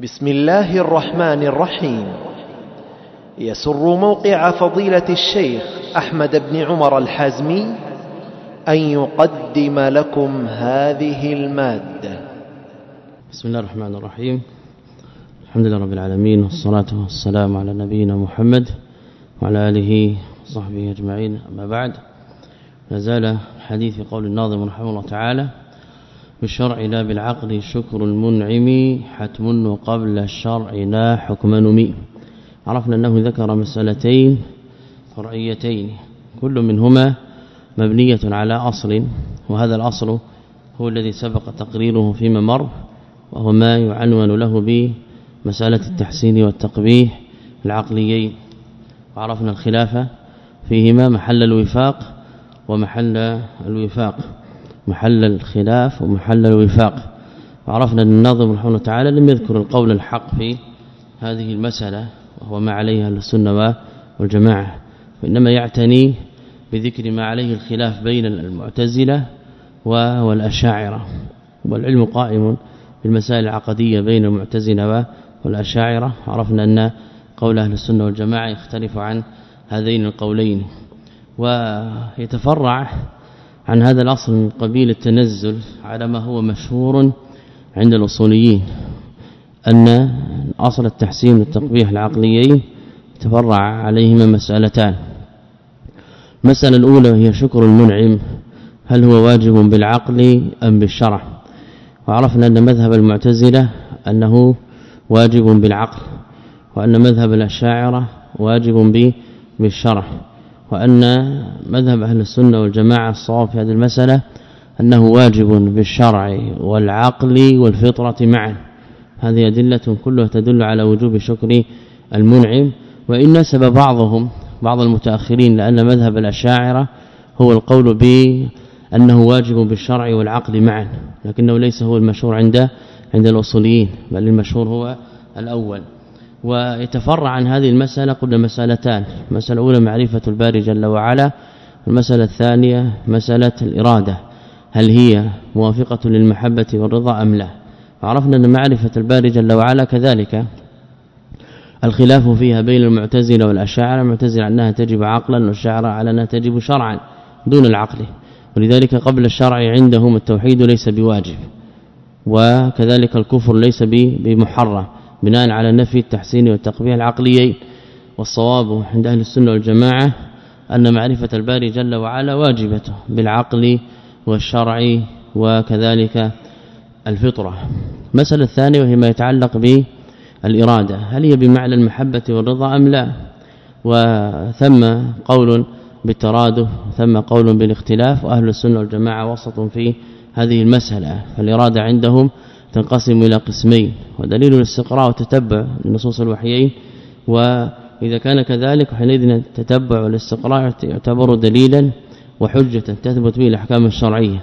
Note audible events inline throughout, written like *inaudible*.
بسم الله الرحمن الرحيم. يسر موقع فضيلة الشيخ أحمد بن عمر الحازمي أن يقدم لكم هذه المادة. بسم الله الرحمن الرحيم. الحمد لله رب العالمين والصلاة والسلام على نبينا محمد وعلى آله وصحبه أجمعين. أما بعد نزال حديث قول الناظم رحمه الله تعالى بالشرع لا بالعقل شكر المنعم حتم وقبل الشرع لا حكم نمي. عرفنا أنه ذكر مسألتين فرعيتين كل منهما مبنية على أصل وهذا الأصل هو الذي سبق تقريره فيما مر وهو ما يعنون له بمسألة التحسين والتقبيح العقليين. وعرفنا الخلافة فيهما محل الوفاق ومحل الوفاق. محل الخلاف ومحل الوفاق. وعرفنا أن الناظم رحمه الله تعالى لم يذكر القول الحق في هذه المسألة وهو ما عليها السنة والجماعة. وإنما يعتني بذكر ما عليه الخلاف بين المعتزلة والأشاعرة. والعلم قائم بالمسائل العقدية بين المعتزلة والأشاعرة. عرفنا أن قول أهل السنة والجماعة يختلف عن هذين القولين. ويتفرع عن هذا الأصل من قبيل التنزل على ما هو مشهور عند الأصوليين أن أصل التحسين والتقبيح العقليين تفرع عليهما مسألتان. المسألة الأولى هي شكر المنعم هل هو واجب بالعقل أم بالشرع؟ وعرفنا أن مذهب المعتزلة أنه واجب بالعقل وأن مذهب الأشاعرة واجب بالشرع. وأن مذهب أهل السنة والجماعة الصواب في هذه المسألة أنه واجب بالشرع والعقل والفطرة معا. هذه أدلة كلها تدل على وجوب شكر المنعم. وإن نسب بعضهم بعض المتأخرين لأن مذهب الأشاعرة هو القول بأنه واجب بالشرع والعقل معا لكنه ليس هو المشهور عند عند الاصوليين بل المشهور هو الأول. ويتفرع عن هذه المسألة قلنا مسألتان المسألة الأولى معرفة الباري جل وعلا والمسألة الثانية مسألة الإرادة هل هي موافقة للمحبة والرضا أم لا؟ عرفنا أن معرفة الباري جل وعلا كذلك. الخلاف فيها بين المعتزلة والأشاعرة المعتزلة أنها تجب عقلا والاشاعره على أنها تجب شرعا دون العقل ولذلك قبل الشرع عندهم التوحيد ليس بواجب وكذلك الكفر ليس بمحرم. بناء على نفي التحسين والتقبيح العقليين والصواب عند أهل السنة والجماعة أن معرفة الباري جل وعلا واجبة بالعقل والشرع وكذلك الفطرة. مساله الثانية وهي ما يتعلق بالإرادة. هل هي بمعنى المحبة والرضا أم لا؟ وثم قول بالترادف ثم قول بالاختلاف. وأهل السنة والجماعة وسط في هذه المسألة. فالإرادة عندهم تنقسم إلى قسمين ودليل الاستقراء والتتبع لنصوص الوحيين وإذا كان كذلك حينئذ التتبع والاستقراء يعتبر دليلا وحجة تثبت به الأحكام الشرعية.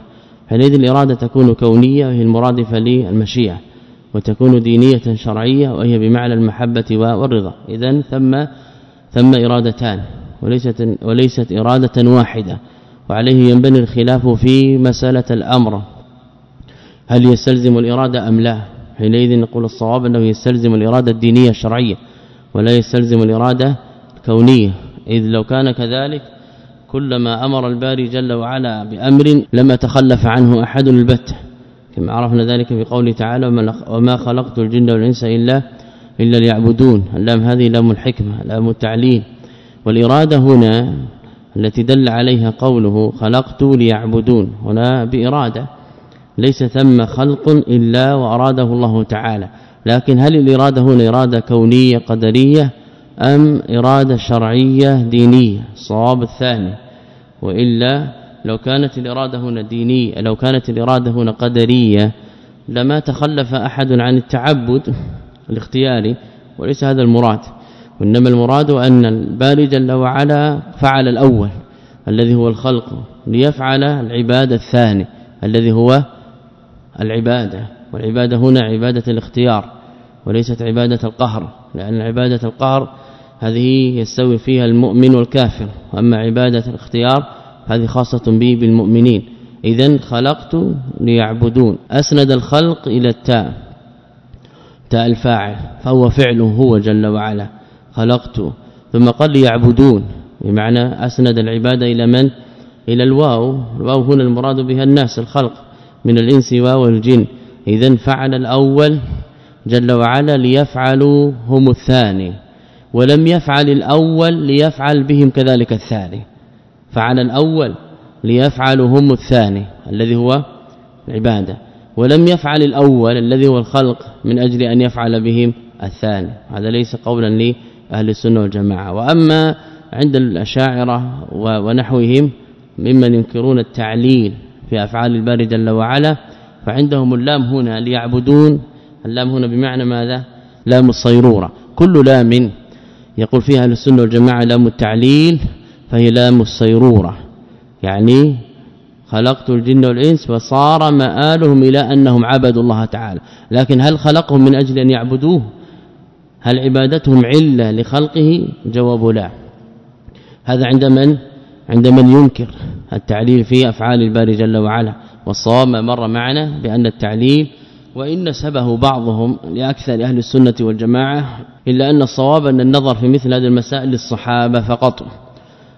حينئذ الإرادة تكون كونية وهي المرادفه للمشيئه وتكون دينية شرعية وهي بمعنى المحبة والرضا. اذا ثم ثم إرادتان وليست وليست إرادة واحدة وعليه ينبني الخلاف في مسألة الأمر. هل يستلزم الإرادة أم لا؟ حينئذ نقول الصواب أنه يستلزم الإرادة الدينية الشرعية ولا يستلزم الإرادة الكونية. إذ لو كان كذلك كلما أمر الباري جل وعلا بأمر لما تخلف عنه أحد البت. كما عرفنا ذلك في قوله تعالى وما خلقت الجن والإنس إلا إلا ليعبدون. اللام هذه لام الحكمة لام التعليل. والإرادة هنا التي دل عليها قوله خلقت ليعبدون. هنا بإرادة. ليس ثم خلق إلا وأراده الله تعالى. لكن هل الاراده هنا إرادة كونية قدرية أم إرادة شرعية دينية؟ صواب الثاني. وإلا لو كانت الإرادة هنا دينية لو كانت الإرادة هنا قدرية لما تخلف أحد عن التعبد *laughs* الاختياري وليس هذا المراد. وإنما المراد أن الباري جل وعلا فعل الأول الذي هو الخلق ليفعل العبادة الثاني الذي هو العبادة والعبادة هنا عبادة الاختيار وليست عبادة القهر لأن عبادة القهر هذه يستوي فيها المؤمن والكافر وأما عبادة الاختيار هذه خاصة به بالمؤمنين. اذا خلقت ليعبدون. أسند الخلق إلى التاء تاء الفاعل فهو فعله هو جل وعلا. خلقت ثم قال ليعبدون بمعنى أسند العبادة إلى من؟ إلى الواو. الواو هنا المراد بها الناس الخلق. من الإنس والجن اذا فعل الأول جل وعلا ليفعلوا هم الثاني ولم يفعل الأول ليفعل بهم كذلك الثاني. فعل الأول ليفعلوا هم الثاني الذي هو العبادة. ولم يفعل الأول الذي هو الخلق من أجل أن يفعل بهم الثاني. هذا ليس قولا لأهل السنة والجماعة. وأما عند الأشاعرة ونحوهم ممن ينكرون التعليل في أفعال الباري جل وعلا فعندهم اللام هنا ليعبدون. اللام هنا بمعنى ماذا؟ لام الصيرورة. كل لام يقول فيها أهل السنة والجماعة لام التعليل فهي لام الصيرورة. يعني خلقت الجن والإنس وصار مآلهم إلى أنهم عبدوا الله تعالى. لكن هل خلقهم من أجل أن يعبدوه؟ هل عبادتهم علة لخلقه؟ جواب لا. هذا عند من؟ عند من ينكر. التعليل في أفعال الباري جل وعلا. والصواب مر معنا بأن التعليل وإن نسبه بعضهم لأكثر أهل السنة والجماعة إلا أن الصواب أن النظر في مثل هذه المسائل للصحابة فقط.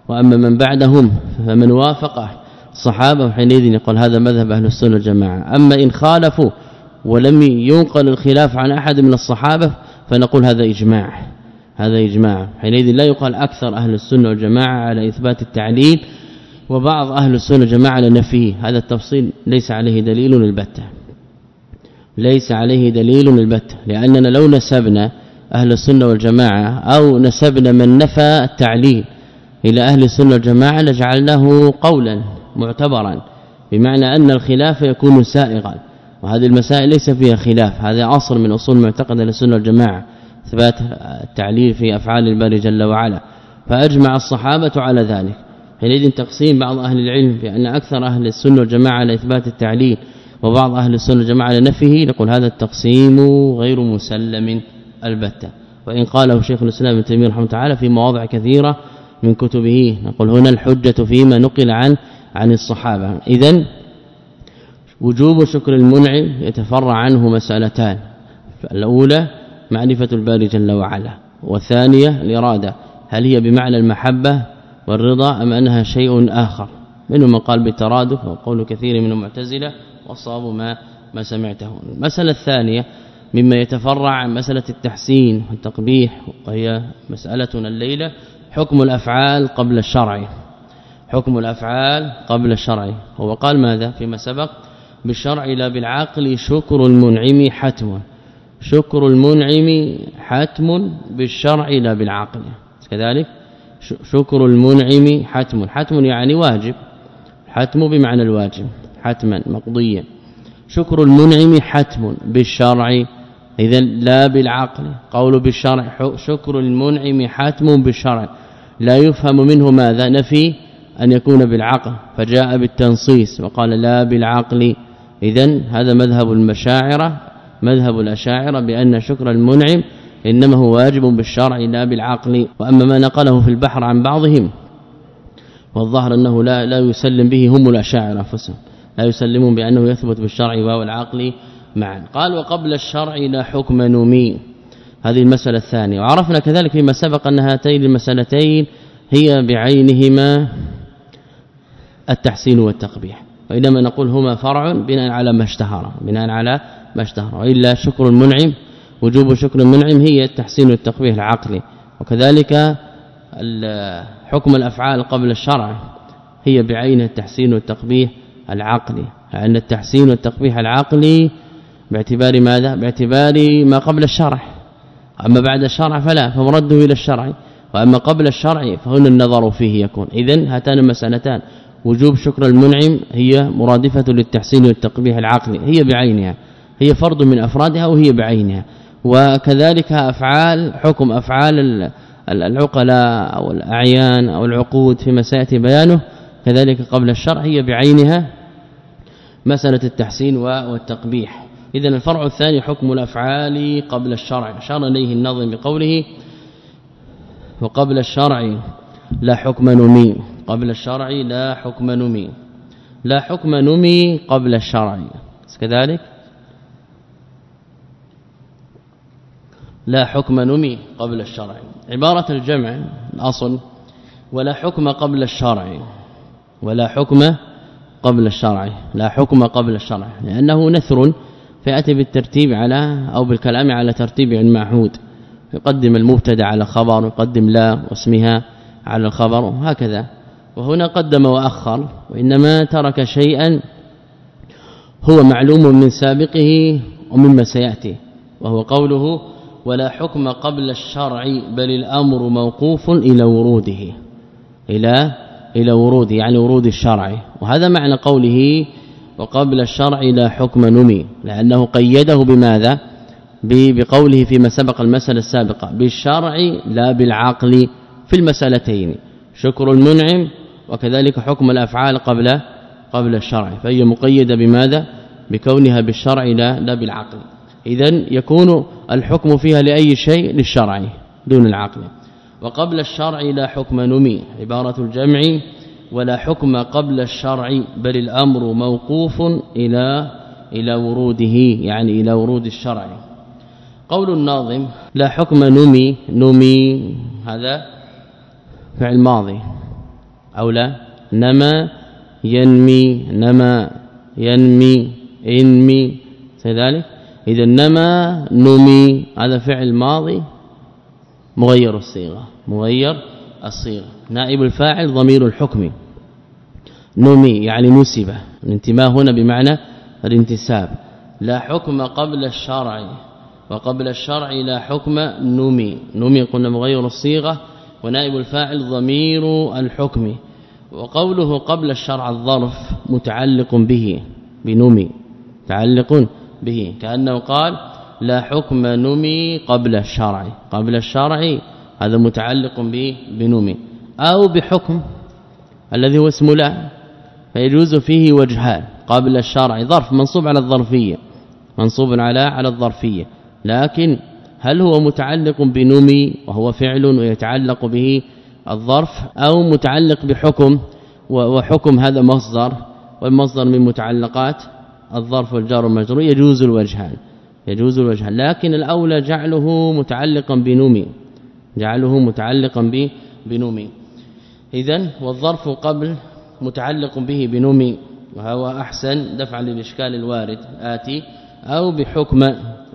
وأما من بعدهم فمن وافقه الصحابة حينئذ يقول هذا مذهب أهل السنة والجماعة. أما إن خالفوا ولم ينقل الخلاف عن أحد من الصحابة فنقول هذا إجماع. هذا إجماع. حينئذ لا يقال أكثر أهل السنة والجماعة على إثبات التعليل وبعض أهل السنة والجماعه على نفيه هذا التفصيل ليس عليه دليل البتة ليس عليه دليل البتة لأننا لو نسبنا أهل السنة والجماعة أو نسبنا من نفى التعليل إلى أهل السنة والجماعة لجعلناه قولا معتبرا. بمعنى أن الخلاف يكون سائغا. وهذه المسائل ليس فيها خلاف. هذا اصل من أصول معتقد السنة والجماعة. إثبات التعليل في أفعال الباري جل وعلا. فأجمع الصحابة على ذلك. حينئذ تقسيم بعض أهل العلم بأن أكثر أهل السنة والجماعة على إثبات التعليل وبعض أهل السنة والجماعة على نفيه نقول هذا التقسيم غير مسلم البتة وإن قاله شيخ الإسلام ابن تيمية رحمه الله في مواضع كثيرة من كتبه نقول هنا الحجة فيما نقل عن عن الصحابة اذا وجوب شكر المنعم يتفرع عنه مسألتان الأولى معرفة الباري جل وعلا والثانية الإرادة هل هي بمعنى المحبة والرضا أم أنها شيء آخر؟ منهم من قال بالترادف وقول كثير من المعتزلة والصواب ما ما سمعته. المسألة الثانية مما يتفرع عن مسألة التحسين والتقبيح وهي مسألتنا الليلة حكم الأفعال قبل الشرع. حكم الأفعال قبل الشرع. هو قال ماذا؟ فيما سبق بالشرع لا بالعقل شكر المنعم حتم. شكر المنعم حتم بالشرع لا بالعقل. كذلك شكر المنعم حتم. حتم يعني واجب. حتم بمعنى الواجب. حتما مقضيا. شكر المنعم حتم بالشرع. اذا لا بالعقل. قول بالشرع شكر المنعم حتم بالشرع. لا يفهم منه ماذا؟ نفي أن يكون بالعقل. فجاء بالتنصيص وقال لا بالعقل. اذا هذا مذهب المشاعرة. مذهب الأشاعرة بأن شكر المنعم إنما هو واجب بالشرع لا بالعقل وأما ما نقله في البحر عن بعضهم والظاهر أنه لا لا يسلم به هم الأشاعرة أنفسهم لا يسلمون بأنه يثبت بالشرع والعقل معا. قال وقبل الشرع لا حكم نومي. هذه المسألة الثانية. وعرفنا كذلك فيما سبق أن هاتين المسألتين هي بعينهما التحسين والتقبيح. وإنما نقول هما فرع بناء على ما اشتهر بناء على ما اشتهر وإلا شكر المنعم وجوب شكر المنعم هي التحسين والتقبيح العقلي. وكذلك حكم الأفعال قبل الشرع هي بعين التحسين والتقبيح العقلي. لأن التحسين والتقبيح العقلي باعتبار ماذا؟ باعتبار ما قبل الشرع. أما بعد الشرع فلا فمرده إلى الشرع. وأما قبل الشرع فهنا النظر فيه يكون. اذا هاتان المسألتان. وجوب شكر المنعم هي مرادفة للتحسين والتقبيح العقلي. هي بعينها. هي فرض من أفرادها وهي بعينها. وكذلك أفعال حكم أفعال العقلاء أو الأعيان أو العقود فيما سيأتي بيانه. كذلك قبل الشرع هي بعينها مسألة التحسين والتقبيح. اذا الفرع الثاني حكم الأفعال قبل الشرع. أشار إليه النظم بقوله وقبل الشرع لا حكم نمي. قبل الشرع لا حكم نمي. لا حكم نمي قبل الشرع. كذلك لا حكم نمي قبل الشرع. عبارة الجمع الأصل ولا حكم قبل الشرع ولا حكم قبل الشرع لا حكم قبل الشرع لأنه نثر فيأتي بالترتيب على أو بالكلام على ترتيب المعهود يقدم المبتدأ على خبر يقدم لا واسمها على الخبر هكذا وهنا قدم وأخر وإنما ترك شيئا هو معلوم من سابقه ومما سيأتي وهو قوله ولا حكم قبل الشرع بل الأمر موقوف إلى وروده. إلى إلى ورود يعني ورود الشرع. وهذا معنى قوله وقبل الشرع لا حكم نمي لأنه قيده بماذا؟ بقوله فيما سبق المسألة السابقة بالشرع لا بالعقل في المسألتين. شكر المنعم وكذلك حكم الأفعال قبل قبل الشرع. فهي مقيدة بماذا؟ بكونها بالشرع لا لا بالعقل. اذا يكون الحكم فيها لأي شيء للشرع دون العقل. وقبل الشرع لا حكم نمي عبارة الجمع ولا حكم قبل الشرع بل الأمر موقوف إلى إلى وروده يعني إلى ورود الشرع. قول الناظم لا حكم نمي نمي هذا فعل ماضي أو لا نما ينمي نما ينمي إنمي كذلك إذا نما نمي هذا فعل ماضي مغير الصيغة مغير الصيغة. نائب الفاعل ضمير الحكم. نمي يعني نسب الانتماء هنا بمعنى الانتساب. لا حكم قبل الشرع وقبل الشرع لا حكم نمي نمي قلنا مغير الصيغة ونائب الفاعل ضمير الحكم. وقوله قبل الشرع الظرف متعلق به بنمي متعلق به. كأنه قال لا حكم نمي قبل الشرع. قبل الشرع هذا متعلق به بنمي أو بحكم الذي هو اسم لا فيجوز فيه وجهان. قبل الشرع ظرف منصوب على الظرفية. منصوب على على الظرفية. لكن هل هو متعلق بنمي وهو فعل ويتعلق به الظرف أو متعلق بحكم وحكم هذا مصدر والمصدر من متعلقات الظرف والجار والمجرور يجوز الوجهان يجوز الوجهان لكن الأولى جعله متعلقا بنمي جعله متعلقا بنمي اذا والظرف قبل متعلق به بنمي وهو أحسن دفعا للإشكال الوارد آتي أو بحكم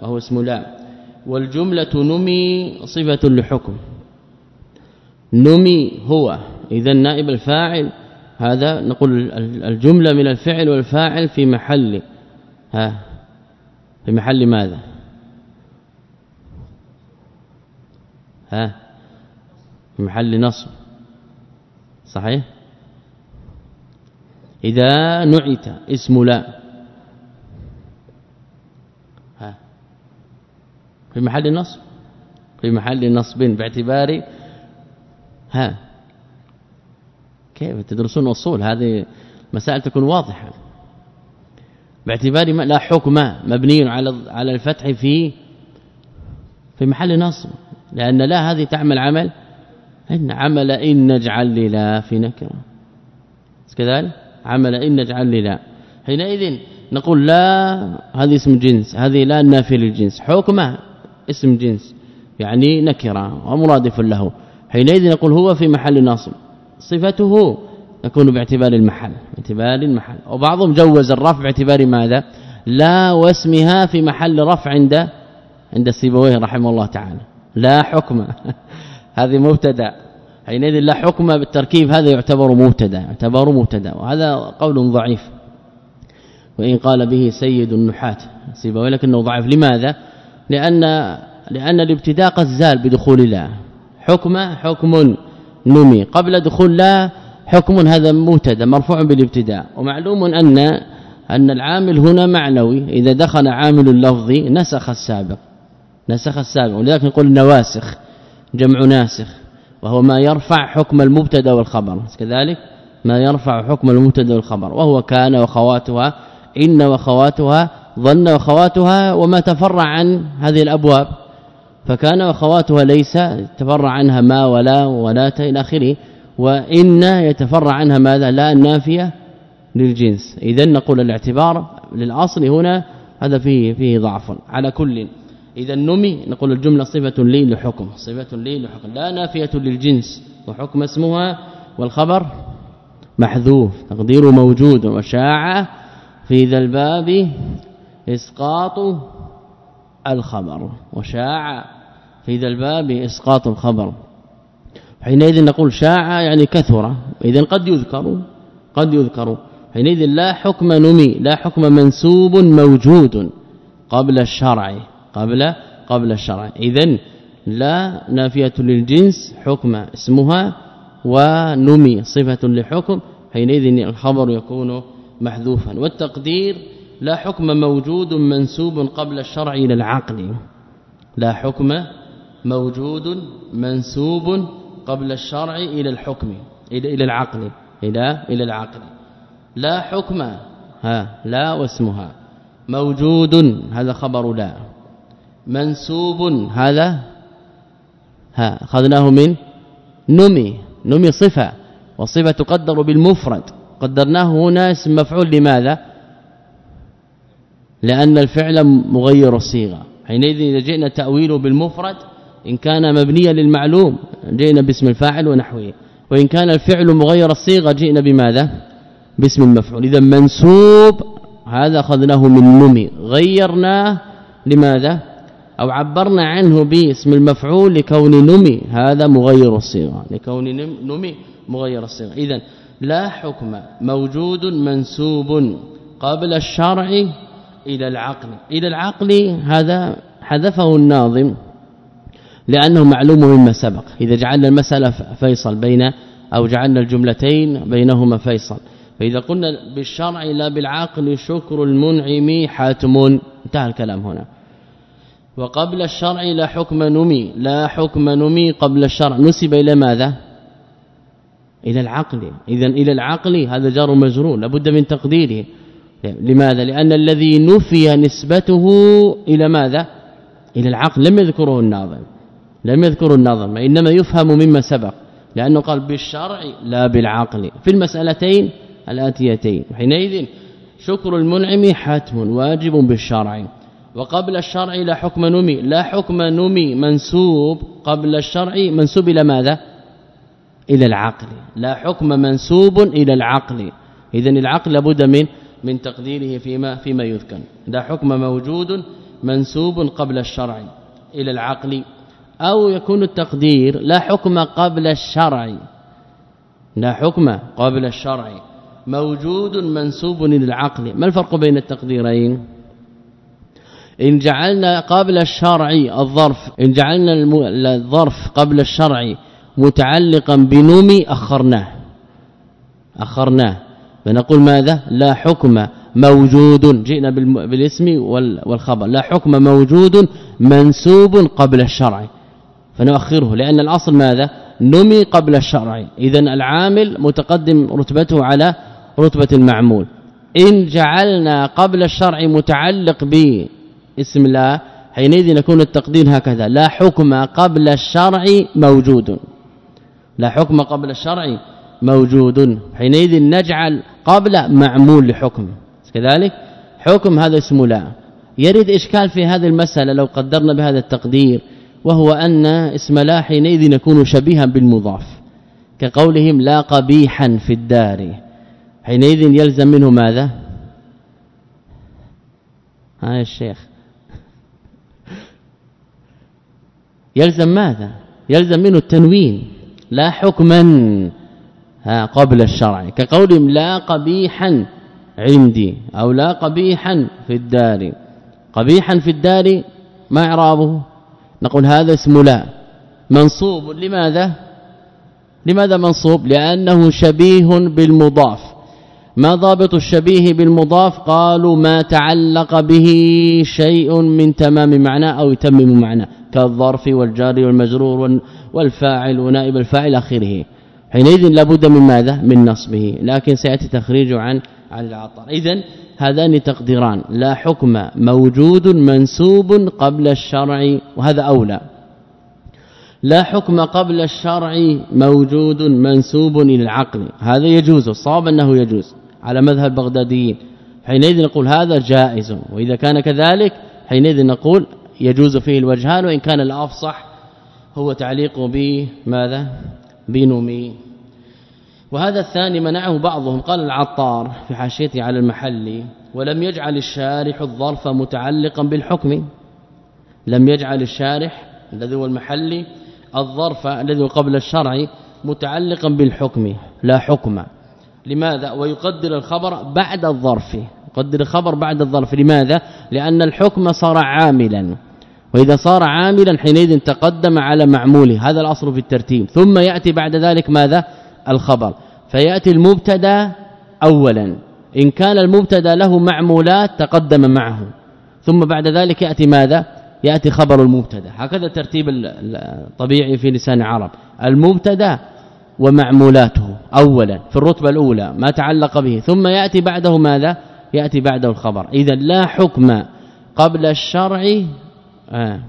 وهو اسم لا. والجملة نمي صفة لحكم. نمي هو اذا نائب الفاعل هذا نقول الجملة من الفعل والفاعل في محل. ها؟ في محل ماذا؟ ها؟ في محل نصب. صحيح؟ إذا نعت اسم لا. ها؟ في محل نصب؟ في محل نصب باعتبار ها؟ كيف تدرسون أصول؟ هذه مسائل تكون واضحة. باعتبار ما لا حكم مبني على على الفتح في في محل نصب. لأن لا هذه تعمل عمل. إن عمل إن نجعل لا في نكرة. كذلك؟ عمل إن نجعل لا. حينئذ نقول لا هذه اسم جنس هذه لا نافيه للجنس. حكمه اسم جنس يعني نكرة ومرادف له. حينئذ نقول هو في محل نصب. صفته يكون باعتبار المحل باعتبار المحل. وبعضهم جوز الرفع باعتبار ماذا؟ لا واسمها في محل رفع عند عند سيبويه رحمه الله تعالى. لا حكم. *laughs* هذه مبتدأ. حينئذ لا حكم بالتركيب هذا يعتبر مبتدأ يعتبر مبتدأ. وهذا قول ضعيف. وإن قال به سيد النحاة. سيبويه لكنه ضعيف. لماذا؟ لأن لأن الابتداء قد زال بدخول لا حكم حكم. نمي قبل دخول لا حكم هذا مبتدا مرفوع بالابتداء. ومعلوم أن أن العامل هنا معنوي. إذا دخل عامل اللفظي نسخ السابق. نسخ السابق. ولذلك نقول نواسخ جمع ناسخ. وهو ما يرفع حكم المبتدا والخبر. كذلك ما يرفع حكم المبتدا والخبر. وهو كان وخواتها إن وخواتها ظن وخواتها وما تفرع عن هذه الأبواب. فكان وخواتها ليس تفرع عنها ما ولا ولا إلى آخره وإن يتفرع عنها ماذا؟ لا النافيه للجنس. اذا نقول الاعتبار للأصل هنا هذا فيه فيه ضعف. على كل اذا نمي نقول الجملة صفة لي لحكم. صفة لي لحكم. لا نافية للجنس. وحكم اسمها والخبر محذوف. تقدير موجود. وشاع في ذا الباب إسقاط الخبر. وشاع في ذا الباب إسقاط الخبر. حينئذ نقول شاع يعني كثر اذا قد يذكر قد يذكر. حينئذ لا حكم نمي لا حكم منسوب موجود قبل الشرع قبل قبل الشرع. اذا لا نافية للجنس حكم اسمها ونمي صفة لحكم. حينئذ الخبر يكون محذوفا. والتقدير لا حكم موجود منسوب قبل الشرع إلى العقل لا حكم موجود منسوب قبل الشرع إلى الحكم إلى إلى العقل إلى إلى العقل. لا حكم ها لا واسمها. موجود هذا خبر لا. منسوب هذا ها أخذناه من نمي نمي صفة. والصفة تقدر بالمفرد. قدرناه هنا اسم مفعول لماذا؟ لأن الفعل مغير الصيغة. حينئذ إذا جئنا تأويله بالمفرد إن كان مبنيا للمعلوم جئنا باسم الفاعل ونحوه. وإن كان الفعل مغير الصيغة جئنا بماذا؟ باسم المفعول. اذا منسوب هذا أخذناه من نمي. غيرناه لماذا؟ أو عبرنا عنه باسم المفعول لكون نمي. هذا مغير الصيغة. لكون نمي مغير الصيغة. اذا لا حكم. موجود منسوب قبل الشرع إلى العقل. إلى العقل هذا حذفه الناظم. لأنه معلوم مما سبق. إذا جعلنا المسألة فيصل بين أو جعلنا الجملتين بينهما فيصل. فإذا قلنا بالشرع لا بالعقل شكر المنعم حاتم. انتهى الكلام هنا. وقبل الشرع لا حكم نمي. لا حكم نمي قبل الشرع. نسب إلى ماذا؟ إلى العقل. اذا إلى العقل هذا جار مجرور. لابد من تقديره. لماذا؟ لأن الذي نفي نسبته إلى ماذا؟ إلى العقل. لم يذكره الناظم. لم يذكر النظم إنما يفهم مما سبق لأنه قال بالشرع لا بالعقل. في المسألتين الآتيتين حينئذ شكر المنعم حتم واجب بالشرع. وقبل الشرع لا حكم نمي لا حكم نمي منسوب قبل الشرع منسوب إلى ماذا؟ إلى العقل. لا حكم منسوب إلى العقل. اذا العقل لابد من من تقديره فيما فيما يذكر. لا حكم موجود منسوب قبل الشرع إلى العقل. أو يكون التقدير لا حكم قبل الشرع. لا حكم قبل الشرع. موجود منسوب للعقل. ما الفرق بين التقديرين؟ إن جعلنا قبل الشرع الظرف إن جعلنا الظرف قبل الشرع متعلقا بنومي أخرناه. أخرناه. فنقول ماذا؟ لا حكم موجود. جئنا بالاسم والخبر. لا حكم موجود منسوب قبل الشرع. فنؤخره لأن الأصل ماذا؟ نمي قبل الشرع اذا العامل متقدم رتبته على رتبة المعمول. إن جعلنا قبل الشرع متعلق باسم الله حينئذ يكون التقدير هكذا. لا حكم قبل الشرع موجود. لا حكم قبل الشرع موجود. حينئذ نجعل قبل معمول لحكم. كذلك حكم هذا اسم لا. يريد إشكال في هذه المسألة لو قدرنا بهذا التقدير. وهو أن اسم لا حينئذ يكون شبيها بالمضاف كقولهم لا قبيحا في الدار. حينئذ يلزم منه ماذا؟ ها يا الشيخ يلزم ماذا؟ يلزم منه التنوين لا حكما. ها قبل الشرع كقولهم لا قبيحا عندي أو لا قبيحا في الدار. قبيحا في الدار ما إعرابه؟ نقول هذا اسم لا. منصوب لماذا؟ لماذا منصوب؟ لأنه شبيه بالمضاف. ما ضابط الشبيه بالمضاف؟ قالوا ما تعلق به شيء من تمام معنى أو يتمم معنى كالظرف والجار والمجرور والفاعل ونائب الفاعل آخره. حينئذ لابد من ماذا؟ من نصبه. لكن سيأتي تخريجه عن عن العطار اذا هذان تقديران. لا حكم موجود منسوب قبل الشرع وهذا أولى. لا حكم قبل الشرع موجود منسوب إلى العقل. هذا يجوز الصواب أنه يجوز على مذهب البغداديين حينئذ نقول هذا جائز وإذا كان كذلك حينئذ نقول يجوز فيه الوجهان وإن كان الأفصح هو تعليق بماذا بنمي وهذا الثاني منعه بعضهم. قال العطار في حاشيته على المحلي ولم يجعل الشارح الظرف متعلقا بالحكم. لم يجعل الشارح الذي هو المحلي الظرف الذي قبل الشرع متعلقا بالحكم لا حكم. لماذا؟ ويقدر الخبر بعد الظرف. يقدر الخبر بعد الظرف. لماذا؟ لأن الحكم صار عاملا. وإذا صار عاملا حينئذ تقدم على معموله. هذا الأصل في الترتيب. ثم يأتي بعد ذلك ماذا؟ الخبر. فيأتي المبتدأ اولا. إن كان المبتدأ له معمولات تقدم معه. ثم بعد ذلك يأتي ماذا؟ يأتي خبر المبتدأ. هكذا الترتيب الطبيعي في لسان العرب المبتدأ ومعمولاته اولا في الرتبة الأولى ما تعلق به. ثم يأتي بعده ماذا؟ يأتي بعده الخبر. اذا لا حكم قبل الشرع آه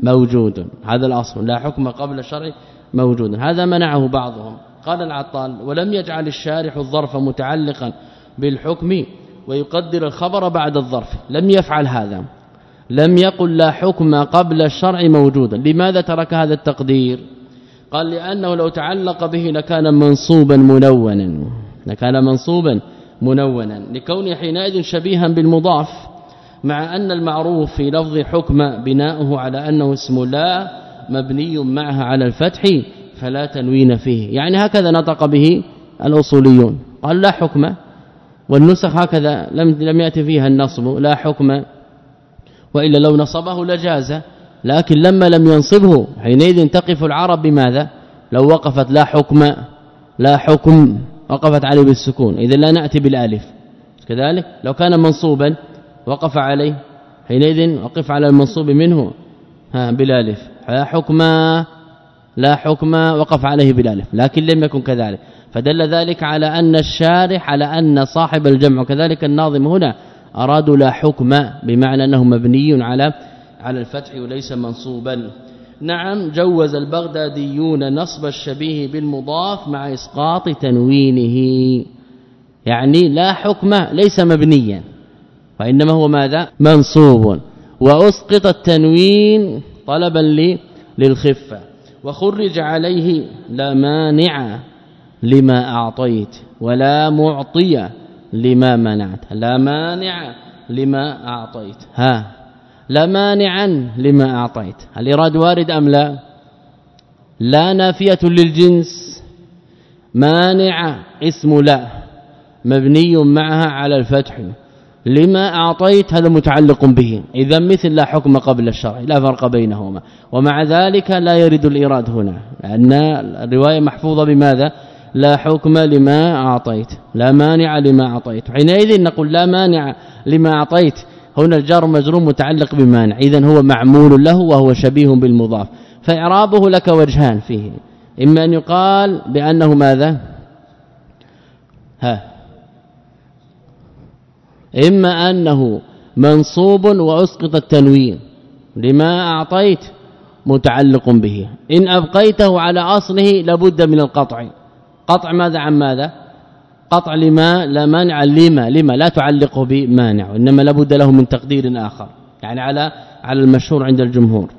موجود. هذا الأصل. لا حكم قبل الشرع موجود. هذا منعه بعضهم. قال العطال ولم يجعل الشارح الظرف متعلقا بالحكم ويقدر الخبر بعد الظرف. لم يفعل هذا. لم يقل لا حكم قبل الشرع موجودا. لماذا ترك هذا التقدير؟ قال لأنه لو تعلق به لكان منصوبا منونا لكان منصوبا منونا لكونه حينئذ شبيها بالمضاف مع أن المعروف في لفظ حكم بناؤه على أنه اسم لا مبني معها على الفتح فلا تنوين فيه. يعني هكذا نطق به الأصوليون. قال لا حكم. والنسخ هكذا لم لم يأتي فيها النصب. لا حكم. وإلا لو نصبه لجاز. لكن لما لم ينصبه حينئذ تقف العرب بماذا؟ لو وقفت لا حكم لا حكم وقفت عليه بالسكون. إذا لا نأتي بالألف. كذلك لو كان منصوبا وقف عليه حينئذ وقف على المنصوب منه. ها بالألف. لا حكم. لا حكم وقف عليه بالالف لكن لم يكن كذلك. فدل ذلك على أن الشارح على أن صاحب الجمع وكذلك الناظم هنا أرادوا لا حكم بمعنى أنه مبني على على الفتح وليس منصوبا. نعم جوز البغداديون نصب الشبيه بالمضاف مع إسقاط تنوينه. يعني لا حكم ليس مبنيا وإنما هو ماذا؟ منصوب. وأسقط التنوين طلبا للخفة. وخرج عليه لا مانع لما أعطيت ولا معطي لما منعت. لا مانع لما أعطيت. ها. لا مانعا لما أعطيت. الايراد وارد أم لا؟ لا نافية للجنس. مانع اسم لا. مبني معها على الفتح. لما أعطيت هذا متعلق به. إذا مثل لا حكم قبل الشرع لا فرق بينهما. ومع ذلك لا يرد الإيراد هنا لأن الرواية محفوظة بماذا؟ لا حكم لما أعطيت لا مانع لما أعطيت. حينئذ نقول لا مانع لما أعطيت. هنا الجار مجرور متعلق بمانع اذا هو معمول له وهو شبيه بالمضاف. فإعرابه لك وجهان فيه. إما أن يقال بأنه ماذا؟ ها. إما أنه منصوب وأسقط التنوين لما أعطيت متعلق به. إن أبقيته على أصله لابد من القطع. قطع ماذا عن ماذا؟ قطع لما لا مانع لما لما لا تعلقه بمانع انما لابد له من تقدير آخر يعني على على المشهور عند الجمهور.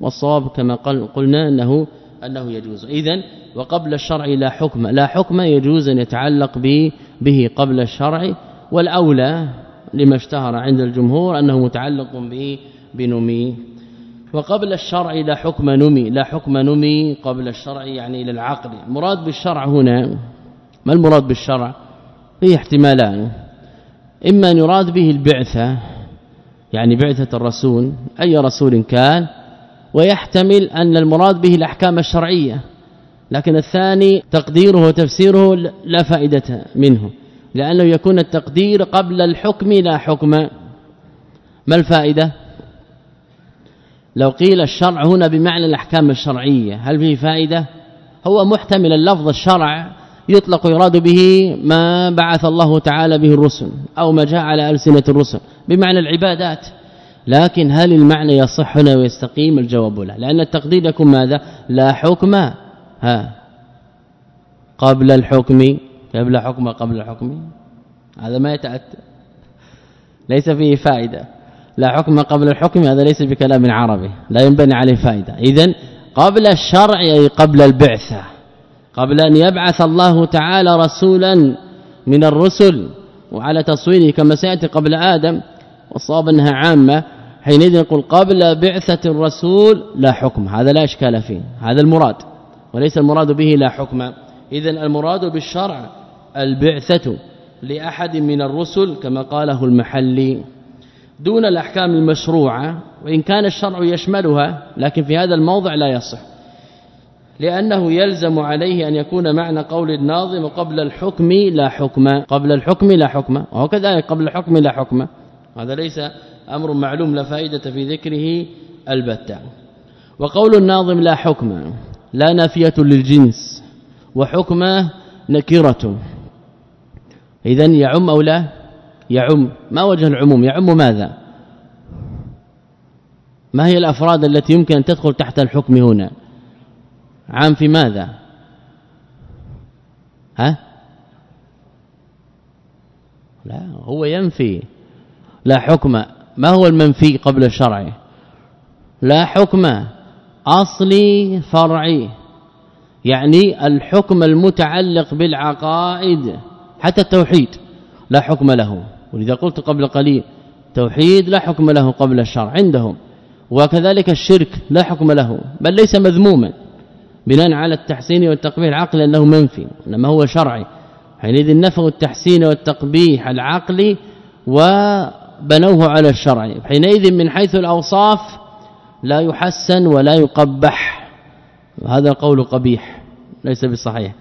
والصواب كما قلنا أنه أنه يجوز. اذا وقبل الشرع لا حكم لا حكم يجوز أن يتعلق به قبل الشرع والأولى لما اشتهر عند الجمهور أنه متعلق به بنمي. وقبل الشرع لا حكم نمي لا حكم نمي قبل الشرع يعني إلى العقل المراد بالشرع هنا ما المراد بالشرع؟ فيه احتمالان. إما أن يراد به البعثة يعني بعثة الرسول أي رسول كان ويحتمل أن المراد به الأحكام الشرعية لكن الثاني تقديره وتفسيره لا فائدة منه. لأنه يكون التقدير قبل الحكم لا حكم. ما الفائدة؟ لو قيل الشرع هنا بمعنى الأحكام الشرعية هل فيه فائدة؟ هو محتمل اللفظ الشرع يطلق يراد به ما بعث الله تعالى به الرسل أو ما جاء على ألسنة الرسل بمعنى العبادات. لكن هل المعنى يصح هنا ويستقيم؟ الجواب لا. لأن التقدير يكون ماذا؟ لا حكم. ها. قبل الحكم قبل حكم قبل الحكم هذا ما يتأتى. ليس فيه فائدة. لا حكم قبل الحكم هذا ليس بكلام عربي. لا ينبني عليه فائدة. اذا قبل الشرع أي قبل البعثة. قبل أن يبعث الله تعالى رسولا من الرسل وعلى تصويره كما سيأتي قبل آدم والصواب أنها عامة حينئذ نقول قبل بعثة الرسول لا حكم. هذا لا إشكال فيه. هذا المراد. وليس المراد به لا حكم. اذا المراد بالشرع البعثة لأحد من الرسل كما قاله المحلي دون الأحكام المشروعة وإن كان الشرع يشملها لكن في هذا الموضع لا يصح. لأنه يلزم عليه أن يكون معنى قول الناظم قبل الحكم لا حكم قبل الحكم لا حكم وهو كذلك قبل الحكم لا حكم. هذا ليس أمر معلوم لا فائدة في ذكره البتة. وقول الناظم لا حكم لا نافية للجنس وحكمه نكرة. اذا يعم أو لا؟ يعم. ما وجه العموم؟ يعم ماذا؟ ما هي الأفراد التي يمكن أن تدخل تحت الحكم هنا؟ عام في ماذا؟ ها؟ لا هو ينفي. لا حكم. ما هو المنفي قبل الشرع؟ لا حكم. أصلي فرعي. يعني الحكم المتعلق بالعقائد. حتى التوحيد لا حكم له. ولذا قلت قبل قليل توحيد لا حكم له قبل الشرع عندهم وكذلك الشرك لا حكم له بل ليس مذموما بناء على التحسين والتقبيح العقلي أنه منفي إنما هو شرعي. حينئذ نفوا التحسين والتقبيح العقلي وبنوه على الشرع. حينئذ من حيث الأوصاف لا يحسن ولا يقبح. هذا القول قبيح ليس بصحيح.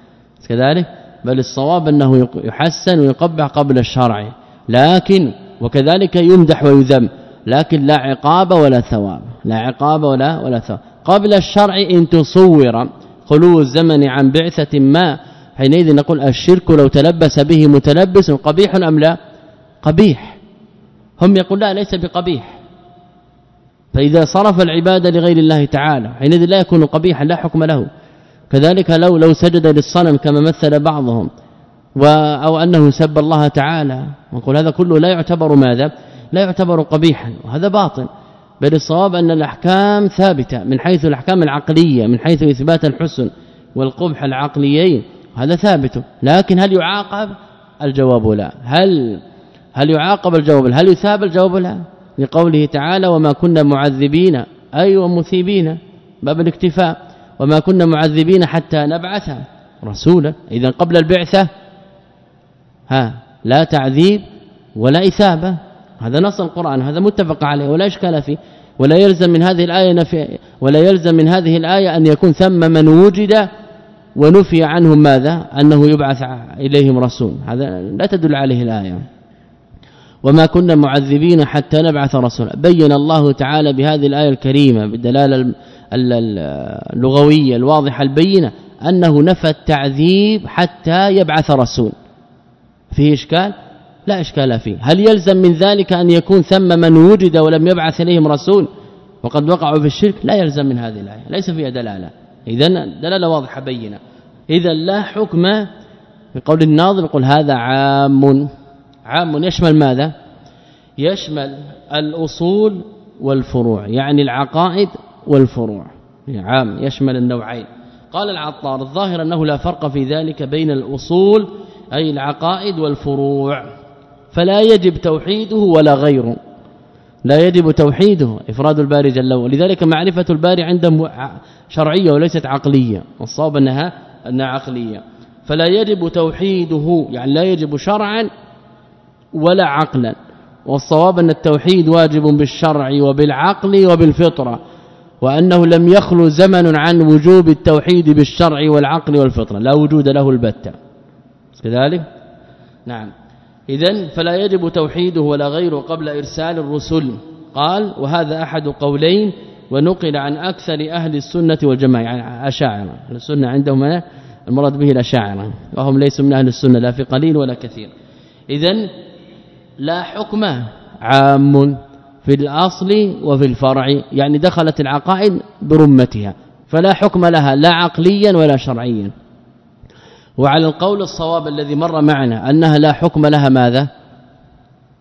كذلك بل الصواب أنه يحسن ويقبح قبل الشرع. لكن وكذلك يمدح ويذم لكن لا عقاب ولا ثواب. لا عقاب ولا ولا ثواب. قبل الشرع إن تصور خلو الزمن عن بعثة ما حينئذ نقول الشرك لو تلبس به متلبس قبيح أم لا؟ قبيح. هم يقول لا ليس بقبيح. فإذا صرف العبادة لغير الله تعالى حينئذ لا يكون قبيحا لا حكم له. كذلك لو لو سجد للصنم كما مثل بعضهم أو أنه سب الله تعالى نقول هذا كله لا يعتبر ماذا؟ لا يعتبر قبيحا وهذا باطل بل الصواب أن الأحكام ثابتة من حيث الأحكام العقلية من حيث إثبات الحسن والقبح العقليين هذا ثابت. لكن هل يعاقب؟ الجواب لا. هل هل يعاقب الجواب؟ هل يثاب الجواب؟ لا. لقوله تعالى وما كنا معذبين. اي ومثيبين باب الاكتفاء. وما كنا معذبين حتى نبعث رسولا. اذا قبل البعثة ها لا تعذيب ولا إثابة. هذا نص القرآن هذا متفق عليه ولا إشكال فيه. ولا يلزم من هذه الآية نفي ولا يلزم من هذه الآية أن يكون ثم من وجد ونفي عنهم ماذا؟ أنه يبعث إليهم رسول. هذا لا تدل عليه الآية. وما كنا معذبين حتى نبعث رسولا. بين الله تعالى بهذه الآية الكريمة بالدلاله اللغوية الواضحة البينة أنه نفى التعذيب حتى يبعث رسول. فيه إشكال؟ لا إشكال فيه. هل يلزم من ذلك أن يكون ثم من وجد ولم يبعث إليهم رسول وقد وقعوا في الشرك؟ لا يلزم من هذه الآية ليس فيها دلالة. اذا دلالة واضحة بينة. اذا لا حكم بقول الناظم يقول هذا عام. عام يشمل ماذا؟ يشمل الأصول والفروع يعني العقائد والفروع. عام يشمل النوعين. قال العطار الظاهر أنه لا فرق في ذلك بين الأصول أي العقائد والفروع. فلا يجب توحيده ولا غيره. لا يجب توحيده إفراد الباري جل وعلا. لذلك معرفة الباري عندهم شرعية وليست عقلية. والصواب انها أنها عقلية. فلا يجب توحيده يعني لا يجب شرعا ولا عقلا. والصواب أن التوحيد واجب بالشرع وبالعقل وبالفطرة. وأنه لم يخلو زمن عن وجوب التوحيد بالشرع والعقل والفطرة لا وجود له البتة. كذلك؟ نعم. اذا فلا يجب توحيده ولا غيره قبل إرسال الرسل. قال وهذا أحد قولين ونقل عن أكثر أهل السنة والجماعة يعني اشاعره السنة عندهم المراد به الأشاعرة. وهم ليسوا من أهل السنة لا في قليل ولا كثير. اذا لا حكم عام. في الأصل وفي الفرع يعني دخلت العقائد برمتها فلا حكم لها لا عقليا ولا شرعيا. وعلى القول الصواب الذي مر معنا أنها لا حكم لها ماذا؟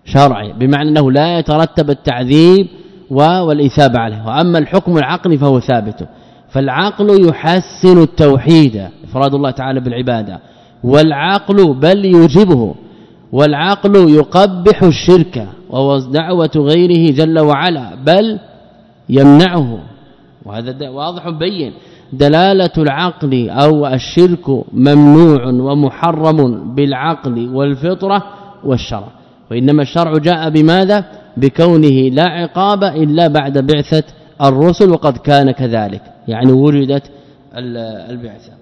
شرعي بمعنى أنه لا يترتب التعذيب والإثابة عليه وأما الحكم العقلي فهو ثابت. فالعقل يحسن التوحيد إفراد الله تعالى بالعبادة والعقل بل يوجبه. والعقل يقبح الشرك وهو دعوة غيره جل وعلا بل يمنعه. وهذا واضح بين. دلالة العقل أو الشرك ممنوع ومحرم بالعقل والفطرة والشرع. وإنما الشرع جاء بماذا؟ بكونه لا عقاب إلا بعد بعثة الرسل وقد كان كذلك. يعني وجدت البعثة.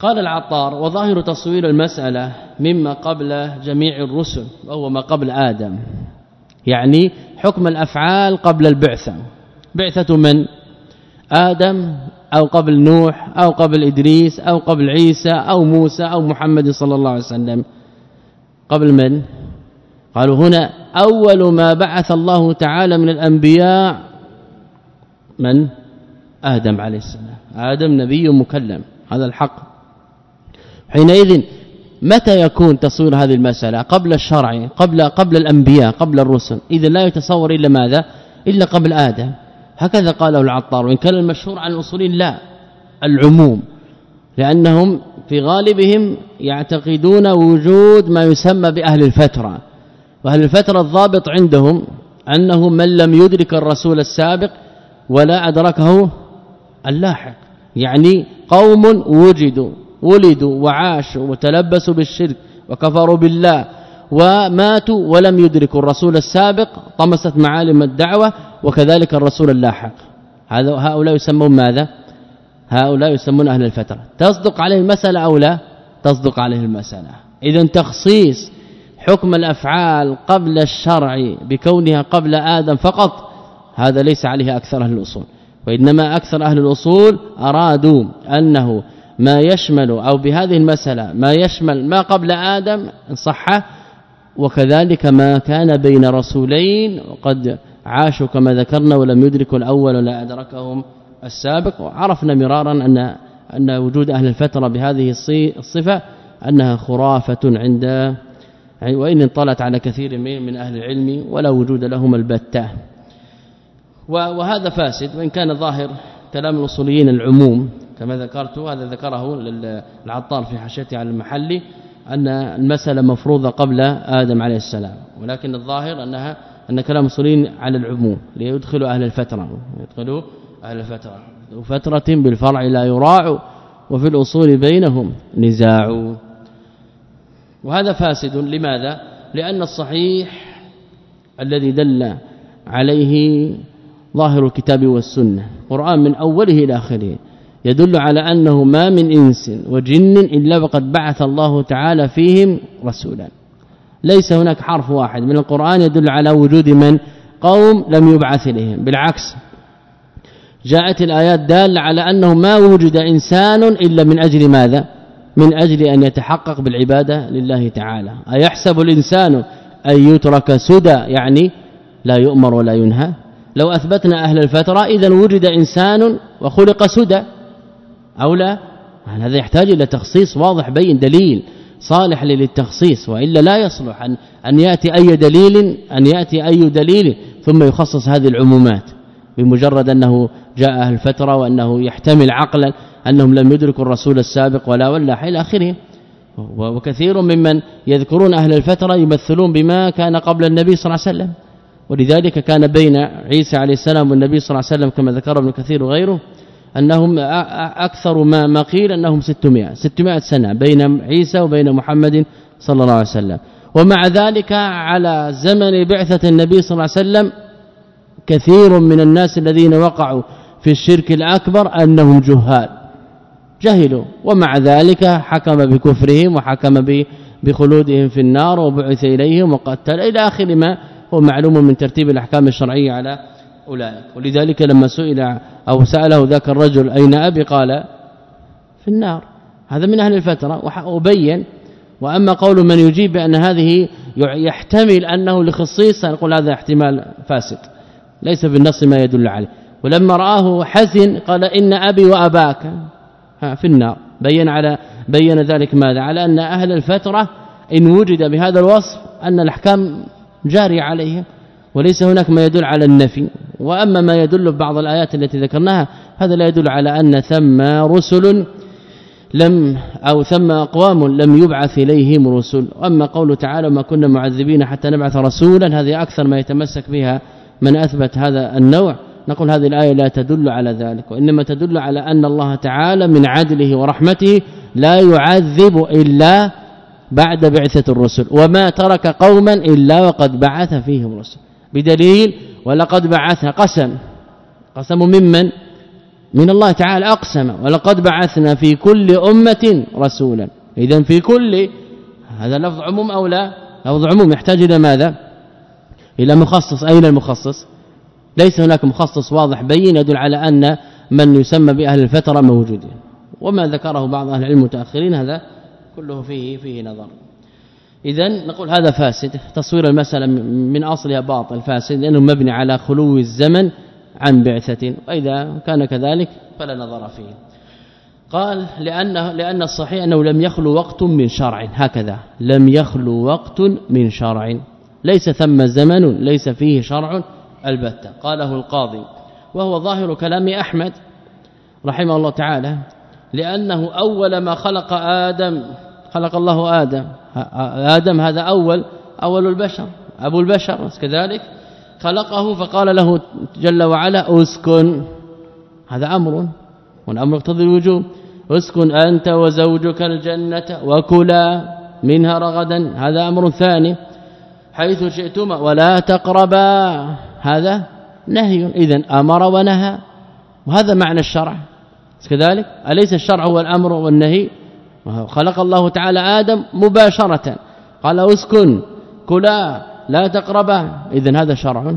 قال العطار وظاهر تصوير المسألة مما قبل جميع الرسل وهو ما قبل آدم. يعني حكم الأفعال قبل البعثة. بعثة من؟ آدم أو قبل نوح أو قبل إدريس أو قبل عيسى أو موسى أو محمد صلى الله عليه وسلم. قبل من؟ قالوا هنا أول ما بعث الله تعالى من الأنبياء من؟ آدم عليه السلام. آدم نبي مكلم. هذا الحق. حينئذ متى يكون تصوير هذه المسألة؟ قبل الشرع قبل قبل الأنبياء قبل الرسل. إذا لا يتصور إلا ماذا؟ إلا قبل آدم. هكذا قاله العطار وإن كان المشهور عن الأصوليين لا العموم. لأنهم في غالبهم يعتقدون وجود ما يسمى بأهل الفترة. وأهل الفترة الضابط عندهم أنه من لم يدرك الرسول السابق ولا أدركه اللاحق. يعني قوم وجدوا. ولدوا وعاشوا وتلبسوا بالشرك وكفروا بالله وماتوا ولم يدركوا الرسول السابق طمست معالم الدعوة وكذلك الرسول اللاحق. هذا هؤلاء يسمون ماذا؟ هؤلاء يسمون أهل الفترة. تصدق عليه المسألة أو لا؟ تصدق عليه المسألة. اذا تخصيص حكم الأفعال قبل الشرع بكونها قبل آدم فقط هذا ليس عليه أكثر أهل الأصول. وإنما أكثر أهل الأصول أرادوا أنه ما يشمل أو بهذه المسألة ما يشمل ما قبل آدم ان صح وكذلك ما كان بين رسولين وقد عاشوا كما ذكرنا ولم يدركوا الأول ولا أدركهم السابق وعرفنا مرارا أن أن وجود أهل الفترة بهذه الصفة أنها خرافة عند وإن انطلت على كثير من أهل العلم ولا وجود لهم البتة. وهذا فاسد وإن كان ظاهر كلام الأصوليين العموم. كما ذكرت هذا ذكره العطار في حاشيته على المحلي أن المسألة مفروضة قبل آدم عليه السلام. ولكن الظاهر أنها أن كلام المصريين على العموم ليدخلوا أهل الفترة. يدخلوا أهل الفترة. وفتره بالفرع لا يراع وفي الأصول بينهم نزاع. وهذا فاسد. لماذا؟ لأن الصحيح الذي دل عليه ظاهر الكتاب والسنة قرآن من أوله إلى آخره. يدل على أنه ما من إنس وجن إلا وقد بعث الله تعالى فيهم رسولا. ليس هناك حرف واحد. من القرآن يدل على وجود من؟ قوم لم يبعث إليهم. بالعكس جاءت الآيات دالة على أنه ما وجد إنسان إلا من أجل ماذا؟ من أجل أن يتحقق بالعبادة لله تعالى. أيحسب الإنسان أن يترك سدى؟ يعني لا يؤمر ولا ينهى. لو أثبتنا أهل الفترة اذا وجد إنسان وخلق سدى. أو لا؟ هذا يحتاج إلى تخصيص واضح بين دليل صالح للتخصيص وإلا لا يصلح ان أن يأتي أي دليل أن يأتي أي دليل ثم يخصص هذه العمومات بمجرد أنه جاء أهل الفترة وأنه يحتمل عقلا أنهم لم يدركوا الرسول السابق ولا ولا إلى آخره. وكثير ممن يذكرون أهل الفترة يمثلون بما كان قبل النبي صلى الله عليه وسلم ولذلك كان بين عيسى عليه السلام والنبي صلى الله عليه وسلم كما ذكر ابن كثير وغيره أنهم أكثر ما ما قيل أنهم 600 600 سنة بين عيسى وبين محمد صلى الله عليه وسلم. ومع ذلك على زمن بعثة النبي صلى الله عليه وسلم كثير من الناس الذين وقعوا في الشرك الأكبر أنهم جهال. جهلوا ومع ذلك حكم بكفرهم وحكم بخلودهم في النار وبعث إليهم وقتل إلى آخر ما هو معلوم من ترتيب الأحكام الشرعية على أولئك. ولذلك لما سئل أو سأله ذاك الرجل أين أبي؟ قال في النار. هذا من أهل الفترة. وبين. وأما قول من يجيب بأن هذه يحتمل أنه لخصيصه نقول هذا احتمال فاسد. ليس في النص ما يدل عليه. ولما رآه حزن قال إن أبي وأباك. في النار. بين على بين ذلك ماذا؟ على أن أهل الفترة إن وجد بهذا الوصف أن الأحكام جاري عليهم. وليس هناك ما يدل على النفي. وأما ما يدل في بعض الآيات التي ذكرناها هذا لا يدل على أن ثم رسل لم أو ثم أقوام لم يبعث إليهم رسل. اما قوله تعالى ما كنا معذبين حتى نبعث رسولا هذه أكثر ما يتمسك بها من أثبت هذا النوع. نقول هذه الآية لا تدل على ذلك وإنما تدل على أن الله تعالى من عدله ورحمته لا يعذب إلا بعد بعثة الرسل. وما ترك قوما إلا وقد بعث فيهم رسل. بدليل ولقد بعثنا قسم. قسم ممن؟ من الله تعالى أقسم. ولقد بعثنا في كل أمة رسولا. اذا في كل هذا لفظ عموم أو لا؟ لفظ عموم. يحتاج إلى ماذا؟ إلى مخصص. أين المخصص؟ ليس هناك مخصص واضح بين يدل على أن من يسمى بأهل الفترة موجودين. وما ذكره بعض أهل العلم المتاخرين هذا كله فيه فيه نظر. اذا نقول هذا فاسد تصوير المسألة من أصلها باطل فاسد لأنه مبني على خلو الزمن عن بعثة وإذا كان كذلك فلا نظر فيه. قال لأنه لأن الصحيح أنه لم يخلو وقت من شرع هكذا لم يخلو وقت من شرع. ليس ثم زمن ليس فيه شرع البتة. قاله القاضي وهو ظاهر كلام أحمد رحمه الله تعالى لأنه أول ما خلق آدم خلق الله آدم. آدم هذا أول أول البشر. أبو البشر كذلك. خلقه فقال له جل وعلا أسكن. هذا أمر والامر يقتضي الوجوب. أسكن أنت وزوجك الجنة وكلا منها رغدا. هذا أمر ثاني. حيث شئتما ولا تقربا. هذا نهي. اذا أمر ونهى. وهذا معنى الشرع. كذلك. أليس الشرع هو الأمر والنهي؟ خلق الله تعالى آدم مباشرة. قال اسكن كلا لا تقربا. اذا هذا شرع.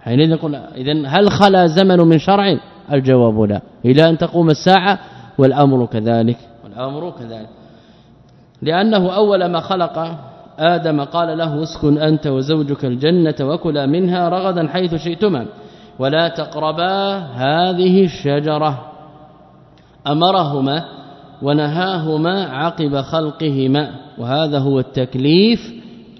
حينئذ نقول اذا هل خلا زمن من شرع؟ الجواب لا. إلى أن تقوم الساعة والأمر كذلك. والأمر كذلك. لأنه أول ما خلق آدم قال له اسكن أنت وزوجك الجنة وكلا منها رغدا حيث شئتما. ولا تقربا هذه الشجرة. أمرهما ونهاهما عقب خلقهما وهذا هو التكليف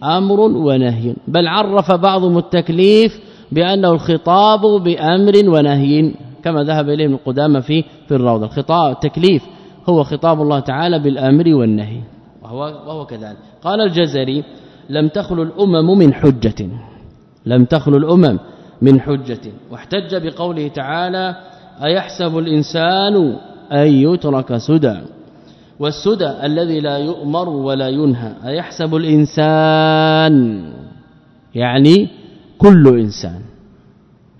أمر ونهي. بل عرف بعضهم التكليف بأنه الخطاب بأمر ونهي كما ذهب إليه ابن قدامة في في الروضة. الخطاب التكليف هو خطاب الله تعالى بالأمر والنهي. وهو وهو كذلك. قال الجزري لم تخلو الأمم من حجة. لم تخلو الأمم من حجة. واحتج بقوله تعالى أيحسب الإنسان أن يترك سدى والسدى الذي لا يؤمر ولا ينهى أيحسب الإنسان؟ يعني كل إنسان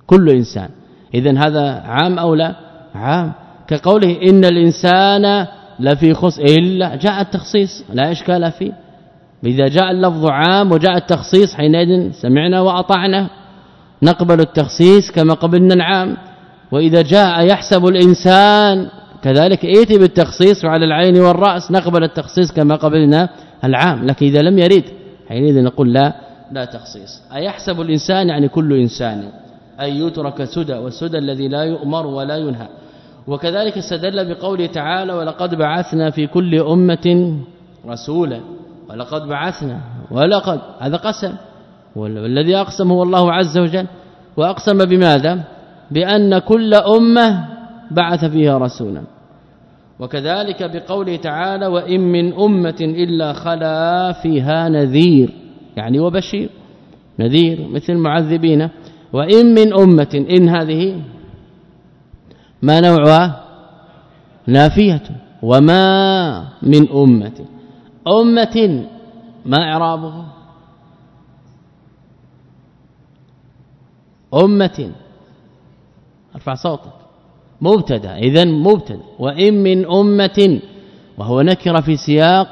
كل إنسان. اذا هذا عام أو لا؟ عام. كقوله إن الإنسان لفي خص إلا جاء التخصيص لا إشكال فيه. إذا جاء اللفظ عام وجاء التخصيص حينئذ سمعنا وأطعنا. نقبل التخصيص كما قبلنا العام. وإذا جاء يحسب الإنسان كذلك ائتي بالتخصيص وعلى العين والرأس نقبل التخصيص كما قبلنا العام لكن إذا لم يرد حينئذ نقول لا لا تخصيص. أيحسب الإنسان يعني كل إنسان أن يترك سدى والسدى الذي لا يؤمر ولا ينهى. وكذلك استدل بقوله تعالى ولقد بعثنا في كل أمة رسولا. ولقد بعثنا ولقد هذا قسم. والذي أقسم هو الله عز وجل. وأقسم بماذا؟ بأن كل أمة بعث فيها رسولا. وكذلك بقوله تعالى وإن من أمة إلا خلا فيها نذير. يعني وبشير. نذير مثل المعذبين. وإن من أمة إن هذه ما نوعها؟ نافية. وما من أمة. أمة ما اعرابه أمة. أرفع صوتك. مبتدا اذا مبتدا. وإن من أمة وهو نكره في سياق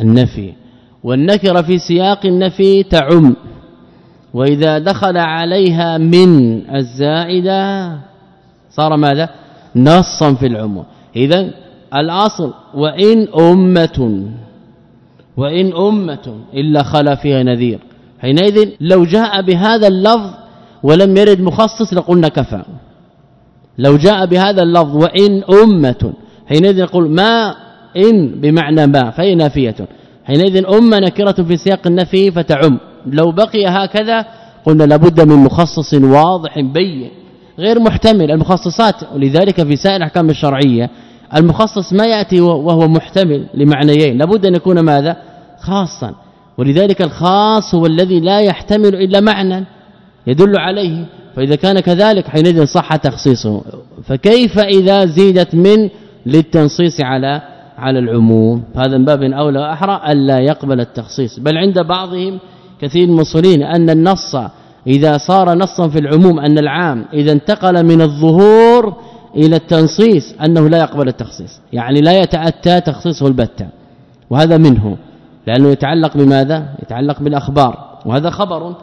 النفي. والنكره في سياق النفي تعم. وإذا دخل عليها من الزائدة صار ماذا؟ نصا في العموم. اذا الأصل وإن أمة وإن أمة إلا خلا فيها نذير. حينئذ لو جاء بهذا اللفظ ولم يرد مخصص لقلنا كفى. لو جاء بهذا اللفظ وإن أمة حينئذ نقول ما إن بمعنى ما فهي نافية. حينئذ أمة نكرة في سياق النفي فتعم. لو بقي هكذا قلنا لابد من مخصص واضح بين غير محتمل. المخصصات ولذلك في سائر الأحكام الشرعية المخصص ما يأتي وهو محتمل لمعنيين. لابد أن يكون ماذا؟ خاصا. ولذلك الخاص هو الذي لا يحتمل إلا معنى يدل عليه. فإذا كان كذلك حينئذ صح تخصيصه فكيف إذا زيدت من للتنصيص على على العموم؟ هذا من باب أولى وأحرى ألا يقبل التخصيص. بل عند بعضهم كثير من المصلين أن النص إذا صار نصا في العموم أن العام إذا انتقل من الظهور إلى التنصيص أنه لا يقبل التخصيص. يعني لا يتأتى تخصيصه البتة. وهذا منه. لأنه يتعلق بماذا؟ يتعلق بالأخبار. وهذا خبر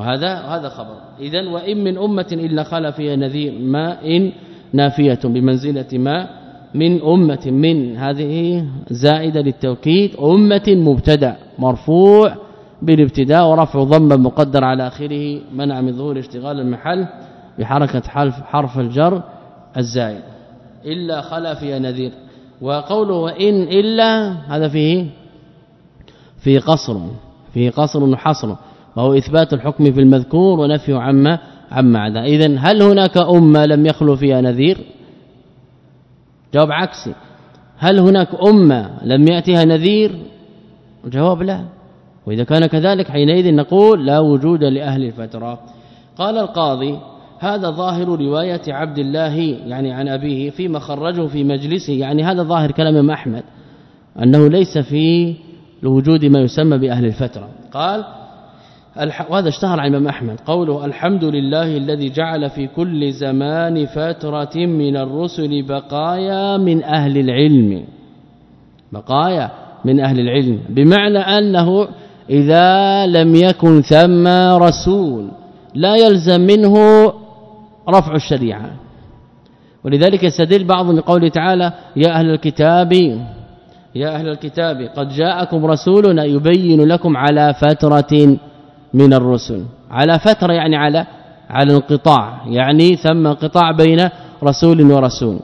وهذا هذا خبر. اذا وإن من أمة إلا خلا فيها نذير ما إن نافية بمنزلة ما من أمة من هذه زائدة للتوكيد أمة مبتدأ مرفوع بالابتداء ورفع ضم مقدر على آخره منع من ظهور اشتغال المحل بحركة حرف حرف الجر الزائد. إلا خلا فيها نذير. وقوله وإن إلا هذا فيه في قصر في قصر وحصر. وهو إثبات الحكم في المذكور ونفي عما عما عدا. اذا هل هناك أمة لم يخلو فيها نذير؟ جواب عكسي. هل هناك أمة لم ياتها نذير؟ الجواب لا. وإذا كان كذلك حينئذ نقول لا وجود لأهل الفترة. قال القاضي هذا ظاهر رواية عبد الله يعني عن أبيه فيما خرجه في مجلسه. يعني هذا ظاهر كلام أحمد أنه ليس في لوجود ما يسمى بأهل الفترة. قال وهذا اشتهر عن الإمام أحمد. قوله الحمد لله الذي جعل في كل زمان فترة من الرسل بقايا من أهل العلم. بقايا من أهل العلم. بمعنى أنه إذا لم يكن ثم رسول لا يلزم منه رفع الشريعة. ولذلك يستدل بعضهم بقوله تعالى يا أهل الكتاب يا أهل الكتاب قد جاءكم رسولنا يبين لكم على فترة من الرسل. على فترة يعني على على انقطاع. يعني ثم انقطاع بين رسول ورسول.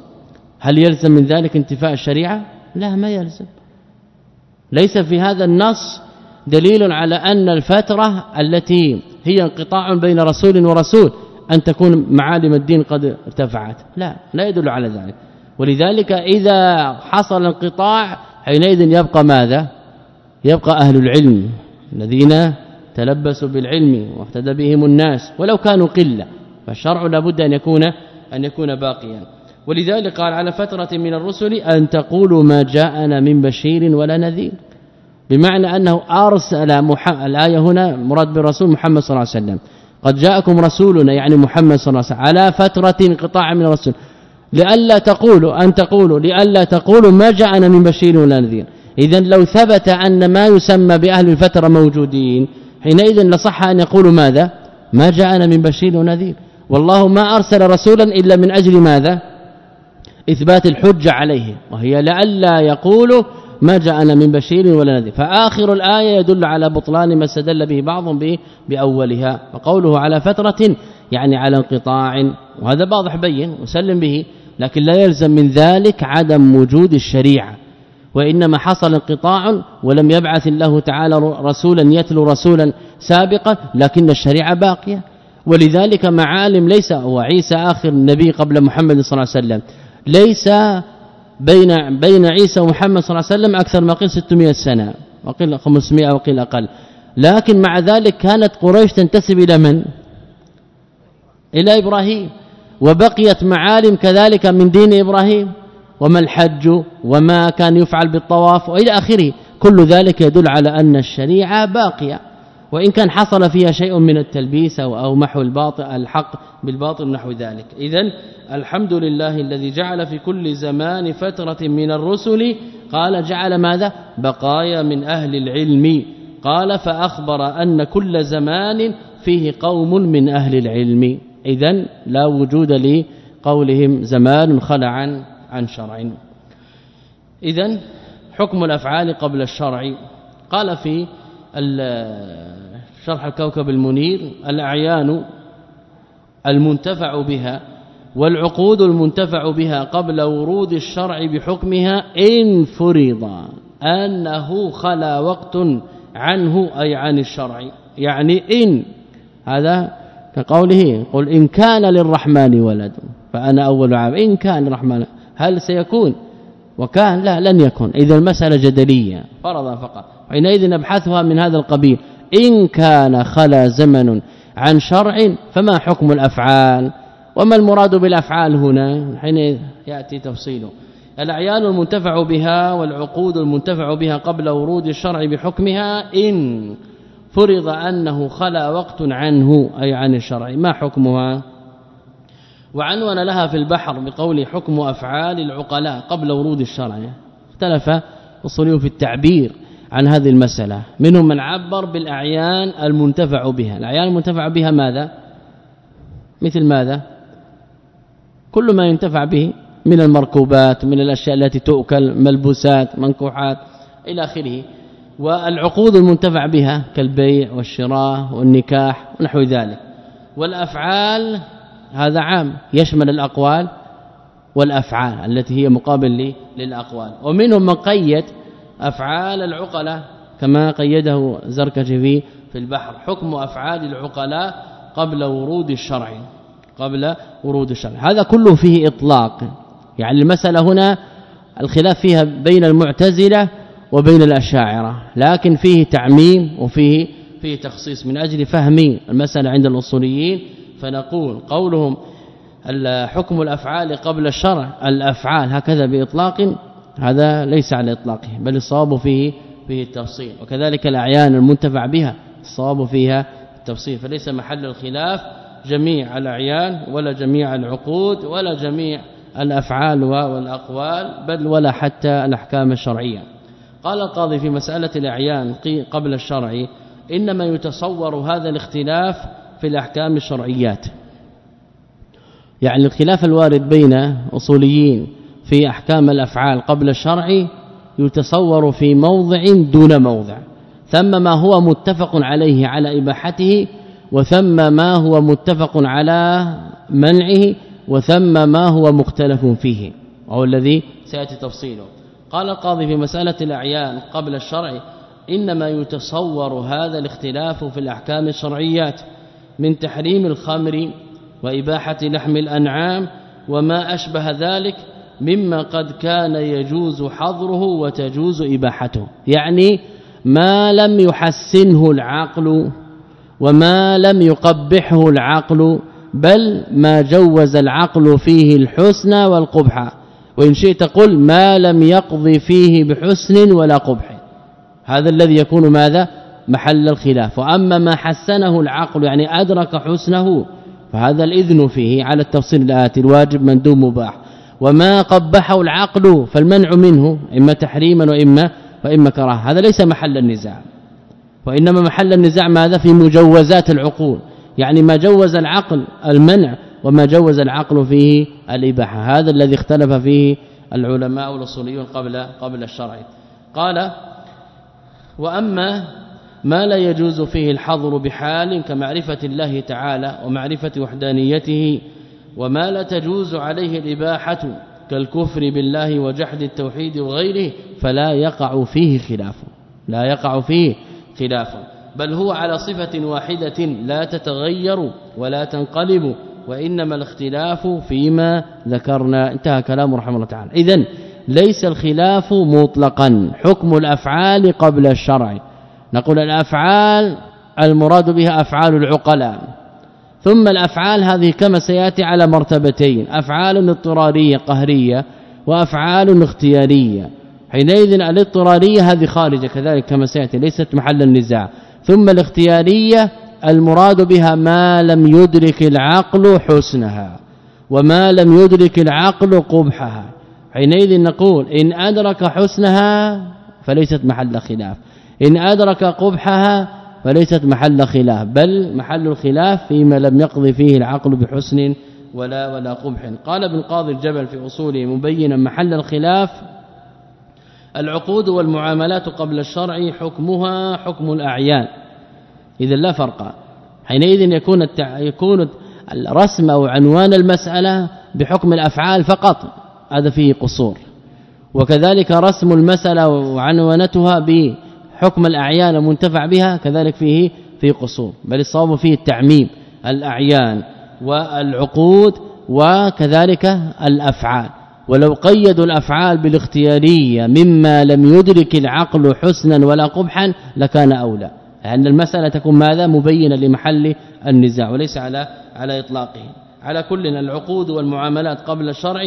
هل يلزم من ذلك انتفاء الشريعة؟ لا ما يلزم. ليس في هذا النص دليل على أن الفترة التي هي انقطاع بين رسول ورسول أن تكون معالم الدين قد ارتفعت. لا لا يدل على ذلك. ولذلك إذا حصل انقطاع حينئذ يبقى ماذا؟ يبقى أهل العلم الذين تلبسوا بالعلم واهتدى بهم الناس ولو كانوا قلة فالشرع لابد أن يكون أن يكون باقيا. ولذلك قال على فترة من الرسل أن تقولوا ما جاءنا من بشير ولا نذير. بمعنى أنه أرسل الآية هنا مراد بالرسول محمد صلى الله عليه وسلم. قد جاءكم رسولنا يعني محمد صلى الله عليه وسلم على فترة انقطاع من الرسل. لئلا تقولوا أن تقولوا لئلا تقولوا ما جاءنا من بشير ولا نذير. اذا لو ثبت أن ما يسمى بأهل الفترة موجودين حينئذ لصح أن يقولوا ماذا؟ ما جاءنا من بشير ونذير. والله ما أرسل رسولا إلا من أجل ماذا؟ إثبات الحجة عليه. وهي لئلا يقولوا ما جاءنا من بشير ولا نذير. فآخر الآية يدل على بطلان ما استدل به بعضهم به بأولها. وقوله على فترة يعني على انقطاع. وهذا واضح بين وسلم به. لكن لا يلزم من ذلك عدم وجود الشريعة. وإنما حصل انقطاع ولم يبعث الله تعالى رسولا يتلو رسولا سابقا لكن الشريعة باقية. ولذلك معالم ليس هو عيسى آخر النبي قبل محمد صلى الله عليه وسلم. ليس بين بين عيسى ومحمد صلى الله عليه وسلم أكثر ما قيل 600 سنة وقيل 500 وقيل أقل. لكن مع ذلك كانت قريش تنتسب إلى من؟ إلى إبراهيم. وبقيت معالم كذلك من دين إبراهيم. وما الحج وما كان يفعل بالطواف وإلى آخره. كل ذلك يدل على أن الشريعة باقية. وإن كان حصل فيها شيء من التلبيس أو محو الباطل الحق بالباطل نحو ذلك. اذا الحمد لله الذي جعل في كل زمان فترة من الرسل. قال جعل ماذا؟ بقايا من أهل العلم. قال فأخبر أن كل زمان فيه قوم من أهل العلم. اذا لا وجود لقولهم زمان خلع عن شرع. اذا حكم الأفعال قبل الشرع. قال في شرح الكوكب المنير الأعيان المنتفع بها والعقود المنتفع بها قبل ورود الشرع بحكمها إن فرض أنه خلا وقت عنه أي عن الشرع. يعني إن هذا كقوله قل إن كان للرحمن ولد فأنا أول عام إن كان للرحمن. هل سيكون؟ وكان لا لن يكن إذا المسألة جدلية فرضا فقط. حينئذ نبحثها من هذا القبيل. إن كان خلا زمن عن شرع فما حكم الأفعال؟ وما المراد بالأفعال هنا؟ حين يأتي تفصيله الأعيان المنتفع بها والعقود المنتفع بها قبل ورود الشرع بحكمها إن فرض أنه خلا وقت عنه أي عن الشرع. ما حكمها؟ وعنون لها في البحر بقول حكم أفعال العقلاء قبل ورود الشرع. اختلف اصوليون في التعبير عن هذه المسألة. منهم من عبر بالأعيان المنتفع بها. الأعيان المنتفع بها ماذا؟ مثل ماذا؟ كل ما ينتفع به من المركوبات من الأشياء التي تؤكل ملبوسات منكوحات إلى آخره. والعقود المنتفع بها كالبيع والشراء والنكاح ونحو ذلك. والأفعال هذا عام يشمل الأقوال والأفعال التي هي مقابل للأقوال. ومنهم من قيد أفعال العقلاء كما قيده زركشي في في البحر. حكم أفعال العقلاء قبل ورود الشرع قبل ورود الشرع. هذا كله فيه إطلاق. يعني المسألة هنا الخلاف فيها بين المعتزلة وبين الأشاعرة لكن فيه تعميم وفيه فيه تخصيص من أجل فهم المسألة عند الأصوليين. فنقول قولهم حكم الأفعال قبل الشرع الأفعال هكذا بإطلاق هذا ليس على إطلاقه بل الصواب فيه فيه التفصيل وكذلك الأعيان المنتفع بها الصواب فيها التفصيل فليس محل الخلاف جميع الأعيان ولا جميع العقود ولا جميع الأفعال والأقوال بل ولا حتى الأحكام الشرعية. قال القاضي في مسألة الأعيان قبل الشرع إنما يتصور هذا الاختلاف في الأحكام الشرعيات. يعني الخلاف الوارد بين أصوليين في أحكام الأفعال قبل الشرع يتصور في موضع دون موضع. ثم ما هو متفق عليه على إباحته وثم ما هو متفق على منعه وثم ما هو مختلف فيه. وهو الذي سيأتي تفصيله. قال القاضي في مسألة الأعيان قبل الشرع إنما يتصور هذا الاختلاف في الأحكام الشرعيات. من تحريم الخمر وإباحة لحم الأنعام وما أشبه ذلك مما قد كان يجوز حظره وتجوز إباحته. يعني ما لم يحسنه العقل وما لم يقبحه العقل بل ما جوز العقل فيه الحسن والقبح. وإن شئت قل ما لم يقضي فيه بحسن ولا قبح. هذا الذي يكون ماذا؟ محل الخلاف. وأما ما حسنه العقل يعني أدرك حسنه فهذا الإذن فيه على التفصيل الاتي الواجب مندوب مباح. وما قبحه العقل فالمنع منه إما تحريما وإما وإما كراهة. هذا ليس محل النزاع. وإنما محل النزاع ماذا؟ في مجوزات العقول. يعني ما جوز العقل المنع وما جوز العقل فيه الإباحة. هذا الذي اختلف فيه العلماء الاصوليون قبل قبل الشرع. قال وأما ما لا يجوز فيه الحظر بحال كمعرفة الله تعالى ومعرفة وحدانيته وما لا تجوز عليه الإباحة كالكفر بالله وجحد التوحيد وغيره فلا يقع فيه خلاف لا يقع فيه خلاف بل هو على صفة واحدة لا تتغير ولا تنقلب وإنما الاختلاف فيما ذكرنا. انتهى كلام رحمه الله تعالى. اذا ليس الخلاف مطلقا حكم الأفعال قبل الشرع. نقول الأفعال المراد بها أفعال العقلاء. ثم الأفعال هذه كما سيأتي على مرتبتين أفعال اضطرارية قهرية وأفعال اختيارية. حينئذ الاضطرارية هذه خارجة كذلك كما سيأتي ليست محل النزاع. ثم الاختيارية المراد بها ما لم يدرك العقل حسنها وما لم يدرك العقل قبحها. حينئذ نقول إن أدرك حسنها فليست محل خلاف. إن أدرك قبحها فليست محل خلاف بل محل الخلاف فيما لم يقضي فيه العقل بحسن ولا ولا قبح. قال ابن قاضي الجبل في أصوله مبينا محل الخلاف العقود والمعاملات قبل الشرع حكمها حكم الأعيان. اذا لا فرق. حينئذ يكون التع... يكون الرسم أو عنوان المسألة بحكم الأفعال فقط. هذا فيه قصور. وكذلك رسم المسألة وعنوانتها حكم الأعيان المنتفع بها كذلك فيه في قصور. بل الصواب فيه التعميم الأعيان والعقود وكذلك الأفعال. ولو قيدوا الأفعال بالاختيارية مما لم يدرك العقل حسنا ولا قبحا لكان أولى. لأن المسألة تكون ماذا؟ مبينة لمحل النزاع وليس على على إطلاقه. على كل العقود والمعاملات قبل الشرع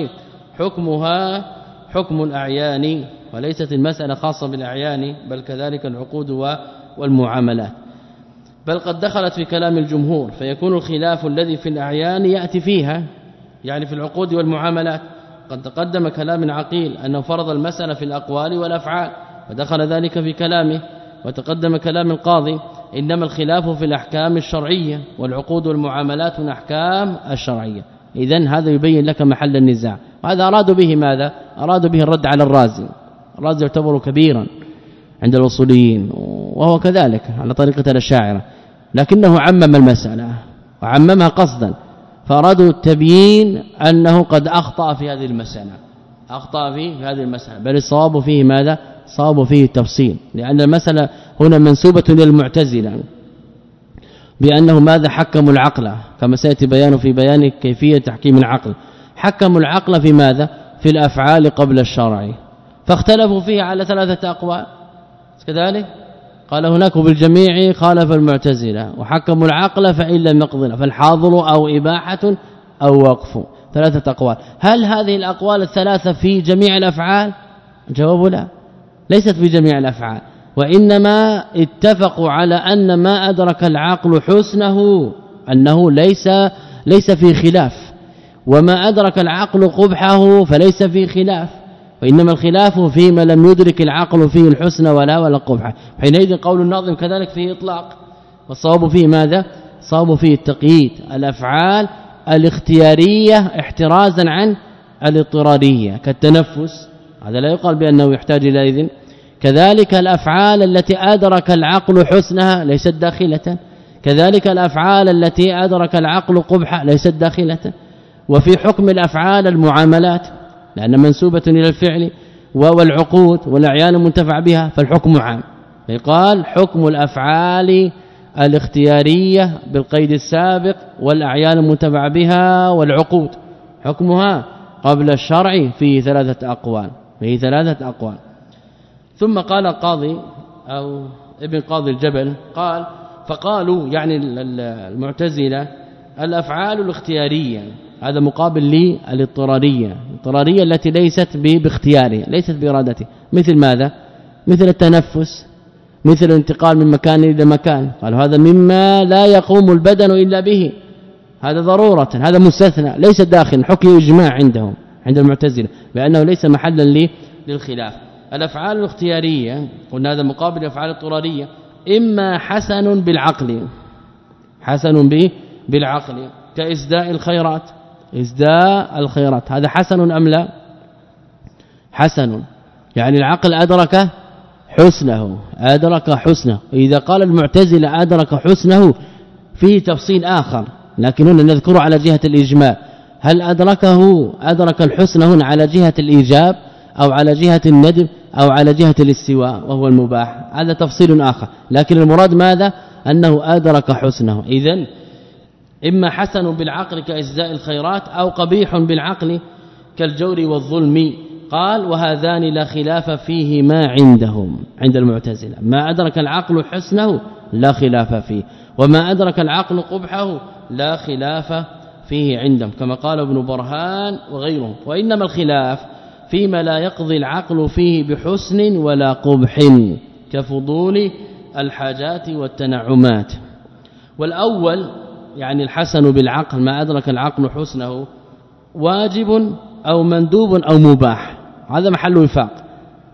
حكمها حكم الأعيان وليست المسألة خاصة بالأعيان بل كذلك العقود والمعاملات. بل قد دخلت في كلام الجمهور فيكون الخلاف الذي في الأعيان يأتي فيها يعني في العقود والمعاملات. قد تقدم كلام عقيل أنه فرض المسألة في الأقوال والأفعال ودخل ذلك في كلامه وتقدم كلام القاضي إنما الخلاف في الأحكام الشرعية والعقود والمعاملات من أحكام الشرعية. اذا هذا يبين لك محل النزاع. وهذا أرادوا به ماذا؟ أرادوا به الرد على الرازي. الرازي يعتبر كبيرا عند الاصوليين وهو كذلك على طريقة الأشاعرة لكنه عمم المسألة وعممها قصدا فأرادوا التبيين أنه قد أخطأ في هذه المسألة. أخطأ في هذه المسألة بل الصواب فيه ماذا؟ صاب فيه التفصيل لأن المسألة هنا منسوبة للمعتزلة بأنه ماذا؟ حكموا العقل كما سيأتي بيانه في بيان كيفية تحكيم العقل. حكموا العقل في ماذا؟ في الأفعال قبل الشرع. فاختلفوا فيه على ثلاثة أقوال. كذلك قال هناك بالجميع خالف المعتزلة وحكموا العقل فإن لم يقضنا فالحاضر أو إباحة أو وقف. ثلاثة أقوال. هل هذه الأقوال الثلاثة في جميع الأفعال؟ جواب لا. ليست في جميع الأفعال. وإنما اتفقوا على أن ما أدرك العقل حسنه أنه ليس ليس في خلاف. وما أدرك العقل قبحه فليس في خلاف. وإنما الخلاف فيما لم يدرك العقل فيه الحسن ولا ولا القبح. حينئذ قول الناظم كذلك فيه إطلاق. والصواب فيه ماذا؟ صواب فيه التقييد. الأفعال الاختيارية احترازا عن الاضطرارية كالتنفس. هذا لا يقال بأنه يحتاج إلى إذن. كذلك الأفعال التي أدرك العقل حسنها ليست داخلة. كذلك الأفعال التي أدرك العقل قبحها ليست داخلة. وفي حكم الأفعال المعاملات لأن منسوبة إلى الفعل والعقود والأعيان المنتفع بها فالحكم عام. فيقال حكم الأفعال الاختيارية بالقيد السابق والأعيان المنتفع بها والعقود. حكمها قبل الشرع في ثلاثة أقوال في ثلاثة أقوال. ثم قال القاضي أو ابن قاضي الجبل قال فقالوا يعني المعتزلة الأفعال الاختيارية هذا مقابل للاضطراريه الاضطرارية التي ليست باختياره ليست بارادته مثل ماذا؟ مثل التنفس مثل الانتقال من مكان إلى مكان. قالوا هذا مما لا يقوم البدن إلا به. هذا ضرورة هذا مستثنى ليس داخل حكم إجماع عندهم عند المعتزلة بانه ليس محلا للخلاف. الأفعال الاختيارية قلنا هذا مقابل الأفعال الاضطرارية إما حسن بالعقل حسن به بالعقل كاسداء الخيرات إزداء الخيرات. هذا حسن أم لا؟ حسن. يعني العقل أدرك حسنه أدرك حسنه. إذا قال المعتزلة أدرك حسنه فيه تفصيل آخر. لكن هنا نذكر على جهة الإجماع. هل أدركه؟ أدرك الحسن هنا على جهة الإيجاب أو على جهة الندب أو على جهة الاستواء وهو المباح. هذا تفصيل آخر. لكن المراد ماذا؟ أنه أدرك حسنه. اذا إما حسن بالعقل كأجزاء الخيرات أو قبيح بالعقل كالجور والظلم. قال وهذان لا خلاف فيهما عندهم. عند المعتزلة ما أدرك العقل حسنه لا خلاف فيه وما أدرك العقل قبحه لا خلاف فيه عندهم. كما قال ابن برهان وغيره وإنما الخلاف فيما لا يقضي العقل فيه بحسن ولا قبح كفضول الحاجات والتنعمات. والأول يعني الحسن بالعقل ما أدرك العقل حسنه واجب أو مندوب أو مباح. هذا محل وفاق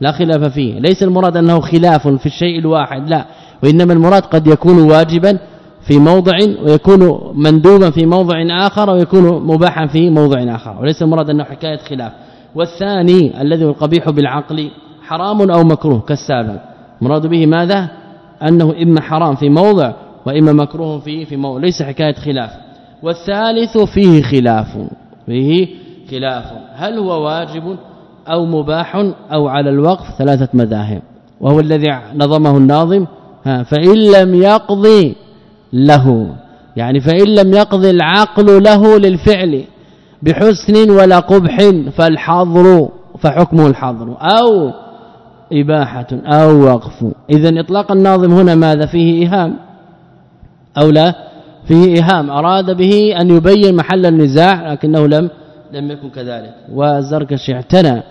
لا خلاف فيه. ليس المراد أنه خلاف في الشيء الواحد لا. وإنما المراد قد يكون واجبا في موضع ويكون مندوبا في موضع آخر ويكون مباحا في موضع آخر. وليس المراد أنه حكاية خلاف. والثاني الذي هو القبيح بالعقل حرام أو مكروه كالسابق. مراد به ماذا؟ أنه إما حرام في موضع وإما مكروه فيه في موضع ليس حكاية خلاف. والثالث فيه خلاف فيه خلاف. هل هو واجب أو مباح أو على الوقف؟ ثلاثة مذاهب. وهو الذي نظمه الناظم ها فإن لم يقضي له. يعني فإن لم يقضي العقل له للفعل بحسن ولا قبح فالحظر فحكمه الحظر. أو إباحة أو وقف. اذا إطلاق الناظم هنا ماذا؟ فيه إيهام. أو لا فيه إيهام. أراد به أن يبين محل النزاع لكنه لم لم يكن كذلك. والزركشي اعتنى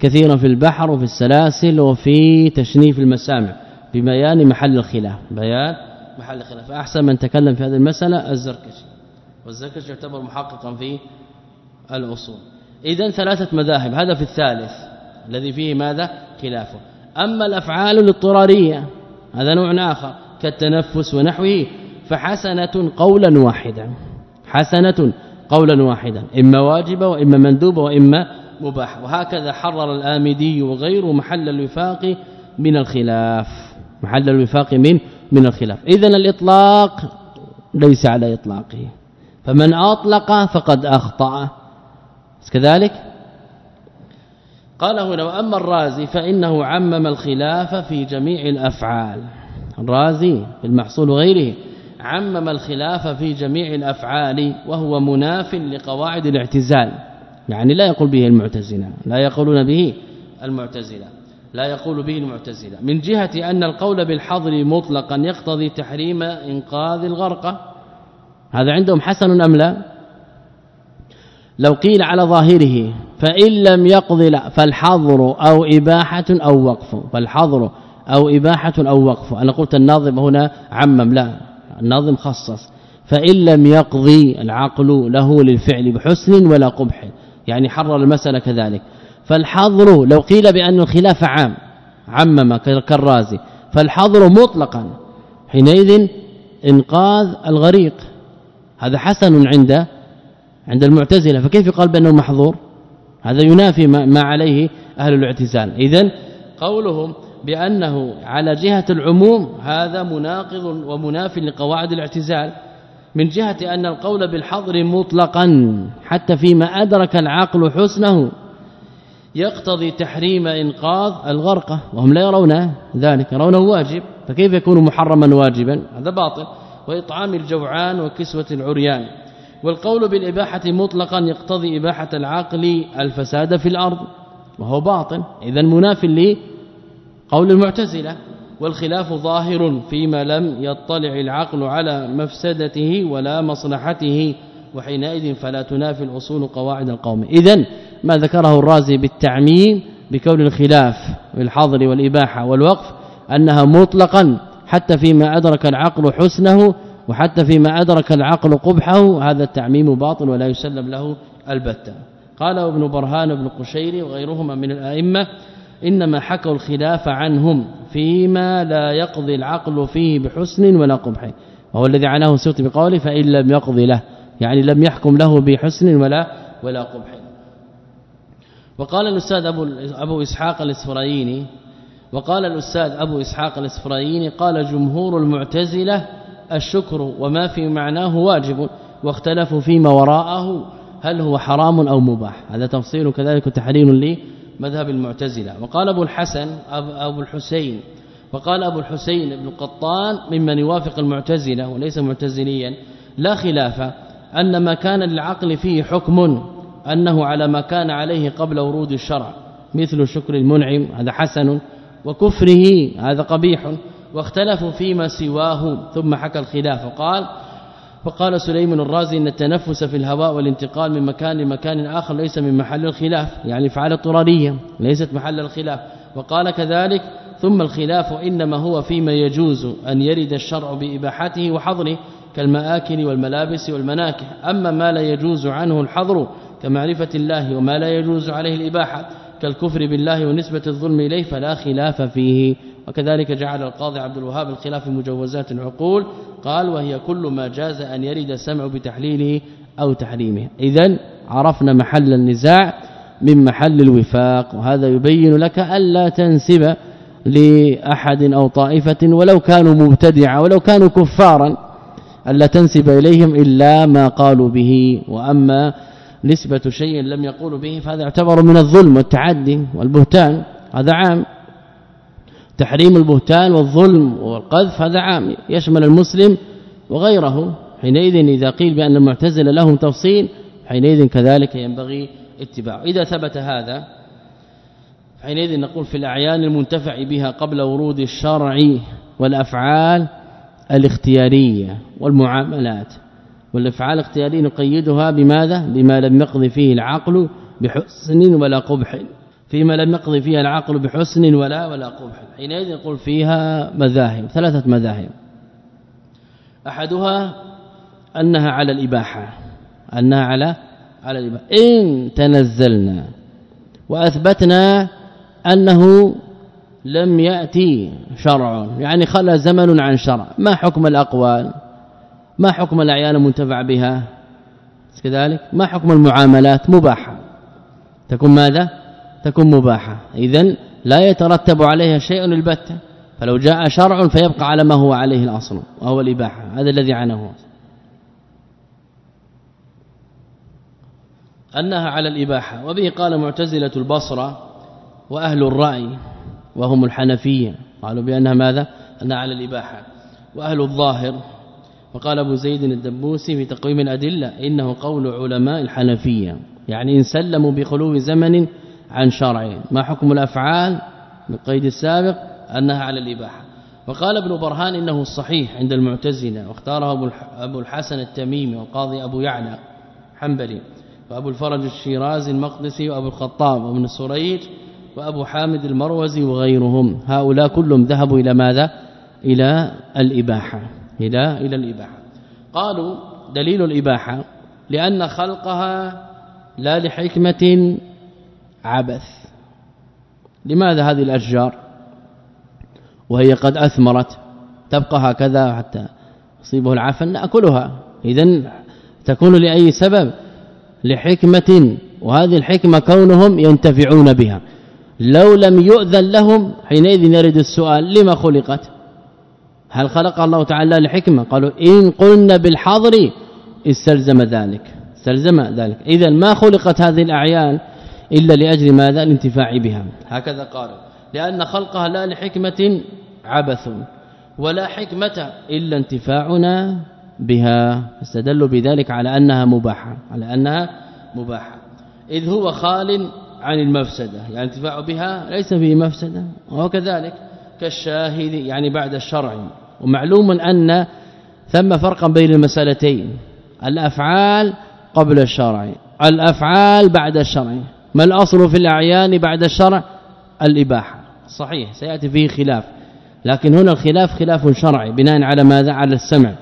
كثيرا في البحر وفي السلاسل وفي تشنيف المسامع ببيان محل الخلاف. بيان محل الخلاف. احسن من تكلم في هذه المسألة الزركشي والزركشي يعتبر محققا في الأصول. اذا ثلاثة مذاهب هذا في الثالث الذي فيه ماذا؟ خلافه. أما الأفعال الاضطرارية هذا نوع آخر كالتنفس ونحوه فحسنة قولا واحدا. حسنة قولا واحدا. إما واجبة وإما مندوبة وإما مباح وهكذا حرر الآمدي وغيره محل الوفاق من الخلاف. محل الوفاق من من الخلاف. اذا الإطلاق ليس على إطلاقه. فمن أطلق فقد أخطأ. كذلك؟ قال هنا وأما الرازي فإنه عمم الخلاف في جميع الأفعال. الرازي في المحصول وغيره عمم الخلاف في جميع الأفعال وهو مناف لقواعد الاعتزال. يعني لا يقول به المعتزلة لا يقولون به المعتزلة لا يقول به المعتزلة. من جهة أن القول بالحظر مطلقا يقتضي تحريم إنقاذ الغرقة. هذا عندهم حسن أم لا؟ لو قيل على ظاهره فإن لم يقض لا فالحظر أو إباحة أو وقف فالحظر أو إباحة أو وقف. أنا قلت الناظم هنا عمم لا. الناظم خصص. فإن لم يقضي العقل له للفعل بحسن ولا قبح. يعني حرر المسألة كذلك. فالحظر لو قيل بأن الخلاف عام عمم كالرازي. فالحظر مطلقا. حينئذ إنقاذ الغريق. هذا حسن عند عند المعتزلة. فكيف يقال بأنه محظور؟ هذا ينافي ما عليه أهل الاعتزال. اذا قولهم بأنه على جهة العموم هذا مناقض ومناف لقواعد الاعتزال من جهة أن القول بالحظر مطلقا حتى فيما أدرك العقل حسنه يقتضي تحريم إنقاذ الغرقة وهم لا يرون ذلك يرونه واجب فكيف يكون محرما واجبا؟ هذا باطل وإطعام الجوعان وكسوة العريان والقول بالإباحة مطلقا يقتضي إباحة العقل الفساد في الأرض وهو باطل اذا مناف قول المعتزلة والخلاف ظاهر فيما لم يطلع العقل على مفسدته ولا مصلحته وحينئذ فلا تنافي الأصول قواعد القوم. اذا ما ذكره الرازي بالتعميم بكون الخلاف والحظر والإباحة والوقف أنها مطلقا حتى فيما أدرك العقل حسنه وحتى فيما أدرك العقل قبحه هذا التعميم باطل ولا يسلم له البتة. قال ابن برهان بن قشيري وغيرهما من الأئمة إنما حكوا الخلاف عنهم فيما لا يقضي العقل فيه بحسن ولا قبح. وهو الذي عناه السوط بقوله فإن لم يقضي له يعني لم يحكم له بحسن ولا ولا قبح. وقال الأستاذ أبو أبو إسحاق الاسفرايني وقال الأستاذ أبو إسحاق الاسفرايني قال جمهور المعتزلة الشكر وما في معناه واجب واختلفوا فيما وراءه هل هو حرام أو مباح. هذا تفصيل كذلك تحرير لمذهب المعتزلة. وقال أبو الحسن أبو الحسين وقال أبو الحسين بن قطان ممن يوافق المعتزلة وليس معتزليا لا خلاف أن ما كان للعقل فيه حكم أنه على ما كان عليه قبل ورود الشرع مثل شكر المنعم هذا حسن وكفره هذا قبيح واختلفوا فيما سواه ثم حكى الخلاف. وقال فقال سليم الرازي إن التنفس في الهواء والانتقال من مكان لمكان آخر ليس من محل الخلاف يعني فعال اضطراريه ليست محل الخلاف. وقال كذلك ثم الخلاف إنما هو فيما يجوز أن يرد الشرع بإباحته وحظره كالمآكل والملابس والمناكح. أما ما لا يجوز عنه الحظر كمعرفة الله وما لا يجوز عليه الإباحة. كالكفر بالله ونسبة الظلم إليه فلا خلاف فيه. وكذلك جعل القاضي عبد الوهاب الخلاف مجوزات العقول. قال وهي كل ما جاز أن يرد السمع بتحليله أو تحريمه. اذا عرفنا محل النزاع من محل الوفاق. وهذا يبين لك الا تنسب لأحد أو طائفة ولو كانوا مبتدعا ولو كانوا كفارا الا تنسب إليهم إلا ما قالوا به. وأما نسبة شيء لم يقولوا به فهذا يعتبر من الظلم والتعدي والبهتان هذا عام. تحريم البهتان والظلم والقذف هذا عام. يشمل المسلم وغيره. حينئذ إذا قيل بأن المعتزلة لهم تفصيل حينئذ كذلك ينبغي اتباعه إذا ثبت هذا حينئذ نقول في الأعيان المنتفع بها قبل ورود الشرع والأفعال الاختيارية والمعاملات. والأفعال الاختيارية نقيدها بماذا؟ بما لم يقضي فيه العقل بحسن ولا قبح. فيما لم يقضي فيها العقل بحسن ولا ولا قبح. حينئذ نقول فيها مذاهب ثلاثة مذاهب. أحدها أنها على الإباحة أنها على على الإباحة. إن تنزلنا وأثبتنا أنه لم يأتي شرع يعني خلى زمن عن شرع ما حكم الأقوال؟ ما حكم الأعيان المنتفع بها؟ كذلك ما حكم المعاملات؟ مباحة. تكون ماذا؟ تكون مباحة. اذا لا يترتب عليها شيء البتة فلو جاء شرع فيبقى على ما هو عليه الأصل وهو الإباحة. هذا الذي عنه. أنها على الإباحة. وبه قال معتزلة البصرة وأهل الرأي وهم الحنفية. قالوا بأنها ماذا؟ أنها على الإباحة. وأهل الظاهر وقال أبو زيد الدبوسي في تقويم الأدلة إنه قول علماء الحنفية يعني إن سلموا بخلو زمن عن شرع. ما حكم الأفعال؟ بالقيد السابق أنها على الإباحة. وقال ابن برهان إنه الصحيح عند المعتزلة واختاره أبو الحسن التميمي والقاضي أبو يعلى حنبلي وأبو الفرج الشيرازي المقدسي وأبو الخطاب وابن سريج وأبو حامد المروزي وغيرهم. هؤلاء كلهم ذهبوا إلى ماذا؟ إلى الإباحة. إلى إلى الإباحة. قالوا دليل الإباحة لأن خلقها لا لحكمة عبث. لماذا هذه الأشجار؟ وهي قد أثمرت. تبقى هكذا حتى يصيبه العفن نأكلها. اذا تكون لأي سبب؟ لحكمة. وهذه الحكمة كونهم ينتفعون بها. لو لم يؤذن لهم حينئذ يرد السؤال لما خلقت؟ هل خلق الله تعالى لحكمة؟ قالوا إن قلنا بالحظر استلزم ذلك استلزم ذلك. اذا ما خلقت هذه الأعيان إلا لأجل ماذا؟ الانتفاع بها. هكذا قال لأن خلقها لا لحكمة عبث ولا حكمة إلا انتفاعنا بها. استدلوا بذلك على أنها مباحة على أنها مباحة. إذ هو خال عن المفسدة يعني انتفاع بها ليس فيه مفسدة وهو كذلك. كالشاهد يعني بعد الشرع. ومعلوم أن ثم فرقا بين المسألتين. الأفعال قبل الشرع الأفعال بعد الشرع. ما الأصل في الأعيان بعد الشرع؟ الإباحة. صحيح سيأتي فيه خلاف. لكن هنا الخلاف خلاف شرعي بناء على ماذا؟ على السمع.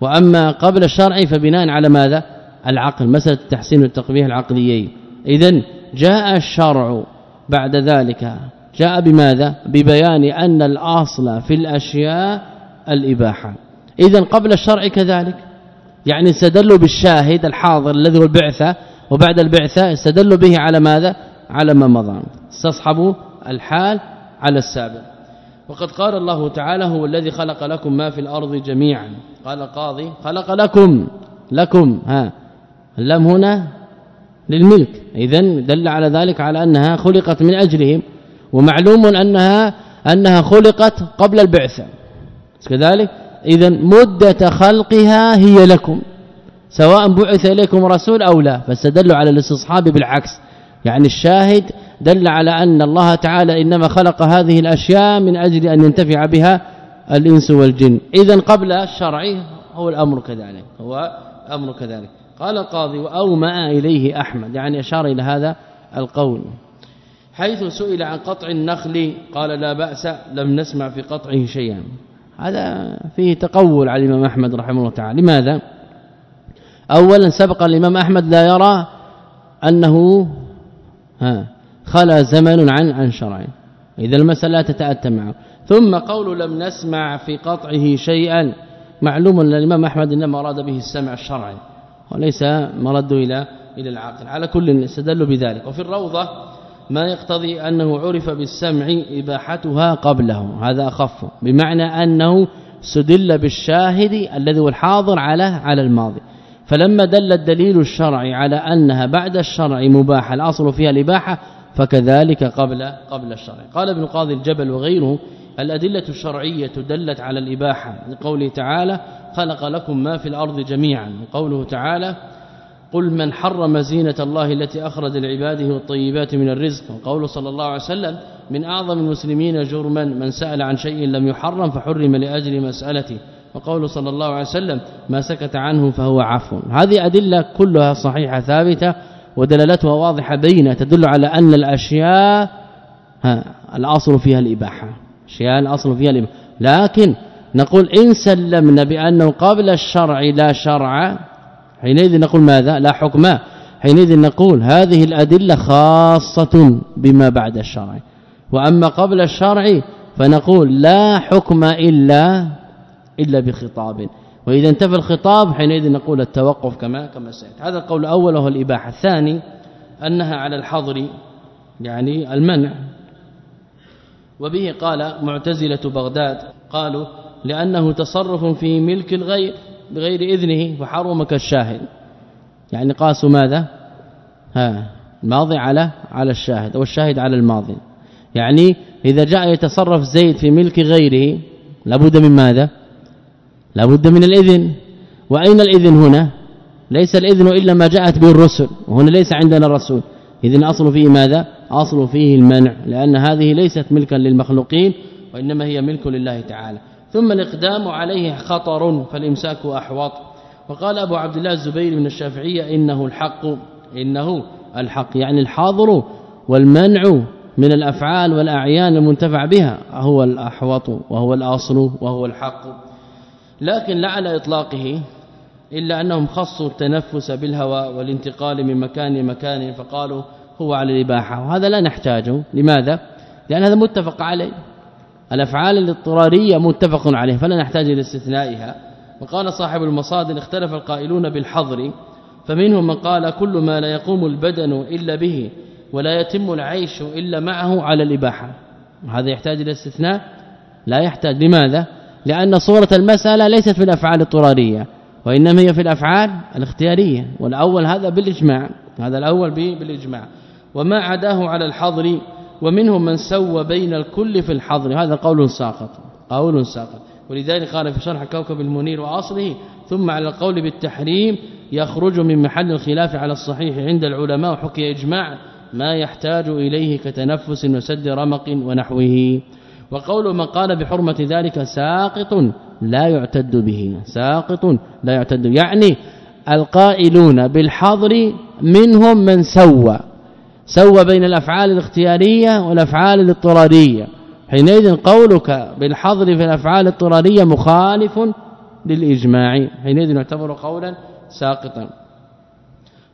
وأما قبل الشرع فبناء على ماذا؟ العقل. مسألة التحسين والتقبيح العقليين. اذا جاء الشرع بعد ذلك. جاء بماذا؟ ببيان أن الأصل في الأشياء الإباحة. اذا قبل الشرع كذلك. يعني استدلوا بالشاهد الحاضر الذي هو البعثة وبعد البعثة استدلوا به على ماذا؟ على ما مضى. استصحبوا الحال على السابق. وقد قال الله تعالى هو الذي خلق لكم ما في الأرض جميعا قال القاضي خلق لكم لكم ها. اللام هنا للملك. اذا دل على ذلك على أنها خلقت من أجلهم. ومعلوم أنها أنها خلقت قبل البعثه كذلك إذا مدة خلقها هي لكم سواء بعث إليكم رسول أو لا فاستدلوا على الاستصحاب بالعكس. يعني الشاهد دل على أن الله تعالى إنما خلق هذه الأشياء من أجل أن ينتفع بها الإنس والجن. إذا قبل الشرع هو الأمر كذلك هو أمر كذلك. قال القاضي وأومأ إليه أحمد. يعني أشار إلى هذا القول. حيث سئل عن قطع النخل قال لا بأس لم نسمع في قطعه شيئا. هذا فيه تقول على الإمام أحمد رحمه الله تعالى. لماذا؟ اولا سبق الإمام أحمد لا يرى أنه ها خلا زمن عن عن شرع إذا المسألة تتأتى معه. ثم قول لم نسمع في قطعه شيئا. معلوم أن الإمام أحمد إنما أراد به السمع الشرعي وليس مرد إلى إلى العقل على كل استدل بذلك. وفي الروضة ما يقتضي أنه عرف بالسمع إباحتها قبله. هذا أخف. بمعنى أنه سدل بالشاهد الذي هو الحاضر على على الماضي. فلما دل الدليل الشرعي على أنها بعد الشرع مباحة الأصل فيها الإباحة فكذلك قبل قبل الشرع. قال ابن قاضي الجبل وغيره الأدلة الشرعية دلت على الإباحة. لقوله تعالى خلق لكم ما في الأرض جميعا وقوله تعالى قل من حرم زينة الله التي أخرج لعباده والطيبات من الرزق. وقوله صلى الله عليه وسلم من أعظم المسلمين جرما من سأل عن شيء لم يحرم فحرم لأجل مسألته. وقوله صلى الله عليه وسلم ما سكت عنه فهو عفو. هذه أدلة كلها صحيحة ثابتة ودلالتها واضحة بينة تدل على أن الأشياء ها الأصل فيها الإباحة. أشياء الأصل فيها الإباحة. لكن نقول إن سلمنا بأنه قبل الشرع لا شرع حينئذ نقول ماذا؟ لا حكم. حينئذ نقول هذه الأدلة خاصة بما بعد الشرع. وأما قبل الشرع فنقول لا حكم إلا إلا بخطاب. وإذا انتفى الخطاب حينئذ نقول التوقف كما كما سيت هذا القول الأول وهو الإباحة الثاني أنها على الحظر يعني المنع. وبه قال معتزلة بغداد قالوا لأنه تصرف في ملك الغير بغير إذنه فحرم كالشاهد يعني قاسوا ماذا؟ ها الماضي على على الشاهد أو الشاهد على الماضي. يعني إذا جاء يتصرف زيد في ملك غيره لابد من ماذا؟ لابد من الإذن. وأين الإذن هنا؟ ليس الإذن إلا ما جاءت به الرسل وهنا ليس عندنا الرسول اذا أصل فيه ماذا؟ أصل فيه المنع لأن هذه ليست ملكا للمخلوقين وإنما هي ملك لله تعالى. ثم الإقدام عليه خطر فالإمساك أحوط. وقال أبو عبد الله الزبير من الشافعية إنه الحق إنه الحق يعني الحاضر والمنع من الأفعال والأعيان المنتفع بها هو الأحوط وهو الأصل وهو الحق. لكن لا على إطلاقه إلا أنهم خصوا التنفس بالهواء والانتقال من مكان لمكان فقالوا هو على الإباحة وهذا لا نحتاجه. لماذا؟ لأن هذا متفق عليه. الأفعال الاضطرارية متفق عليه فلا نحتاج إلى استثنائها. وقال صاحب المصادر اختلف القائلون بالحظر فمنهم من قال كل ما لا يقوم البدن إلا به ولا يتم العيش إلا معه على الإباحة. هذا يحتاج إلى استثناء؟ لا يحتاج. لماذا؟ لأن صورة المسألة ليست في الأفعال الاضطرارية وإنما هي في الأفعال الاختيارية والأول هذا بالإجماع هذا الأول بالإجماع. وما عداه على الحظر ومنهم من سوى بين الكل في الحظر. هذا قول ساقط قول ساقط. ولذلك قال في شرح كوكب المنير وأصله ثم على القول بالتحريم يخرج من محل الخلاف على الصحيح عند العلماء وحكي إجماع ما يحتاج إليه كتنفس وسد رمق ونحوه وقول من قال بحرمة ذلك ساقط لا يعتد به ساقط لا يعتد. يعني القائلون بالحظر منهم من سوى. سوى بين الأفعال الاختيارية والأفعال الاضطرارية. حينئذ قولك بالحظر في الأفعال الاضطرارية مخالف للإجماع. حينئذ يعتبر قولا ساقطا.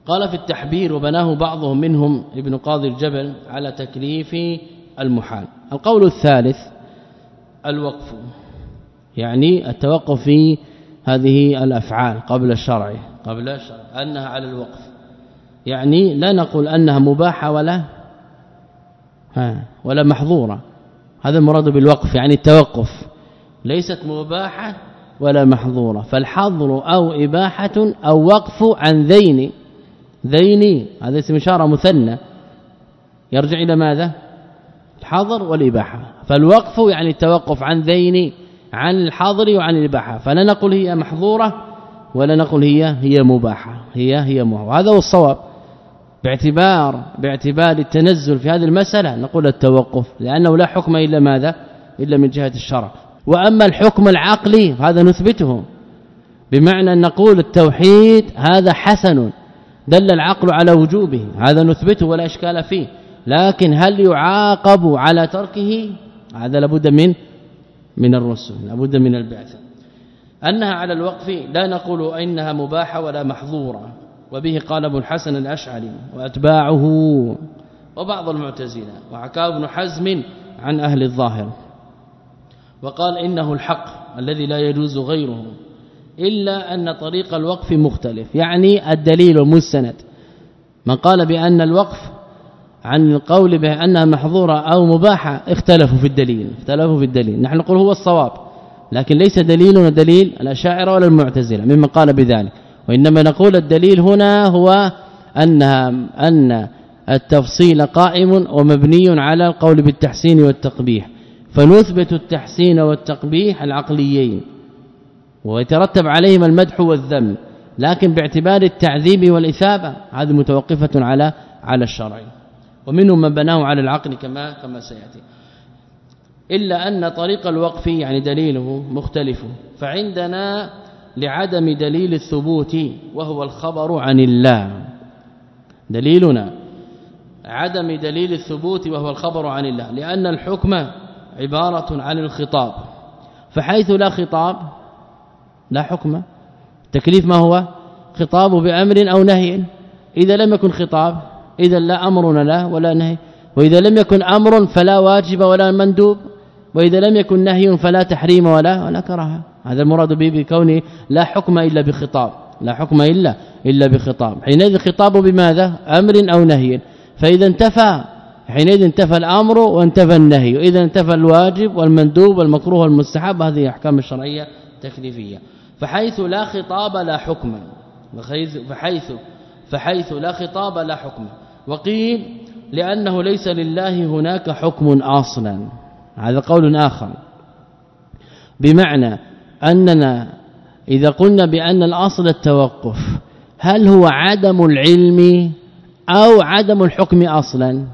قال في التحبير وبناه بعضهم منهم ابن قاضي الجبل على تكليف المحال. القول الثالث الوقف يعني التوقف في هذه الأفعال قبل الشرع قبل الشرع أنها على الوقف. يعني لا نقول أنها مباحة ولا ها ولا محظورة. هذا المراد بالوقف يعني التوقف. ليست مباحة ولا محظورة. فالحظر أو إباحة أو وقف عن ذين. ذين هذا اسم إشارة مثنى. يرجع إلى ماذا؟ الحظر والإباحة. فالوقف يعني التوقف عن ذين عن الحظر وعن الإباحة. فلا نقول هي محظورة ولا نقول هي هي مباحة. هي هي مباحة. هذا هو الصواب. باعتبار باعتبار التنزل في هذه المسألة نقول التوقف لأنه لا حكم إلا ماذا؟ إلا من جهة الشرع. وأما الحكم العقلي هذا نثبته بمعنى أن نقول التوحيد هذا حسن دل العقل على وجوبه هذا نثبته ولا إشكال فيه. لكن هل يعاقب على تركه؟ هذا لابد من من الرسل لابد من البعثة. أنها على الوقف لا نقول إنها مباحة ولا محظورة. وبه قال ابو الحسن الأشعري وأتباعه وبعض المعتزلة وحكى ابن حزم عن أهل الظاهر. وقال إنه الحق الذي لا يجوز غيره إلا أن طريق الوقف مختلف يعني الدليل المستند من قال بأن الوقف عن القول بانها محظورة أو مباحة اختلفوا في الدليل اختلفوا في الدليل. نحن نقول هو الصواب لكن ليس دليلنا دليل الأشاعرة ولا المعتزلة ممن قال بذلك. وإنما نقول الدليل هنا هو انها أن التفصيل قائم ومبني على القول بالتحسين والتقبيح. فنثبت التحسين والتقبيح العقليين. ويترتب عليهما المدح والذم. لكن باعتبار التعذيب والإثابة هذه متوقفة على على الشرع. ومنهم من بناه على العقل كما كما سيأتي. إلا أن طريق الوقف يعني دليله مختلف. فعندنا لعدم دليل الثبوت وهو الخبر عن الله. دليلنا عدم دليل الثبوت وهو الخبر عن الله لأن الحكم عبارة عن الخطاب. فحيث لا خطاب لا حكم. تكليف ما هو؟ خطاب بأمر أو نهي. إذا لم يكن خطاب إذا لا أمر له ولا نهي. وإذا لم يكن أمر فلا واجب ولا مندوب. وإذا لم يكن نهي فلا تحريم ولا ولا كراهة. هذا المراد به بكونه لا حكم إلا بخطاب لا حكم إلا إلا بخطاب. حينئذ خطاب بماذا؟ أمر أو نهي. فإذا انتفى حينئذ انتفى الأمر وانتفى النهي. وإذا انتفى الواجب والمندوب والمكروه والمستحب هذه أحكام الشرعيه تكليفية. فحيث لا خطاب لا حكم. فحيث فحيث لا خطاب لا حكم. وقيل لأنه ليس لله هناك حكم أصلا. هذا قول آخر. بمعنى أننا إذا قلنا بأن الأصل التوقف هل هو عدم العلم أو عدم الحكم أصلا؟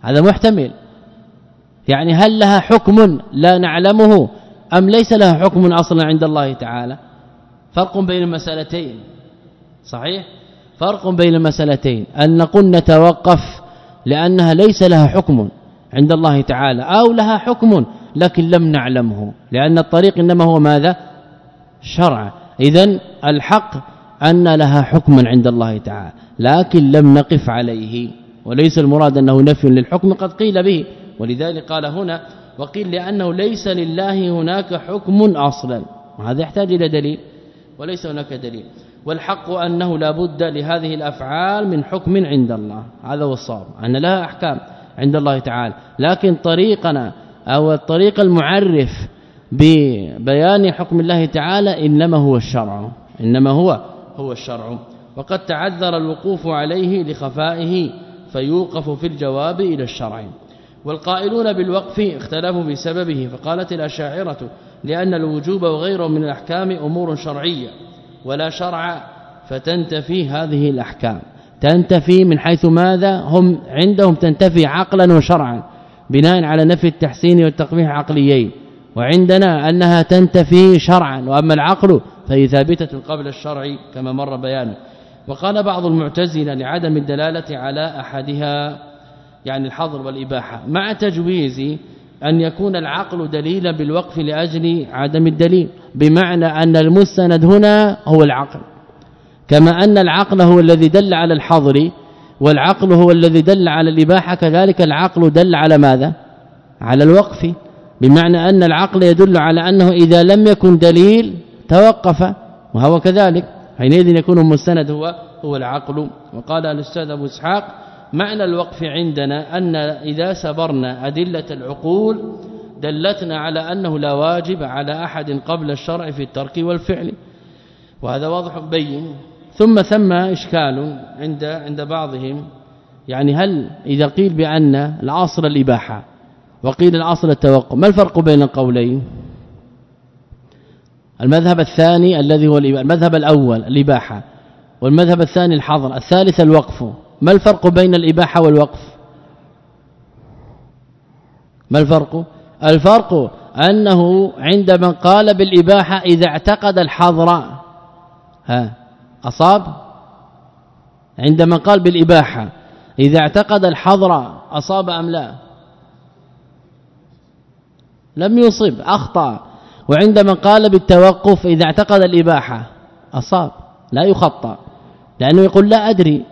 هذا محتمل. يعني هل لها حكم لا نعلمه أم ليس لها حكم أصلا عند الله تعالى؟ فرق بين المسألتين. صحيح؟ فرق بين المسألتين. أن نقول نتوقف لأنها ليس لها حكم. عند الله تعالى. أو لها حكم لكن لم نعلمه. لأن الطريق إنما هو ماذا؟ شرع. اذا الحق أن لها حكما عند الله تعالى. لكن لم نقف عليه. وليس المراد أنه نفي للحكم قد قيل به. ولذلك قال هنا وقيل لأنه ليس لله هناك حكم أصلا. وهذا يحتاج إلى دليل. وليس هناك دليل. والحق أنه لا بد لهذه الأفعال من حكم عند الله. هذا هو الصواب. أن لها أحكام. عند الله تعالى. لكن طريقنا أو الطريق المعرف ببيان حكم الله تعالى إنما هو الشرع. إنما هو هو الشرع. وقد تعذر الوقوف عليه لخفائه فيوقف في الجواب إلى الشرع. والقائلون بالوقف اختلفوا بسببه فقالت الأشاعرة لأن الوجوب وغيره من الأحكام أمور شرعية ولا شرع فتنتفي هذه الأحكام. تنتفي من حيث ماذا؟ هم عندهم تنتفي عقلا وشرعا بناء على نفي التحسين والتقبيح عقليين وعندنا أنها تنتفي شرعا وأما العقل فهي ثابتة قبل الشرع كما مر بيانه. وقال بعض المعتزلة لعدم الدلالة على أحدها يعني الحظر والإباحة مع تجويز أن يكون العقل دليلا بالوقف لأجل عدم الدليل بمعنى أن المستند هنا هو العقل. كما أن العقل هو الذي دل على الحظر والعقل هو الذي دل على الإباحة كذلك العقل دل على ماذا؟ على الوقف. بمعنى أن العقل يدل على أنه إذا لم يكن دليل توقف وهو كذلك. حينئذ يكون المستند هو هو العقل. وقال الأستاذ أبو إسحاق معنى الوقف عندنا أن إذا سبرنا أدلة العقول دلتنا على أنه لا واجب على أحد قبل الشرع في الترك والفعل. وهذا واضح بين. ثم ثم إشكال عند عند بعضهم. يعني هل إذا قيل بأن العصر الإباحة وقيل العصر التوقف ما الفرق بين القولين؟ المذهب الثاني الذي هو المذهب الأول الإباحة والمذهب الثاني الحظر الثالث الوقف. ما الفرق بين الإباحة والوقف؟ ما الفرق؟ الفرق أنه عندما قال بالإباحة إذا اعتقد الحظر ها أصاب؟ عندما قال بالإباحة إذا اعتقد الحظر أصاب أم لا؟ لم يصب أخطأ. وعندما قال بالتوقف إذا اعتقد الإباحة أصاب لا يخطأ. لأنه يقول لا أدري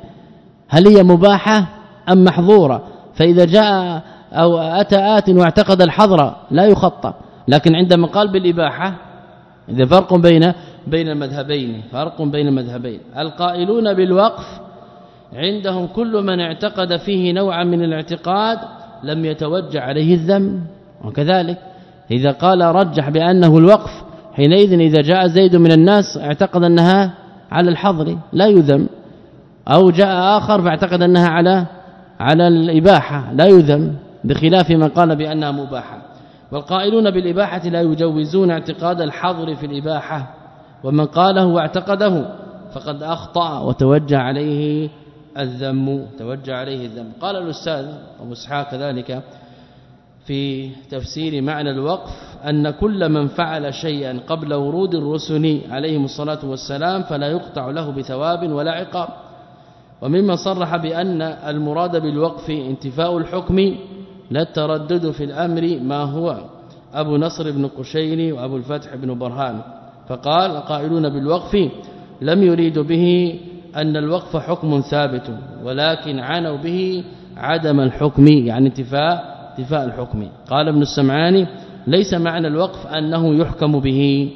هل هي مباحة أم محظورة. فإذا جاء أو أتى آت واعتقد الحظر لا يخطى لكن عندما قال بالإباحة إذا فرق بين بين المذهبين فرق بين المذهبين. القائلون بالوقف عندهم كل من اعتقد فيه نوعا من الاعتقاد لم يتوجه عليه الذم وكذلك إذا قال رجح بأنه الوقف حينئذ إذا جاء زيد من الناس اعتقد أنها على الحظر لا يذم. أو جاء آخر فاعتقد أنها على على الإباحة لا يذم بخلاف من قال بأنها مباحة. والقائلون بالإباحة لا يجوزون اعتقاد الحظر في الإباحة. ومن قاله واعتقده فقد أخطأ وتوجه عليه الذم توجه عليه الذم. قال الأستاذ أبو إسحاق كذلك في تفسير معنى الوقف أن كل من فعل شيئا قبل ورود الرسل عليهم الصلاة والسلام فلا يقطع له بثواب ولا عقاب. ومما صرح بأن المراد بالوقف انتفاء الحكم لا التردد في الأمر ما هو أبو نصر بن قشيري وأبو الفتح بن برهان. فقال قائلون بالوقف لم يريد به أن الوقف حكم ثابت ولكن عنوا به عدم الحكم يعني انتفاء انتفاء الحكم. قال ابن السمعاني ليس معنى الوقف أنه يحكم به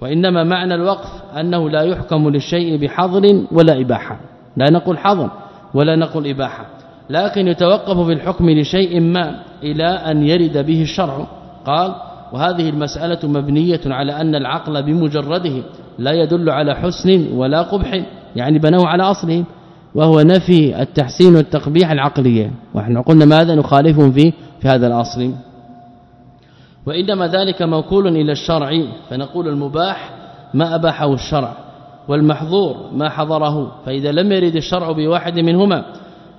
وإنما معنى الوقف أنه لا يحكم للشيء بحظر ولا إباحة. لا نقول حظر ولا نقول إباحة لكن يتوقف في الحكم لشيء ما إلى أن يرد به الشرع. قال وهذه المسألة مبنية على أن العقل بمجرده لا يدل على حسن ولا قبح يعني بنوه على اصله وهو نفي التحسين والتقبيح العقلية. ونحن قلنا ماذا نخالفهم فيه في هذا الأصل. وإنما ذلك موكول إلى الشرع فنقول المباح ما أباحه الشرع والمحظور ما حضره فإذا لم يرد الشرع بواحد منهما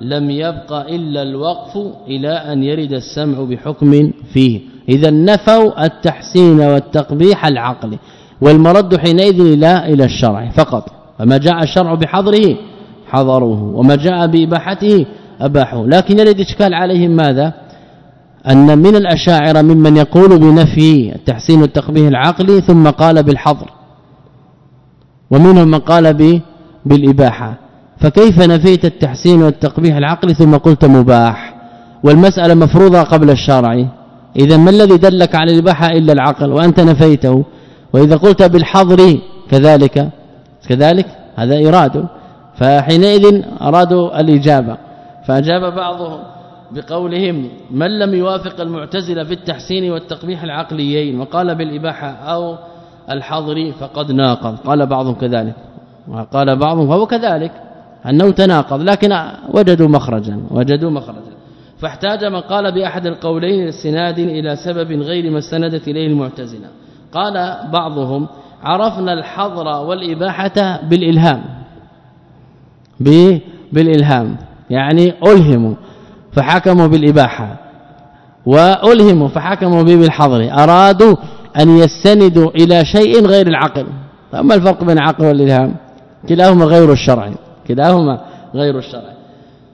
لم يبقى إلا الوقف إلى أن يرد السمع بحكم فيه. إذا نفوا التحسين والتقبيح العقلي والمرد حينئذ إلى إلى الشرع فقط. فما جاء الشرع بحظره حضروه وما جاء بإباحته أباحوه. لكن يريد إشكال عليهم ماذا؟ أن من الأشاعرة ممن يقول بنفي التحسين والتقبيح العقلي ثم قال بالحظر ومنهم من قال به بالإباحة. فكيف نفيت التحسين والتقبيح العقلي ثم قلت مباح؟ والمسألة مفروضة قبل الشرع. إذا ما الذي دلك على الاباحه إلا العقل وأنت نفيته؟ وإذا قلت بالحظر كذلك. كذلك؟ هذا إراد. فحينئذ أرادوا الإجابة. فأجاب بعضهم بقولهم من لم يوافق المعتزلة في التحسين والتقبيح العقليين وقال بالإباحة أو الحظر فقد ناقض. قال بعضهم كذلك. وقال بعضهم فهو كذلك. أنه تناقض لكن وجدوا مخرجا وجدوا مخرجا. فاحتاج من قال بأحد القولين استناد إلى سبب غير ما استندت إليه المعتزلة. قال بعضهم عرفنا الحظر والإباحة بالإلهام. بالإلهام. يعني ألهموا فحكموا بالإباحة. وألهموا فحكموا به بالحظر. أرادوا أن يستندوا إلى شيء غير العقل. فما الفرق بين العقل والإلهام كلاهما غير الشرع. كلاهما غير الشرع.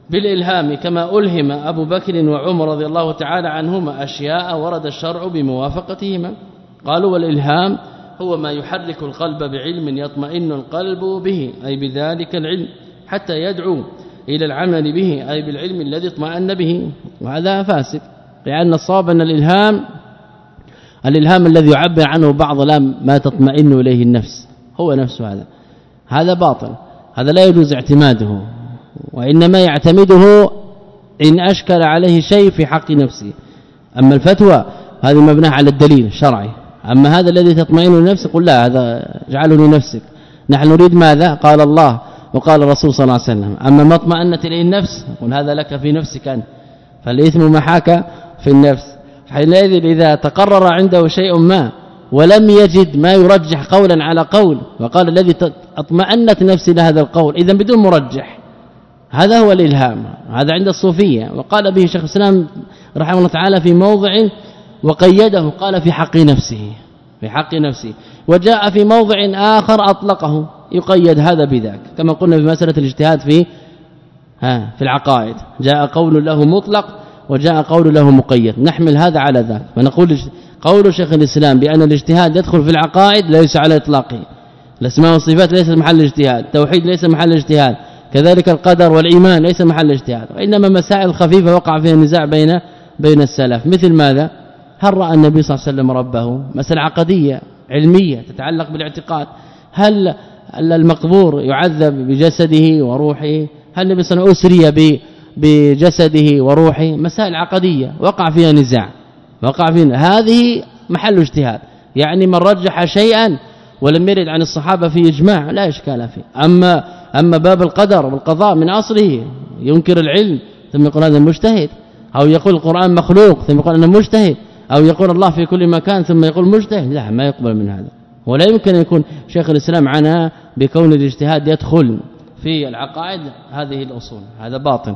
بالإلهام كما ألهم أبو بكر وعمر رضي الله تعالى عنهما أشياء ورد الشرع بموافقتهما. قالوا والإلهام هو ما يحرك القلب بعلم يطمئن القلب به أي بذلك العلم حتى يدعو إلى العمل به أي بالعلم الذي اطمأن به. وهذا فاسد لأن الصواب أن الإلهام الإلهام الذي يعبر عنه بعض الام ما تطمئن إليه النفس هو نفس هذا. هذا باطل. هذا لا يجوز اعتماده وإنما يعتمده إن أشكل عليه شيء في حق نفسه. أما الفتوى هذه مبناة على الدليل الشرعي. أما هذا الذي تطمئن النفس قل لا هذا اجعله لنفسك. نحن نريد ماذا؟ قال الله وقال الرسول صلى الله عليه وسلم. أما ما اطمأنت إليه النفس قل هذا لك في نفسك أنت. فالإثم محاك في النفس. حينئذ إذا تقرر عنده شيء ما ولم يجد ما يرجح قولا على قول. وقال الذي أطمأنت نفسي لهذا القول إذا بدون مرجح. هذا هو الإلهام هذا عند الصوفية. وقال به شيخ الإسلام رحمه الله تعالى في موضع وقيده قال في حق نفسه في حق نفسه. وجاء في موضع آخر أطلقه يقيد هذا بذاك. كما قلنا في مسألة الاجتهاد في ها في العقائد. جاء قول له مطلق وجاء قول له مقيد. نحمل هذا على ذاك. ونقول قول شيخ الإسلام بأن الاجتهاد يدخل في العقائد ليس على اطلاقه الأسماء والصفات ليس محل اجتهاد التوحيد ليس محل اجتهاد كذلك القدر والإيمان ليس محل اجتهاد وإنما مسائل خفيفة وقع فيها نزاع بين بين السلف. مثل ماذا؟ هل رأى النبي صلى الله عليه وسلم ربه؟ مسألة عقدية علمية تتعلق بالاعتقاد. هل المقبور يعذب بجسده وروحه؟ هل النبي صلى الله عليه وسلم أسري بجسده وروحه؟ مسائل عقدية. وقع فيها نزاع. وقع فيها هذه محل اجتهاد. يعني من رجح شيئا ولم يرد عن الصحابة في إجماع لا إشكال فيه. أما أما باب القدر والقضاء من أصله ينكر العلم ثم يقول هذا مجتهد. أو يقول القرآن مخلوق ثم يقول أنه مجتهد. أو يقول الله في كل مكان ثم يقول مجتهد. لا ما يقبل من هذا. ولا يمكن أن يكون شيخ الإسلام عنها بكون الاجتهاد يدخل في العقائد هذه الأصول. هذا باطن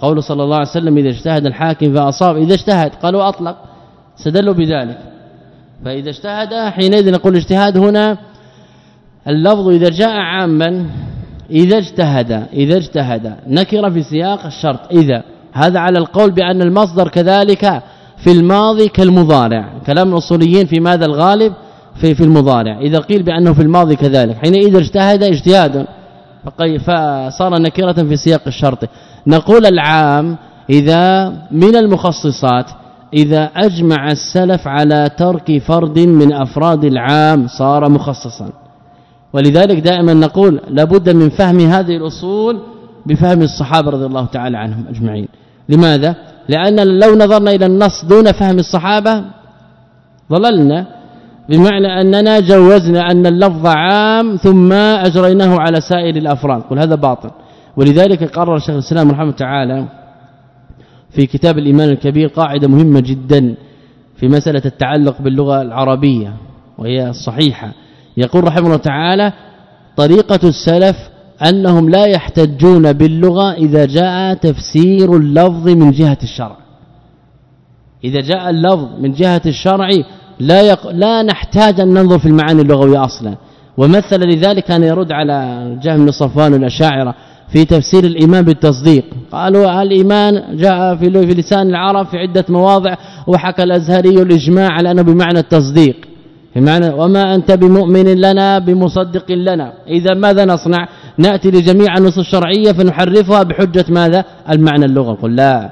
قوله صلى الله عليه وسلم إذا اجتهد الحاكم فأصاب إذا اجتهد قالوا أطلق. استدلوا بذلك. فإذا اجتهد حينئذ نقول اجتهاد هنا اللفظ إذا جاء عاما إذا اجتهد إذا اجتهد نكر في سياق الشرط. إذا هذا على القول بأن المصدر كذلك في الماضي كالمضارع كلام الأصوليين في ماذا الغالب؟ في في المضارع. إذا قيل بأنه في الماضي كذلك حينئذ اجتهد اجتهادا فصار نكرة في سياق الشرط. نقول العام إذا من المخصصات إذا أجمع السلف على ترك فرد من أفراد العام صار مخصصا. ولذلك دائما نقول لابد من فهم هذه الأصول بفهم الصحابة رضي الله تعالى عنهم أجمعين. لماذا؟ لأن لو نظرنا إلى النص دون فهم الصحابة ضللنا بمعنى أننا جوزنا أن اللفظ عام ثم أجريناه على سائر الأفراد قل هذا باطل. ولذلك قرر الشيخ الإسلام رحمه تعالى في كتاب الإيمان الكبير قاعدة مهمة جدا في مسألة التعلق باللغة العربية وهي الصحيحة. يقول رحمه الله تعالى طريقة السلف أنهم لا يحتجون باللغة إذا جاء تفسير اللفظ من جهة الشرع. إذا جاء اللفظ من جهة الشرع لا يق... لا نحتاج أن ننظر في المعاني اللغوية أصلا. ومثل لذلك كان يرد على جهم بن صفوان الأشاعرة في تفسير الإيمان بالتصديق. قالوا الإيمان جاء في لسان العرب في عدة مواضع وحكى الأزهري الإجماع على أنه بمعنى التصديق. بمعنى وما أنت بمؤمن لنا بمصدق لنا. إذا ماذا نصنع؟ نأتي لجميع النصوص الشرعية فنحرفها بحجة ماذا؟ المعنى اللغوي قل لا.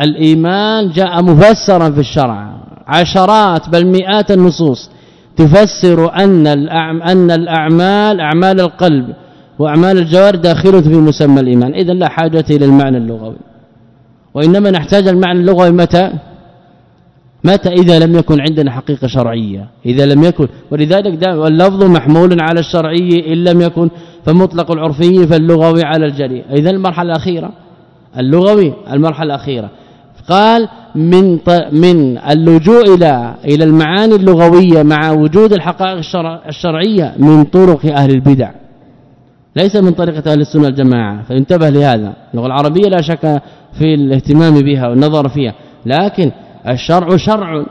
الإيمان جاء مفسرا في الشرع. عشرات بل مئات النصوص تفسر أن أن الأعمال أعمال القلب وأعمال الجوارح داخله في مسمى الإيمان. اذا لا حاجة إلى المعنى اللغوي. وإنما نحتاج المعنى اللغوي متى؟ متى إذا لم يكن عندنا حقيقة شرعية؟ إذا لم يكن. ولذلك اللفظ محمول على الشرعي إن لم يكن فمطلق العرفي فاللغوي على الجري. إذا المرحلة الأخيرة. اللغوي المرحلة الأخيرة. قال من من اللجوء إلى إلى المعاني اللغوية مع وجود الحقائق الشرعية من طرق أهل البدع. ليس من طريقة أهل السنة والجماعة. فانتبه لهذا. اللغة العربية لا شك في الاهتمام بها والنظر فيها. لكن الشرع شرع.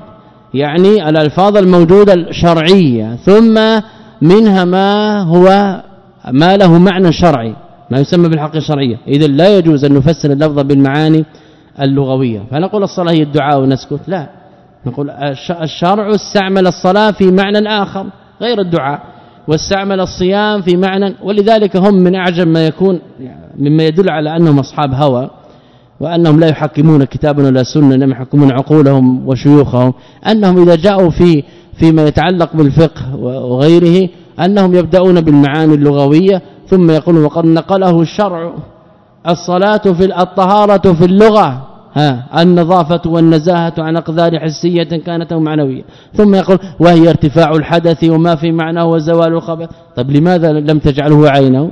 يعني الألفاظ الموجودة الشرعية. ثم منها ما هو ما له معنى شرعي. ما يسمى بالحق الشرعية. اذا لا يجوز أن نفسر اللفظ بالمعاني اللغوية. فنقول الصلاة هي الدعاء ونسكت. لا. نقول الشرع استعمل الصلاة في معنى آخر. غير الدعاء. واستعمل الصيام في معنى ولذلك هم من أعجب ما يكون مما يدل على أنهم أصحاب هوى وأنهم لا يحكمون كتابا ولا سنه انما يحكمون عقولهم وشيوخهم أنهم إذا جاءوا في فيما يتعلق بالفقه وغيره أنهم يبدأون بالمعاني اللغوية ثم يقولون وقد نقله الشرع الصلاة في الطهارة في اللغة. ها النظافة والنزاهة عن اقدار حسية كانت أو معنوية. ثم يقول وهي ارتفاع الحدث وما في معناه وزوال الخبث طب لماذا لم تجعله عينه؟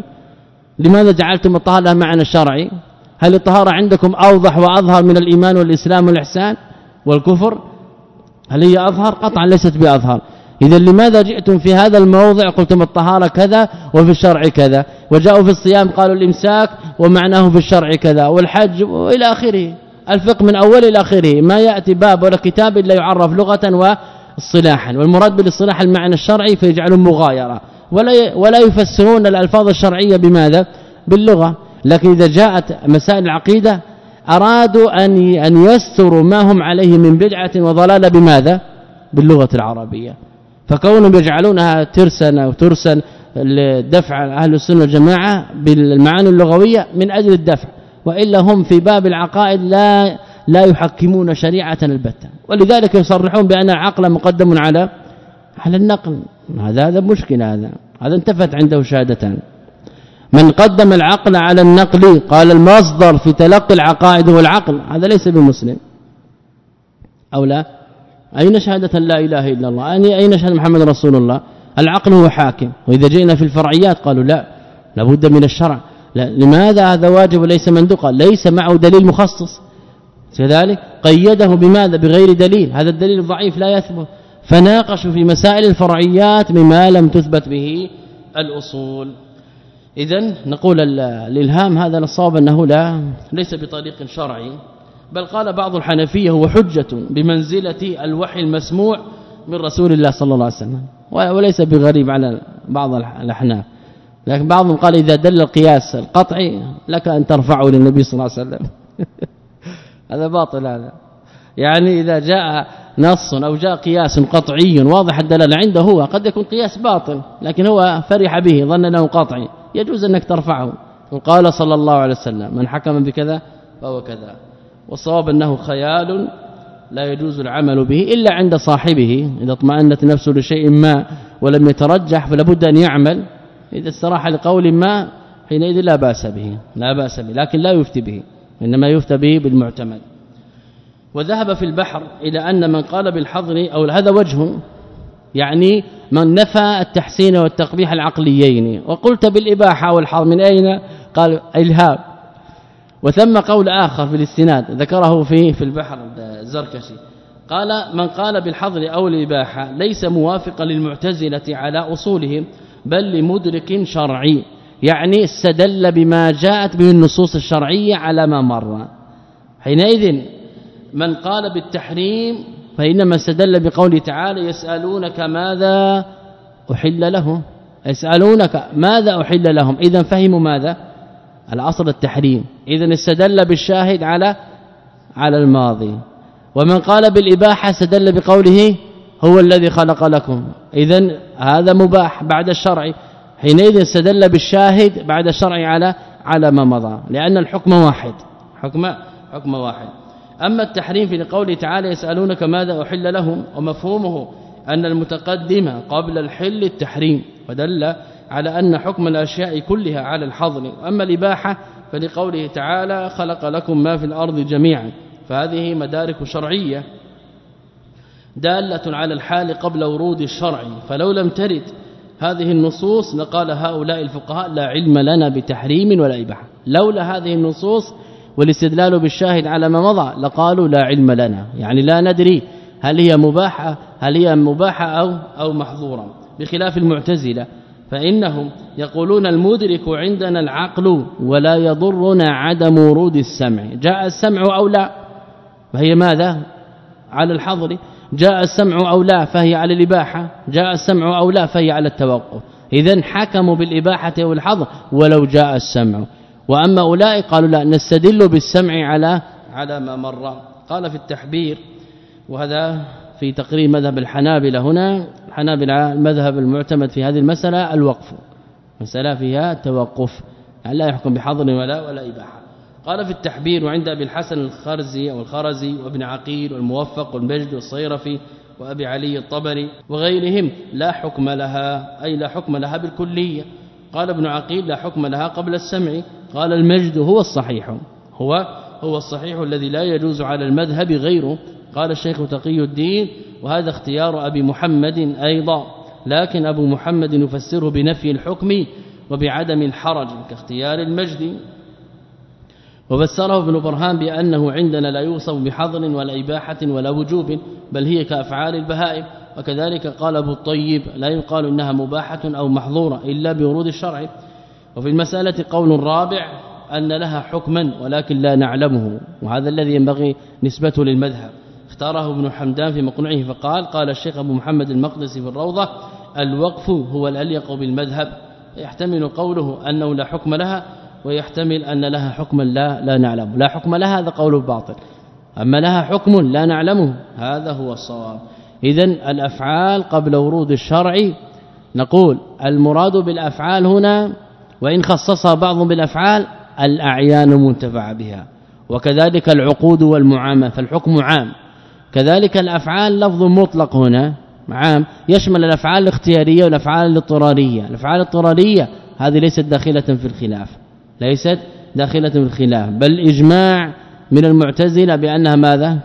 لماذا جعلتم الطهارة معنى شرعي؟ هل الطهارة عندكم أوضح وأظهر من الإيمان والإسلام والإحسان والكفر؟ هل هي أظهر؟ قطعا ليست بأظهر. إذا لماذا جئتم في هذا الموضع؟ قلتم الطهارة كذا وفي الشرع كذا. وجاءوا في الصيام قالوا الإمساك ومعناه في الشرع كذا والحج والى آخره. الفقه من أول إلى آخره. ما يأتي باب ولا كتاب إلا يعرف لغة واصطلاحا والمراد بالاصطلاح المعنى الشرعي فيجعلون مغايرة. ولا ولا يفسرون الألفاظ الشرعية بماذا؟ باللغة. لكن إذا جاءت مسائل العقيدة أرادوا أن أن يستروا ما هم عليه من بدعة وضلالة بماذا؟ باللغة العربية. فكونهم يجعلونها ترسا أو ترسا لدفع أهل السنة والجماعة بالمعاني اللغوية من أجل الدفع. وإلا هم في باب العقائد لا لا يحكمون شريعة البتة. ولذلك يصرحون بأن العقل مقدم على على النقل. هذا هذا مشكلة هذا هذا انتفت عنده شهادتان من قدم العقل على النقل قال المصدر في تلقي العقائد هو العقل. هذا ليس بمسلم. أو لا؟ أين شهادة لا إله إلا الله؟ أين شهادة محمد رسول الله؟ العقل هو حاكم. وإذا جئنا في الفرعيات قالوا لا لابد من الشرع. لا لماذا هذا واجب وليس مندوقا؟ ليس معه دليل مخصص. كذلك قيده بماذا؟ بغير دليل. هذا الدليل ضعيف لا يثبت. فناقشوا في مسائل الفرعيات مما لم تثبت به الأصول. اذا نقول الإلهام هذا الصواب أنه لا ليس بطريق شرعي بل قال بعض الحنفية هو حجة بمنزلة الوحي المسموع من رسول الله صلى الله عليه وسلم وليس بغريب على بعض الأحناف. لكن بعضهم قال إذا دل القياس القطعي لك أن ترفعه للنبي صلى الله عليه وسلم. *laughs* هذا باطل هذا. يعني إذا جاء نص أو جاء قياس قطعي واضح الدلالة عنده هو قد يكون قياس باطل لكن هو فرح به ظن أنه قطعي. يجوز أنك ترفعه. وقال صلى الله عليه وسلم من حكم بكذا فهو كذا. والصواب أنه خيال لا يجوز العمل به إلا عند صاحبه. إذا اطمأنت نفسه لشيء ما ولم يترجح فلا بد أن يعمل. إذا استراح لقول ما حينئذ لا بأس به لا بأس به لكن لا يفتي به إنما يفتى به بالمعتمد. وذهب في البحر إلى أن من قال بالحظر أو هذا وجه يعني من نفى التحسين والتقبيح العقليين. وقلت بالإباحة والحظر من أين؟ قال إلهام. وثم قول آخر في الاستناد ذكره في في البحر الزركشي. قال من قال بالحظر أو الإباحة ليس موافقا للمعتزلة على أصولهم بل لمدرك شرعي يعني استدل بما جاءت به النصوص الشرعية على ما مر. حينئذ من قال بالتحريم فإنما استدل بقوله تعالى يسألونك ماذا أحل لهم؟ يسألونك ماذا أحل لهم؟ إذا فهموا ماذا؟ الأصل التحريم. اذا استدل بالشاهد على على الماضي. ومن قال بالإباحة استدل بقوله هو الذي خلق لكم. اذا هذا مباح بعد الشرع. حينئذ استدل بالشاهد بعد الشرع على على ما مضى. لأن الحكم واحد. حكم حكم واحد. أما التحريم في قوله تعالى يسألونك ماذا أحل لهم ومفهومه أن المتقدم قبل الحل التحريم ودل على أن حكم الأشياء كلها على الحظر واما الإباحة فلقوله تعالى خلق لكم ما في الأرض جميعا. فهذه مدارك شرعية. دالة على الحال قبل ورود الشرع فلو لم ترد هذه النصوص لقال هؤلاء الفقهاء لا علم لنا بتحريم ولا إباحة. لولا هذه النصوص والاستدلال بالشاهد على ما مضى لقالوا لا علم لنا. يعني لا ندري هل هي مباحة هل هي مباحة أو أو محظورا بخلاف المعتزلة فإنهم يقولون المدرك عندنا العقل ولا يضرنا عدم ورود السمع. جاء السمع أو لا؟ فهي ماذا؟ على الحظر. جاء السمع أو لا فهي على الإباحة جاء السمع أو لا فهي على التوقف. اذا حكموا بالإباحة والحظر ولو جاء السمع. وأما أولئك قالوا لا نستدل بالسمع على على ما مر. قال في التحبير وهذا في تقرير مذهب الحنابلة هنا. الحنابلة المذهب المعتمد في هذه المسألة الوقف. مسألة فيها توقف. يعني لا يحكم بحظر ولا ولا إباحة؟ قال في التحبير وعند أبي الحسن الخرزي أو الخرزي وابن عقيل والموفق والمجد والصيرفي وأبي علي الطبري وغيرهم لا حكم لها أي لا حكم لها بالكلية. قال ابن عقيل لا حكم لها قبل السمع. قال المجد هو الصحيح هو هو الصحيح الذي لا يجوز على المذهب غيره. قال الشيخ تقي الدين وهذا اختيار أبي محمد أيضا. لكن أبو محمد يفسره بنفي الحكم وبعدم الحرج كاختيار المجد. وفسره ابن برهان بأنه عندنا لا يوصف بحظر ولا إباحة ولا وجوب بل هي كأفعال البهائم. وكذلك قال أبو الطيب لا يقال إنها مباحة أو محظورة إلا بورود الشرع. وفي المسألة قول رابع أن لها حكما ولكن لا نعلمه وهذا الذي ينبغي نسبته للمذهب. اختاره ابن حمدان في مقنعه فقال قال الشيخ أبو محمد المقدسي في الروضة الوقف هو الأليق بالمذهب. يحتمل قوله أنه لا حكم لها ويحتمل أن لها حكما لا لا نعلمه. لا حكم لها هذا قول باطل. أما لها حكم لا نعلمه هذا هو الصواب. اذا الأفعال قبل ورود الشرع نقول المراد بالأفعال هنا وإن خصصها بعض بالأفعال الأعيان المنتفع بها. وكذلك العقود والمعامله فالحكم عام. كذلك الأفعال لفظ مطلق هنا عام. يشمل الأفعال الاختيارية والأفعال الاضطرارية. الأفعال الاضطرارية هذه ليست داخلة في الخلاف. ليست داخلة في الخلاف بل إجماع من المعتزلة بأنها ماذا؟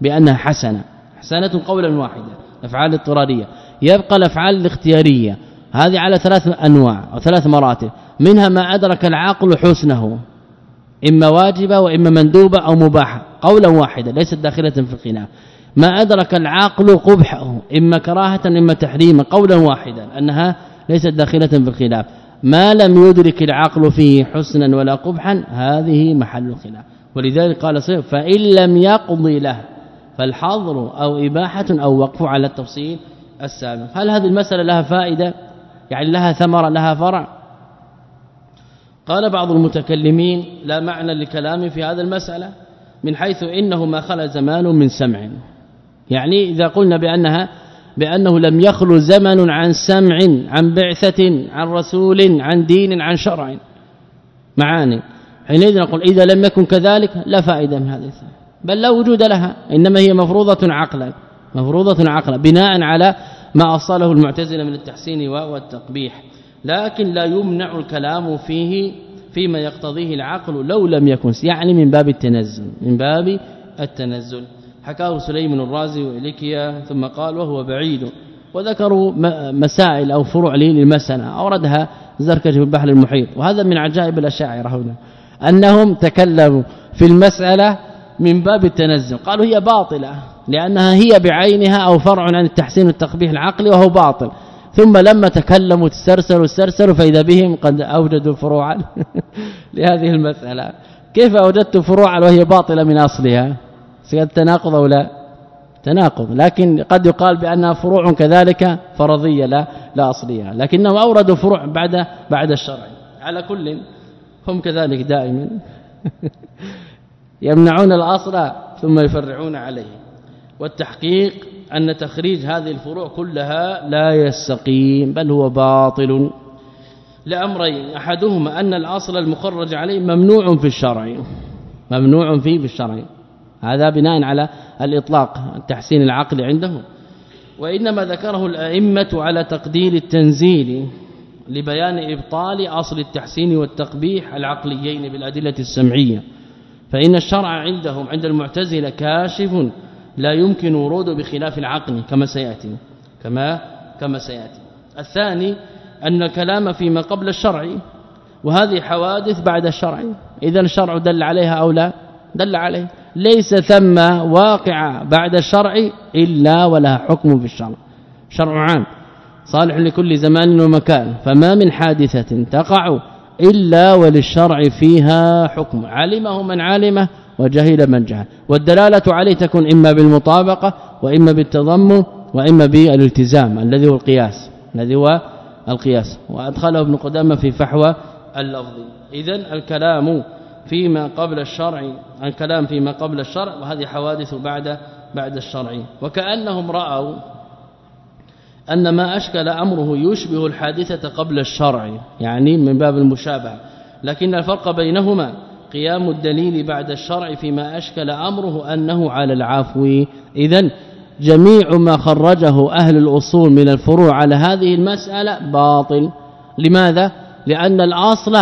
بأنها حسنة حسنة قولا واحدا الأفعال الاضطرارية يبقى الأفعال الاختيارية هذه على ثلاث أنواع أو ثلاث مراتب منها ما أدرك العقل حسنه إما واجبة وإما مندوبة أو مباحة قولا واحدا ليست داخلة في الخلاف. ما أدرك العقل قبحه إما كراهة إما تحريما قولا واحدا أنها ليست داخلة في الخلاف. ما لم يدرك العقل فيه حسنا ولا قبحا هذه محل الخلاف. ولذلك قال صيغ فإن لم يقضي له فالحظر أو إباحة أو وقف على التفصيل السابق. هل هذه المسألة لها فائدة؟ يعني لها ثمرة لها فرع؟ قال بعض المتكلمين لا معنى لكلام في هذا المسألة من حيث إنه ما خلا زمان من سمع. يعني إذا قلنا بأنها بأنه لم يخلو زمن عن سمع عن بعثة عن رسول عن دين عن شرع. معاني. حينئذ نقول إذا لم يكن كذلك لا فائدة من هذه بل لا وجود لها. إنما هي مفروضة عقلا. مفروضة عقلا. بناء على ما أصله المعتزلة من التحسين والتقبيح. لكن لا يمنع الكلام فيه فيما يقتضيه العقل لو لم يكن. يعني من باب التنزل من باب التنزل. حكاه سليم الرازي وإليكيا ثم قال وهو بعيد. وذكروا مسائل أو فروع للمسألة. أوردها زركشي في البحر المحيط. وهذا من عجائب الأشاعرة هنا. أنهم تكلموا في المسألة من باب التنزل قالوا هي باطلة لأنها هي بعينها أو فرع عن التحسين والتقبيح العقلي وهو باطل. ثم لما تكلموا تسترسلوا استرسلوا فإذا بهم قد أوجدوا فروعا *laughs* لهذه المسألة. كيف أوجدت فروعا وهي باطلة من أصلها؟ سيد تناقض أو لا؟ تناقض لكن قد يقال بأنها فروع كذلك فرضية لا لا أصلية لكنهم اوردوا فروع بعد بعد الشرع. على كل هم كذلك دائما *laughs* يمنعون الأصل ثم يفرعون عليه. والتحقيق أن تخريج هذه الفروع كلها لا يستقيم بل هو باطل. لأمرين أحدهما أن الأصل المخرج عليه ممنوع في الشرع ممنوع فيه بالشرع. هذا بناء على الإطلاق التحسين العقل عندهم وإنما ذكره الأئمة على تقدير التنزيل لبيان إبطال أصل التحسين والتقبيح العقليين بالأدلة السمعية. فإن الشرع عندهم عند المعتزلة كاشف لا يمكن وروده بخلاف العقل كما سيأتي كما كما سيأتي. الثاني أن الكلام فيما قبل الشرع وهذه حوادث بعد الشرع اذا الشرع دل عليها أو لا؟ دل عليه. ليس ثم واقع بعد الشرع إلا ولها حكم في الشرع. شرع عام صالح لكل زمان ومكان فما من حادثة تقع إلا وللشرع فيها حكم. علمه من علمه وجهل من جهل. والدلالة عليه تكون إما بالمطابقة وإما بالتضمن وإما بالالتزام الذي هو القياس الذي هو القياس. وأدخله ابن قدامة في فحوى اللفظ. اذا الكلام فيما قبل الشرع الكلام فيما قبل الشرع وهذه حوادث بعد بعد الشرع. وكأنهم رأوا أن ما أشكل أمره يشبه الحادثة قبل الشرع يعني من باب المشابهة. لكن الفرق بينهما قيام الدليل بعد الشرع فيما أشكل أمره أنه على العفو. اذا جميع ما خرجه أهل الأصول من الفروع على هذه المسألة باطل. لماذا؟ لأن الأصل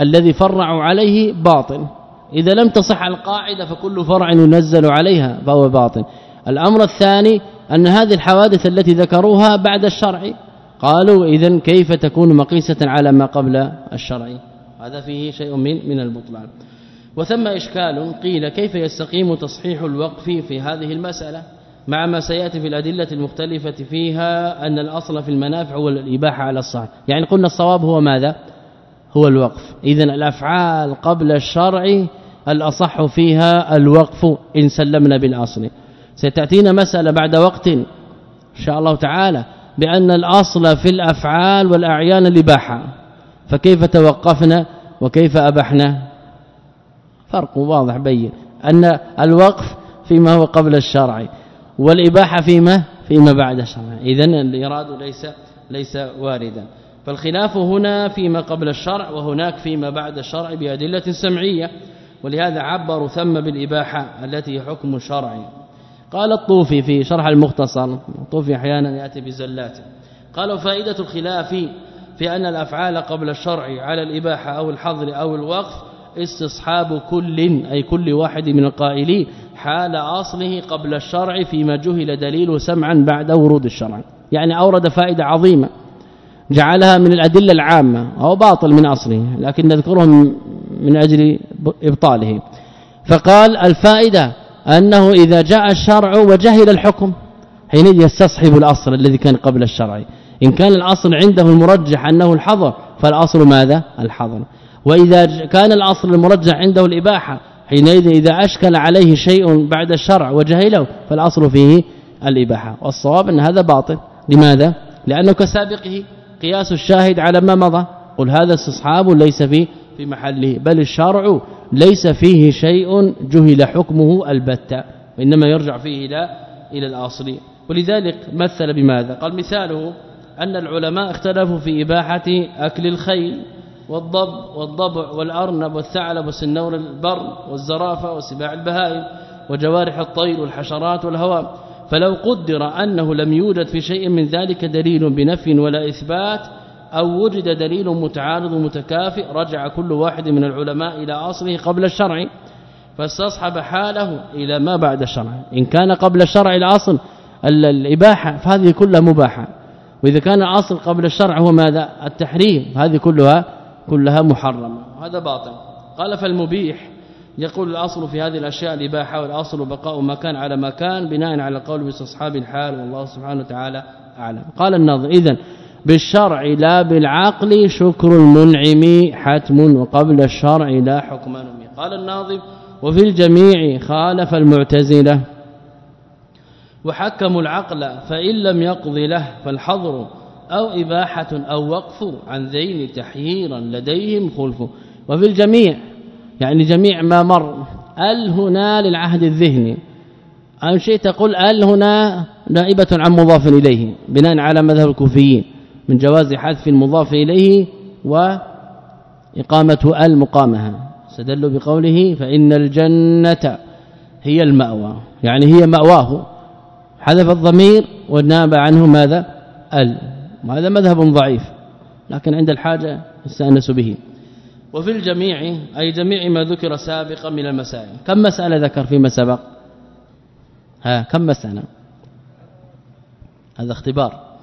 الذي فرعوا عليه باطل. إذا لم تصح القاعدة فكل فرع ينزل عليها فهو باطل. الأمر الثاني أن هذه الحوادث التي ذكروها بعد الشرع. قالوا اذا كيف تكون مقيسة على ما قبل الشرع؟ هذا فيه شيء من من البطلان. وثم إشكال قيل كيف يستقيم تصحيح الوقف في هذه المسألة؟ مع ما سيأتي في الأدلة المختلفة فيها أن الأصل في المنافع هو الإباحة على الصحيح. يعني قلنا الصواب هو ماذا؟ هو الوقف. اذا الأفعال قبل الشرع الأصح فيها الوقف إن سلمنا بالأصل. ستأتينا مسألة بعد وقت إن شاء الله تعالى بأن الأصل في الأفعال والأعيان الاباحه فكيف توقفنا وكيف أبحنا؟ فرق واضح بين أن الوقف فيما هو قبل الشرع والإباحة فيما؟ فيما بعد الشرع. اذا الإيراد ليس ليس واردا. فالخلاف هنا فيما قبل الشرع وهناك فيما بعد الشرع بأدلة سمعية ولهذا عبروا ثم بالإباحة التي حكم شرعي قال الطوفي في شرح المختصر الطوفي أحيانا يأتي بزلات. قالوا فائدة الخلاف في أن الأفعال قبل الشرع على الإباحة أو الحظر أو الوقف استصحاب كل أي كل واحد من القائلين حال أصله قبل الشرع فيما جهل دليله سمعا بعد ورود الشرع. يعني أورد فائدة عظيمة. جعلها من الأدلة العامة أو باطل من أصله لكن نذكرهم من أجل إبطاله. فقال الفائدة أنه إذا جاء الشرع وجهل الحكم حينئذ يستصحب الأصل الذي كان قبل الشرع. إن كان الأصل عنده المرجح أنه الحظر فالأصل ماذا؟ الحظر. وإذا كان الأصل المرجح عنده الإباحة حينئذ إذا أشكل عليه شيء بعد الشرع وجهله فالأصل فيه الإباحة. والصواب أن هذا باطل. لماذا؟ لأنه كسابقه. قياس الشاهد على ما مضى؟ قل هذا استصحاب ليس فيه في محله بل الشرع ليس فيه شيء جهل حكمه البتة وإنما يرجع فيه إلى إلى الأصل. ولذلك مثل بماذا؟ قال مثاله أن العلماء اختلفوا في إباحة أكل الخيل والضب والضبع والأرنب والثعلب والسنور البر والزرافة وسباع البهائم وجوارح الطير والحشرات والهواء. فلو قدر أنه لم يوجد في شيء من ذلك دليل بنفي ولا إثبات أو وجد دليل متعارض متكافئ رجع كل واحد من العلماء إلى أصله قبل الشرع فاستصحب حاله إلى ما بعد الشرع. إن كان قبل الشرع الأصل الإباحة فهذه كلها مباحة. وإذا كان الأصل قبل الشرع هو ماذا؟ التحريم. هذه كلها كلها محرمة. هذا باطل. قال فالمبيح يقول الأصل في هذه الأشياء الإباحة والأصل بقاء ما كان على ما كان بناء على قول باستصحاب الحال والله سبحانه وتعالى أعلم. قال الناظر اذا بالشرع لا بالعقل شكر المنعم حتم وقبل الشرع لا حكم قال الناظم وفي الجميع خالف المعتزلة وحكموا العقل فإن لم يقضي له فالحظر أو إباحة أو وقف عن ذين تحييرا لديهم خلف. وفي الجميع يعني جميع ما مر أل هنا للعهد الذهني. أو شيء تقول أل هنا نائبة عن مضاف إليه بناء على مذهب الكوفيين من جواز حذف المضاف إليه وإقامة أل مقامها. استدلوا بقوله فإن الجنة هي المأوى يعني هي مأواه. حذف الضمير وناب عنه ماذا؟ أل. وهذا مذهب ضعيف لكن عند الحاجة استأنس به. وفي الجميع أي جميع ما ذكر سابقا من المسائل. كم مسألة ذكر فيما سبق؟ ها كم مسألة؟ هذا اختبار.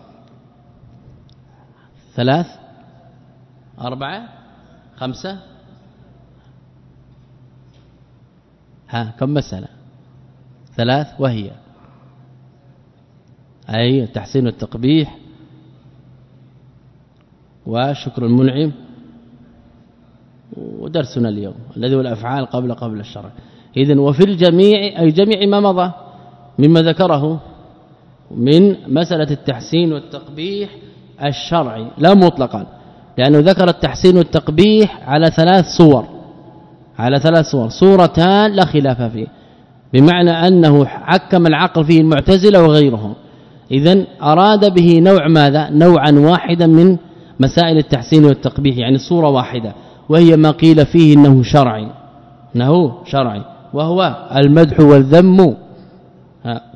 ثلاث أربعة خمسة. ها كم مسألة؟ ثلاث وهي. أي تحسين التقبيح وشكر المنعم. ودرسنا اليوم الذي هو الأفعال قبل قبل الشرع. اذا وفي الجميع أي جميع ما مضى مما ذكره من مسألة التحسين والتقبيح الشرعي لا مطلقا لأنه ذكر التحسين والتقبيح على ثلاث صور على ثلاث صور صورتان لا خلاف فيه بمعنى أنه حكم العقل فيه المعتزلة وغيرهم. اذا أراد به نوع ماذا؟ نوعا واحدا من مسائل التحسين والتقبيح يعني صورة واحدة. وهي ما قيل فيه إنه شرعي. إنه شرعي. وهو المدح والذم.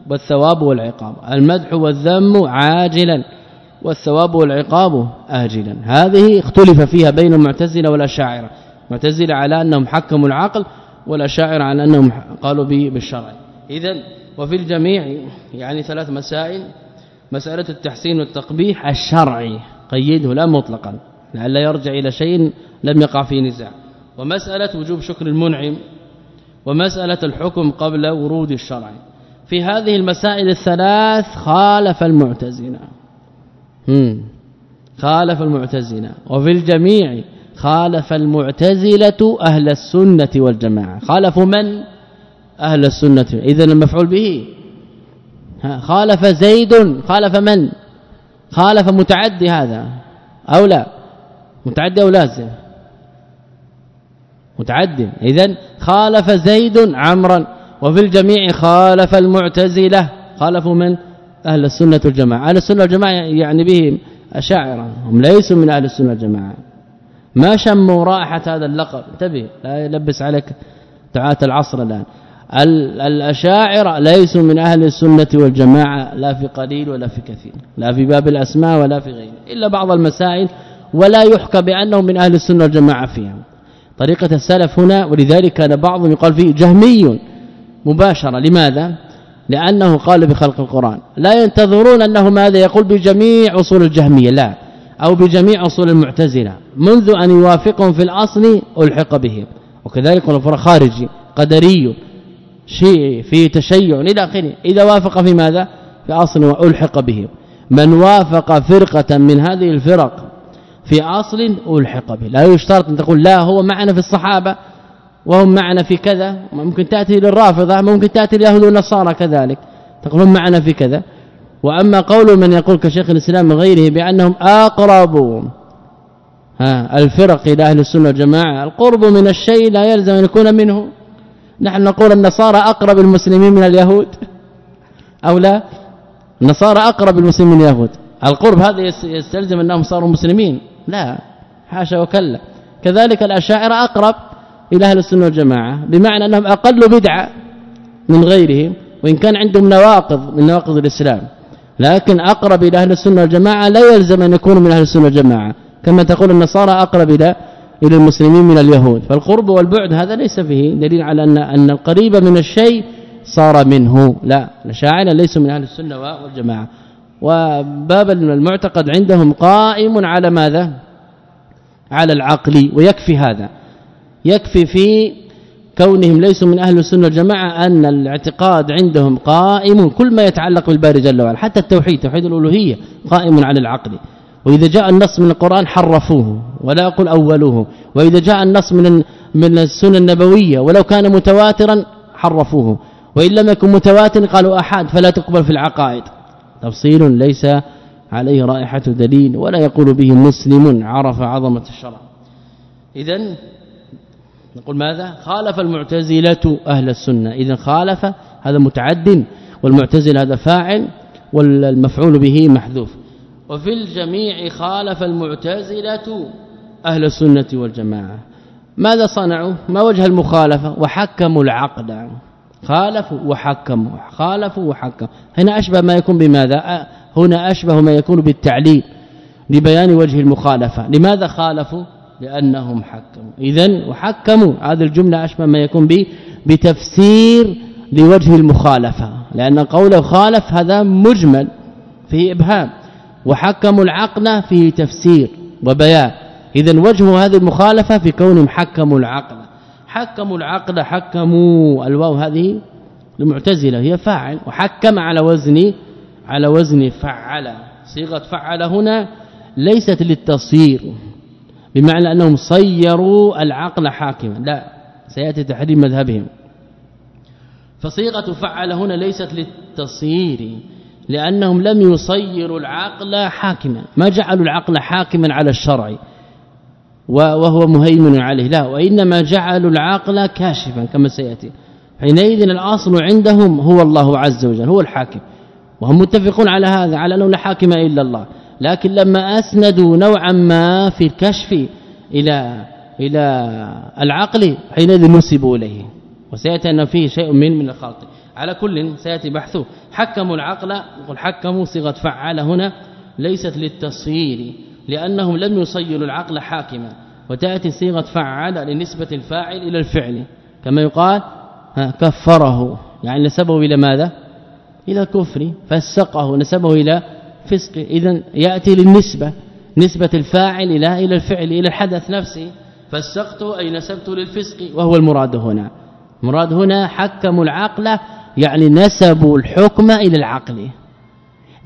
والثواب والعقاب. المدح والذم عاجلا والثواب والعقاب آجلا. هذه اختلف فيها بين المعتزلة والأشاعرة. معتزله على أنهم حكموا العقل والأشاعرة على أنهم قالوا بالشرع. اذا وفي الجميع يعني ثلاث مسائل. مسألة التحسين والتقبيح الشرعي. قيده لا مطلقا. لعل يرجع إلى شيء لم يقع فيه نزاع. ومسألة وجوب شكر المنعم ومسألة الحكم قبل ورود الشرع. في هذه المسائل الثلاث خالف المعتزلة. خالف المعتزلة. وفي الجميع خالف المعتزلة أهل السنة والجماعة. خالفوا من؟ أهل السنة. اذا المفعول به. خالف زيد خالف من؟ خالف متعدي هذا أو لا؟ متعدي أو لازم متعدي إذا خالف زيد عمرا وفي الجميع خالف المعتزلة. خالفوا من؟ أهل السنة والجماعة. أهل السنة والجماعة يعني بهم أشاعرة. هم ليسوا من أهل السنة والجماعة. ما شموا رائحة هذا اللقب. انتبه لا يلبس عليك دعاة العصر الآن. الأشاعرة ليسوا من أهل السنة والجماعة. لا في قليل ولا في كثير. لا في باب الأسماء ولا في غيره. إلا بعض المسائل ولا يحكى بانهم من أهل السنة والجماعة فيها. طريقة السلف هنا ولذلك كان بعضهم يقال فيه جهمي مباشرة. لماذا؟ لأنه قال بخلق القرآن. لا ينتظرون أنه ماذا يقول بجميع أصول الجهمية لا. أو بجميع أصول المعتزلة. منذ أن يوافقهم في الأصل ألحق بهم. وكذلك الفرق خارجي قدري شيء في تشيع إلى آخره. إذا وافق في ماذا؟ في أصل وألحق به من وافق فرقة من هذه الفرق في أصل ألحق به. لا يشترط أن تقول لا هو معنا في الصحابة وهم معنا في كذا. ممكن تأتي للرافضه ممكن تأتي اليهود والنصارى كذلك. تقول هم معنا في كذا. وأما قول من يقول كشيخ الإسلام وغيره بأنهم أقرب ها الفرق إلى أهل السنة والجماعة. القرب من الشيء لا يلزم أن يكون منه. نحن نقول النصارى أقرب المسلمين من اليهود. أو لا؟ النصارى أقرب المسلمين من اليهود. القرب هذا يستلزم أنهم صاروا مسلمين. لا حاشا وكلا. كذلك الأشاعرة أقرب إلى أهل السنة والجماعة بمعنى أنهم أقل بدعة من غيرهم وإن كان عندهم نواقض من نواقض الإسلام. لكن أقرب إلى أهل السنة والجماعة لا يلزم أن يكونوا من أهل السنة والجماعة. كما تقول النصارى أقرب إلى إلى المسلمين من اليهود. فالقرب والبعد هذا ليس فيه دليل على أن أن القريب من الشيء صار منه. لا الأشاعرة ليسوا من أهل السنة والجماعة. وباب المعتقد عندهم قائم على ماذا؟ على العقل ويكفي هذا. يكفي في كونهم ليسوا من أهل السنة والجماعة أن الاعتقاد عندهم قائم كل ما يتعلق بالباري جل وعلا. حتى التوحيد توحيد الألوهية قائم على العقل. وإذا جاء النص من القرآن حرفوه ولا أقول أولوه. وإذا جاء النص من من السنة النبوية ولو كان متواترا حرفوه. وإن لم يكن متواتر قالوا احاد فلا تقبل في العقائد. تفصيل ليس عليه رائحة دليل ولا يقول به مسلم عرف عظمة الشرع. اذا نقول ماذا؟ خالف المعتزلة أهل السنة. اذا خالف هذا متعد والمعتزله هذا فاعل والمفعول به محذوف. وفي الجميع خالف المعتزلة أهل السنة والجماعة. ماذا صنعوا؟ ما وجه المخالفة؟ وحكموا العقد. خالفوا وحكموا. خالفوا وحكموا. هنا أشبه ما يكون بماذا؟ هنا أشبه ما يكون بالتعليل لبيان وجه المخالفة. لماذا خالفوا؟ لأنهم حكموا. اذا وحكموا. هذه الجملة أشبه ما يكون به بتفسير لوجه المخالفة. لأن قوله خالف هذا مجمل فيه إبهام. وحكموا العقل فيه تفسير وبيان. اذا وجه هذه المخالفة في كونهم حكموا العقل. حكموا العقل حكموا الواو هذه المعتزلة هي فاعل وحكم على وزن على وزن فعل. صيغة فعل هنا ليست للتصير بمعنى أنهم صيروا العقل حاكما. لا سيأتي تحريم مذهبهم. فصيغة فعل هنا ليست للتصير لأنهم لم يصيروا العقل حاكما. ما جعلوا العقل حاكما على الشرع؟ وهو مهيمن عليه. لا وإنما جعلوا العقل كاشفا كما سيأتي. حينئذ الأصل عندهم هو الله عز وجل هو الحاكم. وهم متفقون على هذا على أنه لا حاكم إلا الله. لكن لما أسندوا نوعا ما في الكشف إلى إلى العقل حينئذ نسبوا إليه. وسيأتي أن فيه شيء من من الخلط على كل سيأتي بحثه حكموا العقل يقول حكموا صيغة فعل هنا ليست للتصيير لأنهم لم يصيروا العقل حاكما. وتأتي صيغة فعل لنسبة الفاعل إلى الفعل. كما يقال كفره. يعني نسبه إلى ماذا؟ إلى الكفر. فسقه نسبه إلى فسق. اذا يأتي للنسبة نسبة الفاعل إلى إلى الفعل إلى الحدث نفسه. فسقته أي نسبته للفسق وهو المراد هنا. المراد هنا حكموا العقل يعني نسبوا الحكم إلى العقل.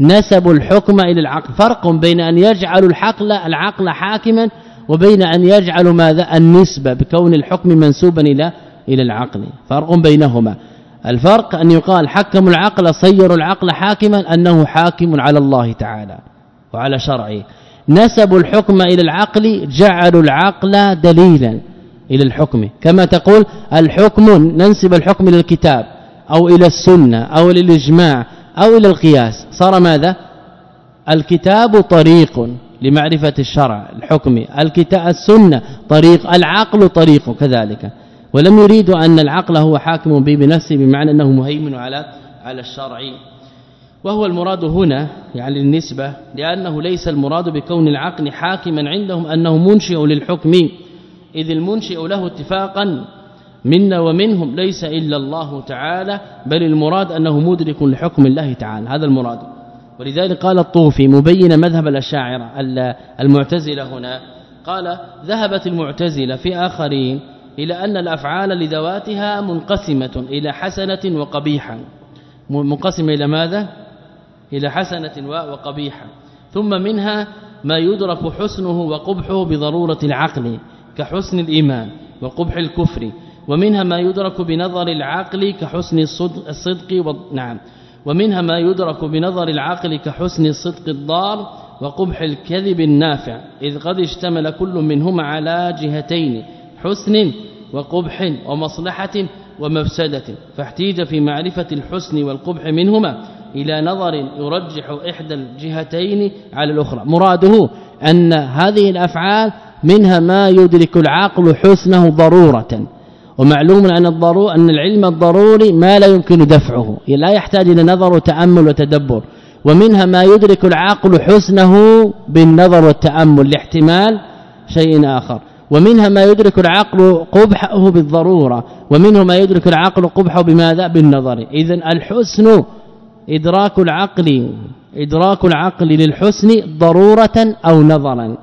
نسبوا الحكم إلى العقل. فرق بين أن يجعلوا الحقل العقل حاكما وبين أن يجعلوا ماذا؟ النسبة بكون الحكم منسوبا إلى إلى العقل. فرق بينهما. الفرق أن يقال حكموا العقل صيروا العقل حاكما أنه حاكم على الله تعالى وعلى شرعه. نسبوا الحكم إلى العقل جعلوا العقل دليلا إلى الحكم. كما تقول الحكم ننسب الحكم إلى الكتاب أو إلى السنة أو للاجماع أو إلى القياس. صار ماذا؟ الكتاب طريق لمعرفة الشرع الحكم. الكتاب السنة طريق العقل طريق كذلك. ولم يريدوا أن العقل هو حاكم به بنفسه بمعنى أنه مهيمن على على الشرع. وهو المراد هنا يعني النسبة لأنه ليس المراد بكون العقل حاكما عندهم أنه منشئ للحكم. إذ المنشئ له اتفاقا منا ومنهم ليس إلا الله تعالى بل المراد أنه مدرك لحكم الله تعالى هذا المراد. ولذلك قال الطوفي مبين مذهب الأشاعرة المعتزلة هنا قال ذهبت المعتزلة في آخرين إلى أن الأفعال لذواتها منقسمة إلى حسنة وقبيحة. منقسمة إلى ماذا؟ إلى حسنة وقبيحة. ثم منها ما يدرك حسنه وقبحه بضرورة العقل كحسن الإيمان وقبح الكفر ومنها ما يدرك بنظر العقل كحسن الصدق نعم. ومنها ما يدرك بنظر العقل كحسن الصدق الضار وقبح الكذب النافع إذ قد اشتمل كل منهما على جهتين حسن وقبح ومصلحة ومفسدة. فاحتيج في معرفة الحسن والقبح منهما إلى نظر يرجح إحدى الجهتين على الأخرى. مراده أن هذه الأفعال منها ما يدرك العقل حسنه ضرورة. ومعلوم أن الضرورة أن العلم الضروري ما لا يمكن دفعه لا يحتاج إلى نظر وتأمل وتدبر. ومنها ما يدرك العقل حسنه بالنظر والتأمل لاحتمال شيء آخر. ومنها ما يدرك العقل قبحه بالضرورة ومنه ما يدرك العقل قبحه بماذا؟ بالنظر. اذا الحسن إدراك العقل إدراك العقل للحسن ضرورة أو نظرا.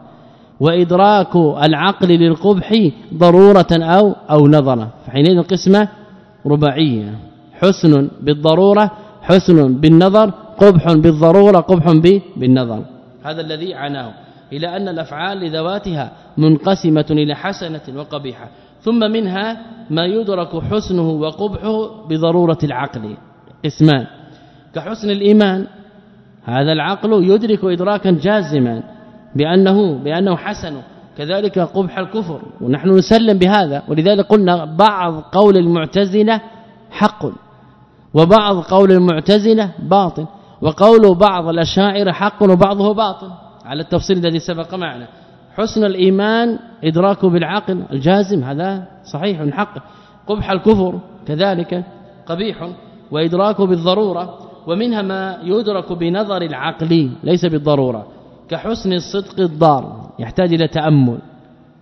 وإدراك العقل للقبح ضرورة أو أو نظرا فحينئذ قسمة رباعية. حسن بالضرورة حسن بالنظر قبح بالضرورة قبح بالنظر. هذا الذي عناه. إلى أن الأفعال لذواتها منقسمة إلى حسنة وقبيحة. ثم منها ما يدرك حسنه وقبحه بضرورة العقل. قسمان. كحسن الإيمان هذا العقل يدرك ادراكا جازما. بأنه بأنه حسن. كذلك قبح الكفر. ونحن نسلم بهذا. ولذلك قلنا بعض قول المعتزلة حق. وبعض قول المعتزلة باطل. وقول بعض الأشاعرة حق وبعضه باطل. على التفصيل الذي سبق معنا. حسن الإيمان ادراكه بالعقل الجازم هذا صحيح حق قبح الكفر كذلك قبيح. وادراكه بالضرورة. ومنها ما يدرك بنظر العقل ليس بالضرورة. كحسن الصدق الضار يحتاج إلى تأمل.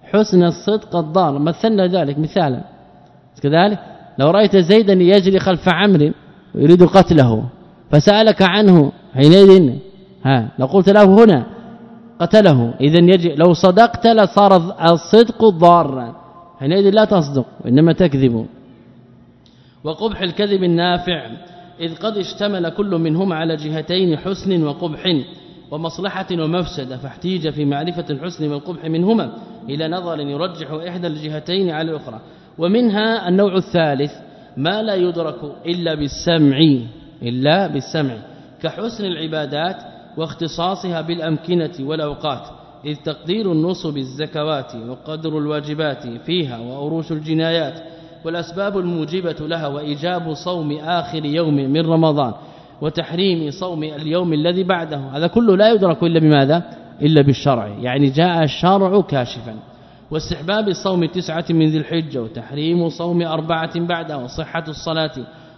حسن الصدق الضار مثلنا ذلك مثالا. كذلك لو رأيت زيدا يجري خلف عمرو ويريد قتله فسألك عنه حينئذ ها لو قلت له هنا قتله. اذا يجي لو صدقت لصار الصدق ضارا. حينئذ لا تصدق وإنما تكذب. وقبح الكذب النافع إذ قد اشتمل كل منهما على جهتين حسن وقبح. ومصلحة ومفسدة فاحتيج في معرفة الحسن والقبح منهما إلى نظر يرجح إحدى الجهتين على الأخرى. ومنها النوع الثالث ما لا يدرك إلا بالسمع إلا بالسمع كحسن العبادات واختصاصها بالأمكنة والأوقات إذ تقدير النصب الزكوات وقدر الواجبات فيها وأروش الجنايات والأسباب الموجبة لها وإيجاب صوم آخر يوم من رمضان. وتحريم صوم اليوم الذي بعده. هذا كله لا يدرك إلا بماذا؟ إلا بالشرع. يعني جاء الشرع كاشفا. واستحباب الصوم تسعة من ذي الحجة وتحريم صوم أربعة بعده وصحة الصلاة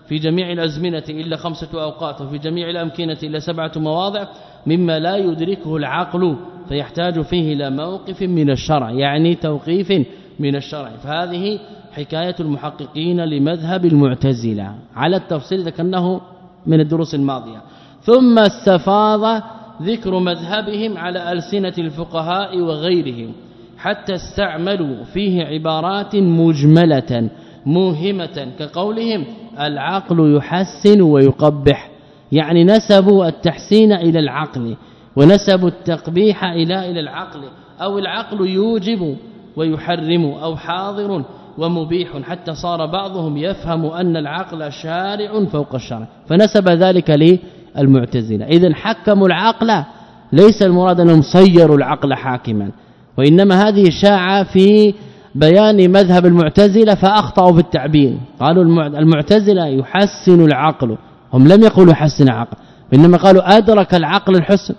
في جميع الأزمنة إلا خمسة أوقات وفي جميع الأمكنة إلا سبعة مواضع مما لا يدركه العقل فيحتاج فيه إلى موقف من الشرع يعني توقيف من الشرع. فهذه حكاية المحققين لمذهب المعتزلة. على التفصيل ذكرناه من الدروس الماضية. ثم استفاض ذكر مذهبهم على ألسنة الفقهاء وغيرهم حتى استعملوا فيه عبارات مجملة موهمة كقولهم العقل يحسن ويقبح يعني نسبوا التحسين إلى العقل ونسبوا التقبيح إلى العقل أو العقل يوجب ويحرم أو حاضر ومبيح حتى صار بعضهم يفهم أن العقل شارع فوق الشرع فنسب ذلك للمعتزلة. اذا حكموا العقل ليس المراد أنهم صيروا العقل حاكما. وإنما هذه شاعه في بيان مذهب المعتزلة فأخطأوا في التعبير. قالوا المعتزلة يحسن العقل. هم لم يقولوا حسن العقل وانما قالوا أدرك العقل الحسن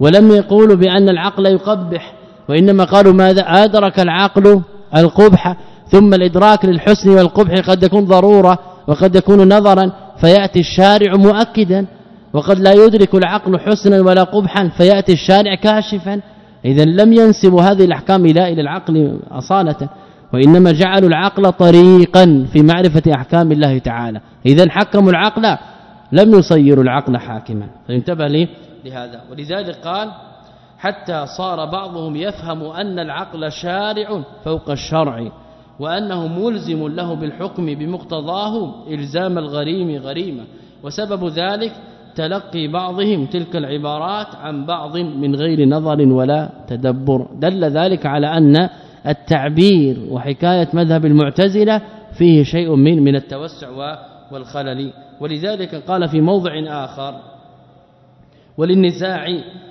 ولم يقولوا بأن العقل يقبح وإنما قالوا ماذا؟ أدرك العقل القبح. ثم الإدراك للحسن والقبح قد يكون ضرورة وقد يكون نظرا فيأتي الشارع مؤكدا. وقد لا يدرك العقل حسنا ولا قبحا فيأتي الشارع كاشفا. اذا لم ينسبوا هذه الأحكام إلى إلى العقل أصالة. وإنما جعلوا العقل طريقا في معرفة أحكام الله تعالى. اذا حكموا العقل لم يصيروا العقل حاكما. فانتبه لي لهذا. ولذلك قال حتى صار بعضهم يفهم أن العقل شارع فوق الشرع. وأنه ملزم له بالحكم بمقتضاه إلزام الغريم غريمة. وسبب ذلك تلقي بعضهم تلك العبارات عن بعض من غير نظر ولا تدبر. دل ذلك على أن التعبير وحكاية مذهب المعتزلة فيه شيء من من التوسع والخلل. ولذلك قال في موضع آخر وللنزاع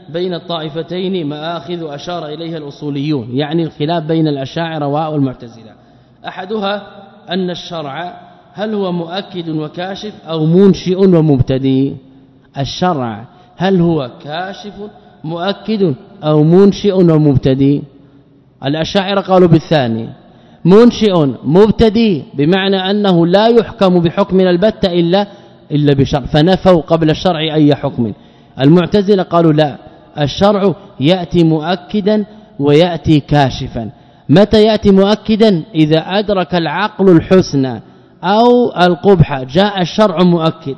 بين الطائفتين مآخذ أشار إليها الأصوليون يعني الخلاف بين الأشاعرة والمعتزلة. أحدها أن الشرع هل هو مؤكد وكاشف أو منشئ ومبتدئ؟ الشرع هل هو كاشف مؤكد أو منشئ ومبتدئ؟ الأشاعرة قالوا بالثاني منشئ مبتدئ بمعنى أنه لا يحكم بحكم البتة إلا إلا بشرع فنفوا قبل الشرع أي حكم. المعتزلة قالوا لا الشرع يأتي مؤكدا ويأتي كاشفا. متى يأتي مؤكدا؟ إذا أدرك العقل الحسن أو القبح جاء الشرع مؤكد.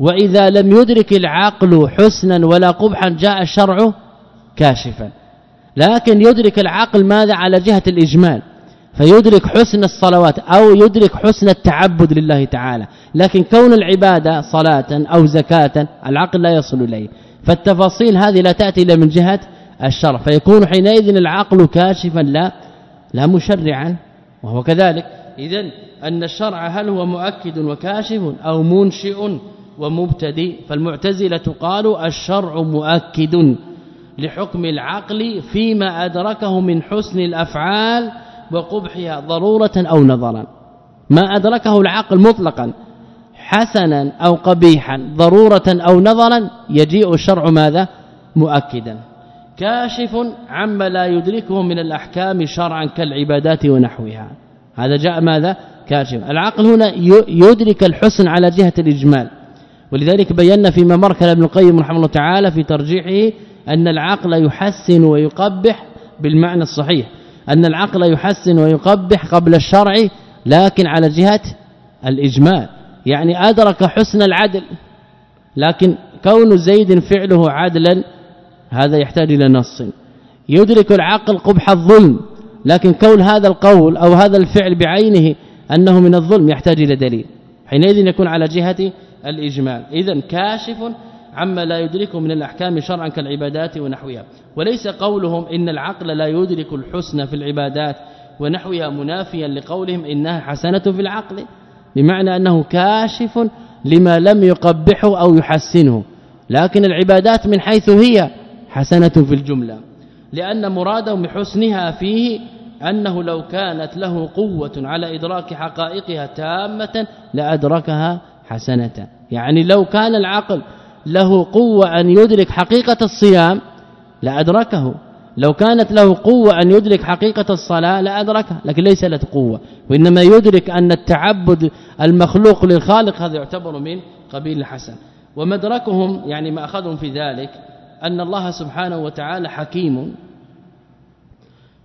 وإذا لم يدرك العقل حسنا ولا قبحا جاء الشرع كاشفا. لكن يدرك العقل ماذا؟ على جهة الإجمال. فيدرك حسن الصلوات أو يدرك حسن التعبد لله تعالى. لكن كون العبادة صلاة أو زكاة العقل لا يصل إليه. فالتفاصيل هذه لا تأتي إلا من جهة الشرع. فيكون حينئذ العقل كاشفا لا لا مشرعا وهو كذلك. اذا أن الشرع هل هو مؤكد وكاشف أو منشئ ومبتدئ؟ فالمعتزلة قالوا الشرع مؤكد لحكم العقل فيما أدركه من حسن الأفعال وقبحها ضرورة أو نظرا. ما أدركه العقل مطلقا حسنا أو قبيحا ضرورة أو نظرا يجيء الشرع ماذا؟ مؤكدا. كاشف عما لا يدركه من الأحكام شرعا كالعبادات ونحوها. هذا جاء ماذا؟ كاشف. العقل هنا يدرك الحسن على جهة الإجمال. ولذلك بينا فيما مر كلام ابن القيم رحمه الله تعالى في ترجيحه أن العقل يحسن ويقبح بالمعنى الصحيح. أن العقل يحسن ويقبح قبل الشرع لكن على جهة الإجمال. يعني أدرك حسن العدل لكن كون زيد فعله عدلا هذا يحتاج إلى نص. يدرك العقل قبح الظلم لكن كون هذا القول أو هذا الفعل بعينه أنه من الظلم يحتاج إلى دليل. حينئذ يكون على جهة الإجمال. اذا كاشف عما لا يدركه من الأحكام شرعا كالعبادات ونحوها. وليس قولهم إن العقل لا يدرك الحسن في العبادات ونحوها منافيا لقولهم إنها حسنة في العقل بمعنى أنه كاشف لما لم يقبحه أو يحسنه. لكن العبادات من حيث هي حسنة في الجملة لأن مرادهم بحسنها فيه أنه لو كانت له قوة على إدراك حقائقها تامة لأدركها حسنة. يعني لو كان العقل له قوة أن يدرك حقيقة الصيام لأدركه لو كانت له قوة أن يدرك حقيقة الصلاة لأدركها لكن ليس له قوة. وإنما يدرك أن التعبد المخلوق للخالق هذا يعتبر من قبيل الحسن. ومدركهم يعني ما أخذهم في ذلك أن الله سبحانه وتعالى حكيم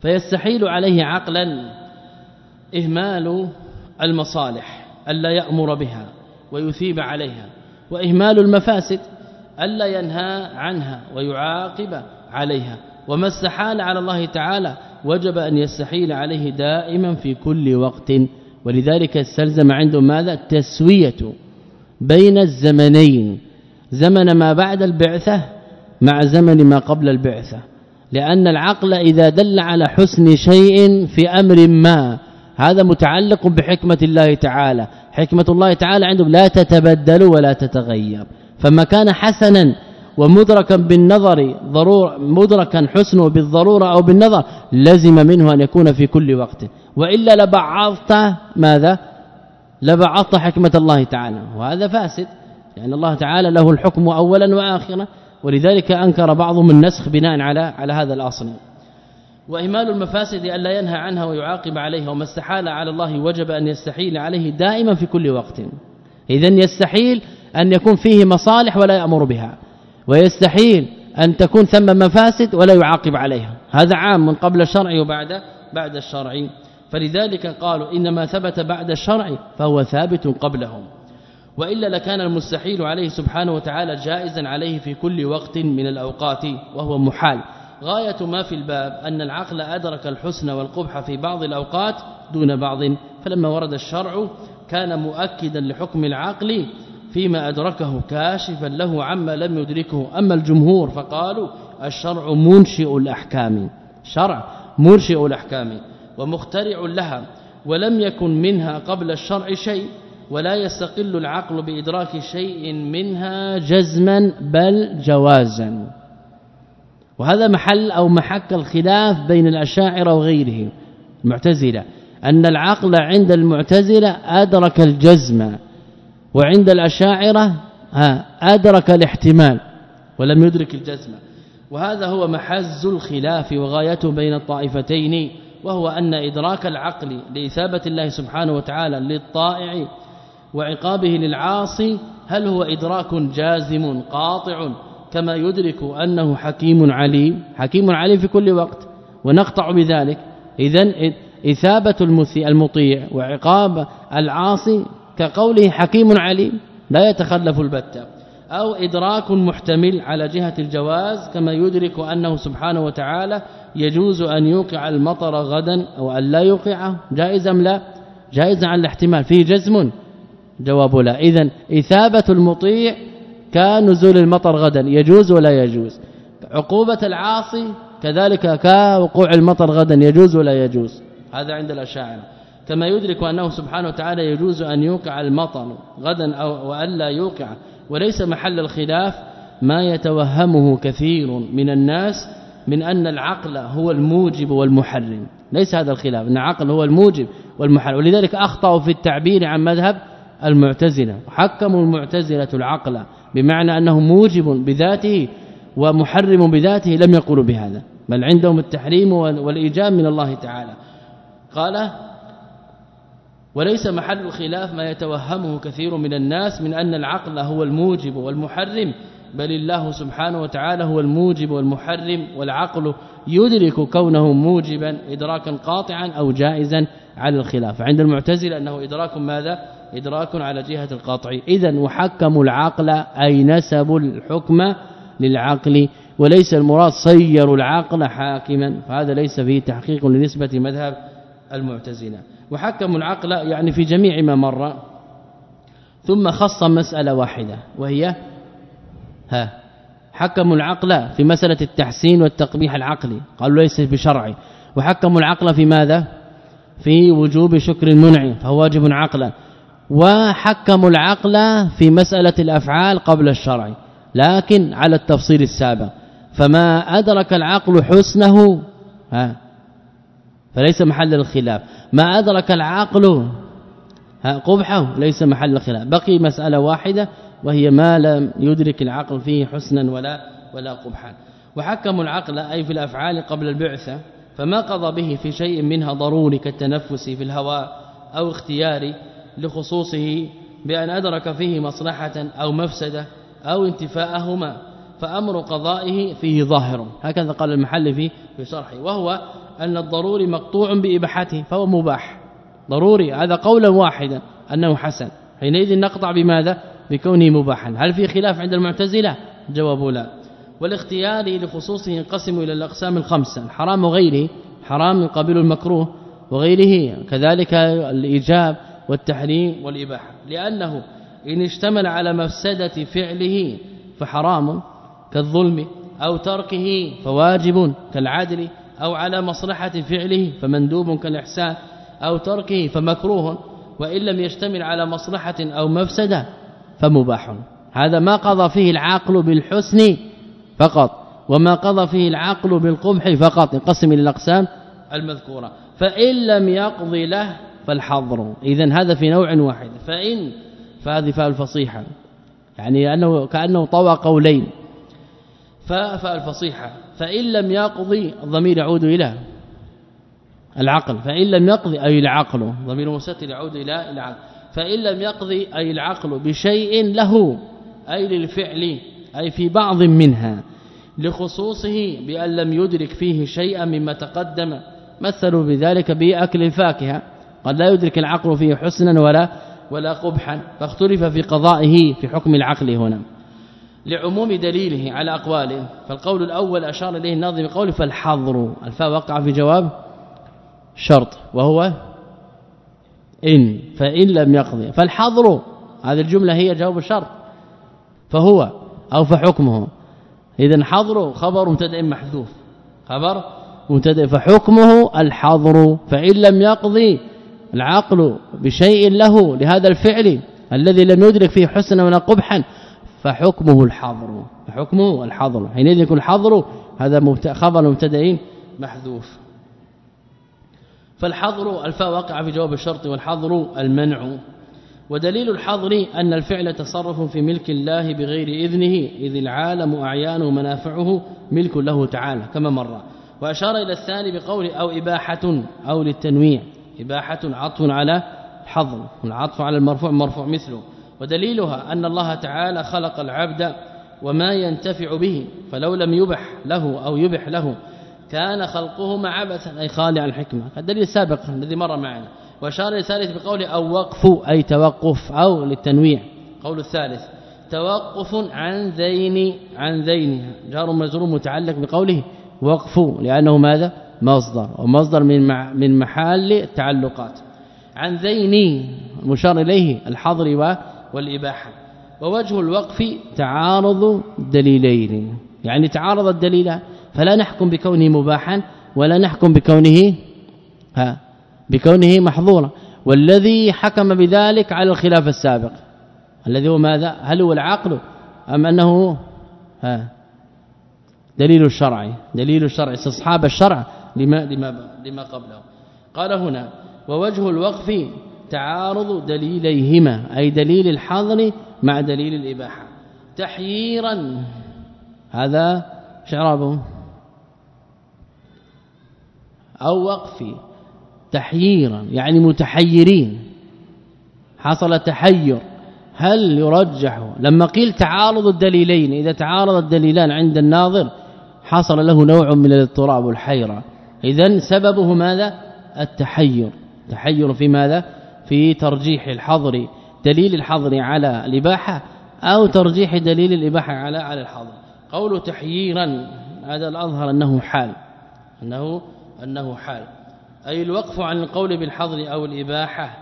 فيستحيل عليه عقلا إهمال المصالح ألا يأمر بها ويثيب عليها وإهمال المفاسد ألا ينهى عنها ويعاقب عليها. وما استحال على الله تعالى وجب أن يستحيل عليه دائما في كل وقت. ولذلك استلزم عندهم ماذا؟ التسوية بين الزمنين. زمن ما بعد البعثة مع زمن ما قبل البعثة. لأن العقل إذا دل على حسن شيء في أمر ما هذا متعلق بحكمة الله تعالى. حكمة الله تعالى عندهم لا تتبدل ولا تتغير. فما كان حسنا ومدركا بالنظر ضرور مدركا حسنه بالضرورة أو بالنظر لزم منه أن يكون في كل وقت. وإلا لبعضت ماذا؟ لبعضت حكمة الله تعالى. وهذا فاسد لأن الله تعالى له الحكم أولا وآخرا. ولذلك أنكر بعضهم النسخ بناء على على هذا الأصل. وإهمال المفاسد الا ينهى عنها ويعاقب عليها وما استحال على الله وجب أن يستحيل عليه دائما في كل وقت. اذا يستحيل أن يكون فيه مصالح ولا يأمر بها. ويستحيل أن تكون ثم مفاسد ولا يعاقب عليها. هذا عام من قبل الشرع وبعد بعد الشرع. فلذلك قالوا إنما ثبت بعد الشرع فهو ثابت قبلهم. وإلا لكان المستحيل عليه سبحانه وتعالى جائزا عليه في كل وقت من الأوقات وهو محال. غاية ما في الباب أن العقل أدرك الحسن والقبح في بعض الأوقات دون بعض. فلما ورد الشرع كان مؤكدا لحكم العقل فيما أدركه كاشفا له عما لم يدركه. أما الجمهور فقالوا الشرع منشئ الأحكام. شرع منشئ الأحكام ومخترع لها ولم يكن منها قبل الشرع شيء. ولا يستقل العقل بإدراك شيء منها جزما بل جوازا. وهذا محل أو محك الخلاف بين الأشاعرة وغيرهم. المعتزلة أن العقل عند المعتزلة أدرك الجزم وعند الأشاعرة أدرك الاحتمال ولم يدرك الجزم. وهذا هو محز الخلاف وغايته بين الطائفتين وهو أن إدراك العقل لإثابة الله سبحانه وتعالى للطائع وعقابه للعاصي هل هو إدراك جازم قاطع كما يدرك أنه حكيم عليم؟ حكيم عليم في كل وقت. ونقطع بذلك. اذا إثابة المطيع وعقاب العاصي كقوله حكيم عليم لا يتخلف البتة. أو إدراك محتمل على جهة الجواز كما يدرك أنه سبحانه وتعالى يجوز أن يوقع المطر غدا أو أن لا يوقعه. جائز أم لا؟ جائز عن الاحتمال. فيه جزم. جواب لا. اذا إثابة المطيع كنزول المطر غدا. يجوز ولا يجوز؟ عقوبة العاصي كذلك كوقوع المطر غدا. يجوز ولا يجوز؟ هذا عند الأشاعرة. كما يدرك أنه سبحانه وتعالى يجوز أن يوقع المطر غدا أو وألا يوقع. وليس محل الخلاف ما يتوهمه كثير من الناس من أن العقل هو الموجب والمحرم. ليس هذا الخلاف. إن العقل هو الموجب والمحرم. ولذلك أخطأوا في التعبير عن مذهب المعتزلة. حكموا المعتزلة العقل بمعنى أنه موجب بذاته ومحرم بذاته لم يقولوا بهذا بل عندهم التحريم والإيجاب من الله تعالى. قال وليس محل الخلاف ما يتوهمه كثير من الناس من أن العقل هو الموجب والمحرم بل الله سبحانه وتعالى هو الموجب والمحرم والعقل يدرك كونه موجبا إدراكا قاطعا أو جائزا على الخلاف. عند المعتزلة أنه إدراك ماذا؟ إدراك على جهة القطع اذا وحكموا العقل أي نسبوا الحكم للعقل وليس المراد صيروا العقل حاكما. فهذا ليس فيه تحقيق لنسبة مذهب المعتزلة. وحكموا العقل يعني في جميع ما مر. ثم خص مسألة واحدة وهي ها حكموا العقل في مسألة التحسين والتقبيح العقلي. قالوا ليس بشرعي. وحكموا العقل في ماذا؟ في وجوب شكر المنعم فهو واجب عقلا. وحكموا العقل في مسألة الأفعال قبل الشرع لكن على التفصيل السابق. فما أدرك العقل حسنه ها فليس محل الخلاف. ما أدرك العقل قبحه ليس محل الخلاف. بقي مسألة واحدة وهي ما لم يدرك العقل فيه حسنا ولا ولا قبحا. وحكموا العقل أي في الأفعال قبل البعثه فما قضى به في شيء منها ضروري كالتنفس في الهواء أو اختياري لخصوصه بأن أدرك فيه مصلحة أو مفسدة أو انتفاءهما فأمر قضائه فيه ظاهر. هكذا قال المحل في في شرحه. وهو أن الضروري مقطوع بإباحته فهو مباح. ضروري هذا قولا واحدا أنه حسن. حينئذ نقطع بماذا؟ بكونه مباحا. هل في خلاف عند المعتزلة؟ جواب لا. والاختيار لخصوصه ينقسم إلى الأقسام الخمسة الحرام وغيره حرام يقابل المكروه وغيره كذلك الإيجاب والتحريم والإباحة. لأنه إن اشتمل على مفسدة فعله فحرام كالظلم أو تركه فواجب كالعدل أو على مصلحة فعله فمندوب كالإحسان أو تركه فمكروه. وإن لم يشتمل على مصلحة أو مفسدة فمباح. هذا ما قضى فيه العقل بالحسن فقط وما قضى فيه العقل بالقبح فقط ينقسم إلى الأقسام المذكورة. فإن لم يقضي له فالحظر. اذا هذا في نوع واحد. فإن فهذه فاء الفصيحة. يعني أنه كأنه طوى قولين. فاء الفصيحة. فإن لم يقضي الضمير يعود إلى العقل. فإن لم يقضي أي العقل ضمير مستتر يعود إلى العقل. فإن لم يقضي أي العقل بشيء له أي للفعل أي في بعض منها لخصوصه بأن لم يدرك فيه شيئا مما تقدم مثلوا بذلك بأكل الفاكهه قد لا يدرك العقل فيه حسنا ولا ولا قبحا فاختلف في قضائه في حكم العقل هنا. لعموم دليله على أقواله فالقول الأول أشار إليه الناظم بقوله فالحظر. الفاء وقع في جواب شرط وهو إن فإن لم يقضي. فالحظر هذه الجملة هي جواب الشرط. فهو أو فحكمه. اذا حظر خبر مبتدأ محذوف. خبر مبتدأ فحكمه الحظر. فإن لم يقضي العقل بشيء له لهذا الفعل الذي لم يدرك فيه حسنا ولا قبحا فحكمه الحظر. فحكمه الحظر. حينئذ يكون الحظر هذا خبر مبتدأ محذوف. فالحظر الفاء وقع في جواب الشرط والحظر المنع. ودليل الحظر أن الفعل تصرف في ملك الله بغير إذنه إذ العالم أعيانه منافعه ملك له تعالى كما مر. وأشار إلى الثاني بقول أو إباحة أو للتنويع. إباحة عطف على الحظر والعطف على المرفوع مرفوع مثله. ودليلها أن الله تعالى خلق العبد وما ينتفع به فلو لم يبح له أو يبح له كان خلقهما عبثا أي خالي عن الحكمة الدليل السابق الذي مر معنا. وأشار الثالث بقوله أو وقف أي توقف أو للتنويع. قول الثالث توقف عن ذين عن ذين. جار مجرور متعلق بقوله وقف لأنه ماذا؟ مصدر. ومصدر من من محل التعلقات عن ذين المشار إليه الحظر والإباحة. ووجه الوقف تعارض دليلين. يعني تعارض الدليلان فلا نحكم بكونه مباحا ولا نحكم بكونه ها بكونه محظورا. والذي حكم بذلك على الخلاف السابق. الذي هو ماذا؟ هل هو العقل أم أنه ها دليل الشرع دليل الشرع استصحاب الشرع لما لما لما قبله. قال هنا ووجه الوقف تعارض دليليهما أي دليل الحظر مع دليل الإباحة. تحييرا. هذا شعرابه أو وقف تحييرا يعني متحيرين. حصل تحير. هل يرجح؟ لما قيل تعارض الدليلين إذا تعارض الدليلان عند الناظر حصل له نوع من الاضطراب والحيرة. اذا سببه ماذا؟ التحير. تحير في ماذا؟ في ترجيح الحظر دليل الحظر على الإباحة أو ترجيح دليل الإباحة على على الحظر. قول تحييرا هذا الأظهر أنه حال أنه أنه حال. أي الوقف عن القول بالحظر أو الإباحة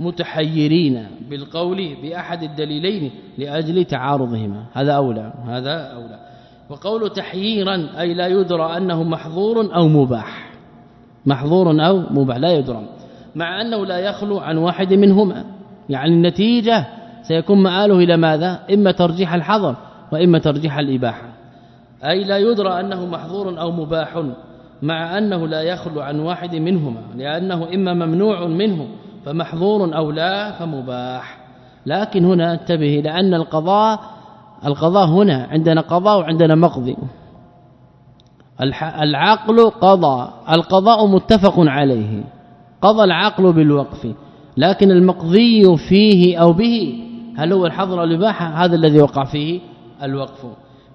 متحيرين بالقول بأحد الدليلين لأجل تعارضهما. هذا أولى هذا أولى. وقول تحييرا أي لا يدرى أنه محظور أو مباح. محظور أو مباح لا يدرى. مع أنه لا يخلو عن واحد منهما. يعني النتيجة سيكون مآله إلى ماذا؟ إما ترجيح الحظر وإما ترجيح الإباحة. أي لا يدرى أنه محظور أو مباح. مع أنه لا يخلو عن واحد منهما لأنه إما ممنوع منه فمحظور أو لا فمباح. لكن هنا انتبه لأن القضاء القضاء هنا عندنا قضاء وعندنا مقضي. العقل قضى القضاء متفق عليه. قضى العقل بالوقف. لكن المقضي فيه أو به هل هو الحظر الاباحه هذا الذي وقع فيه الوقف.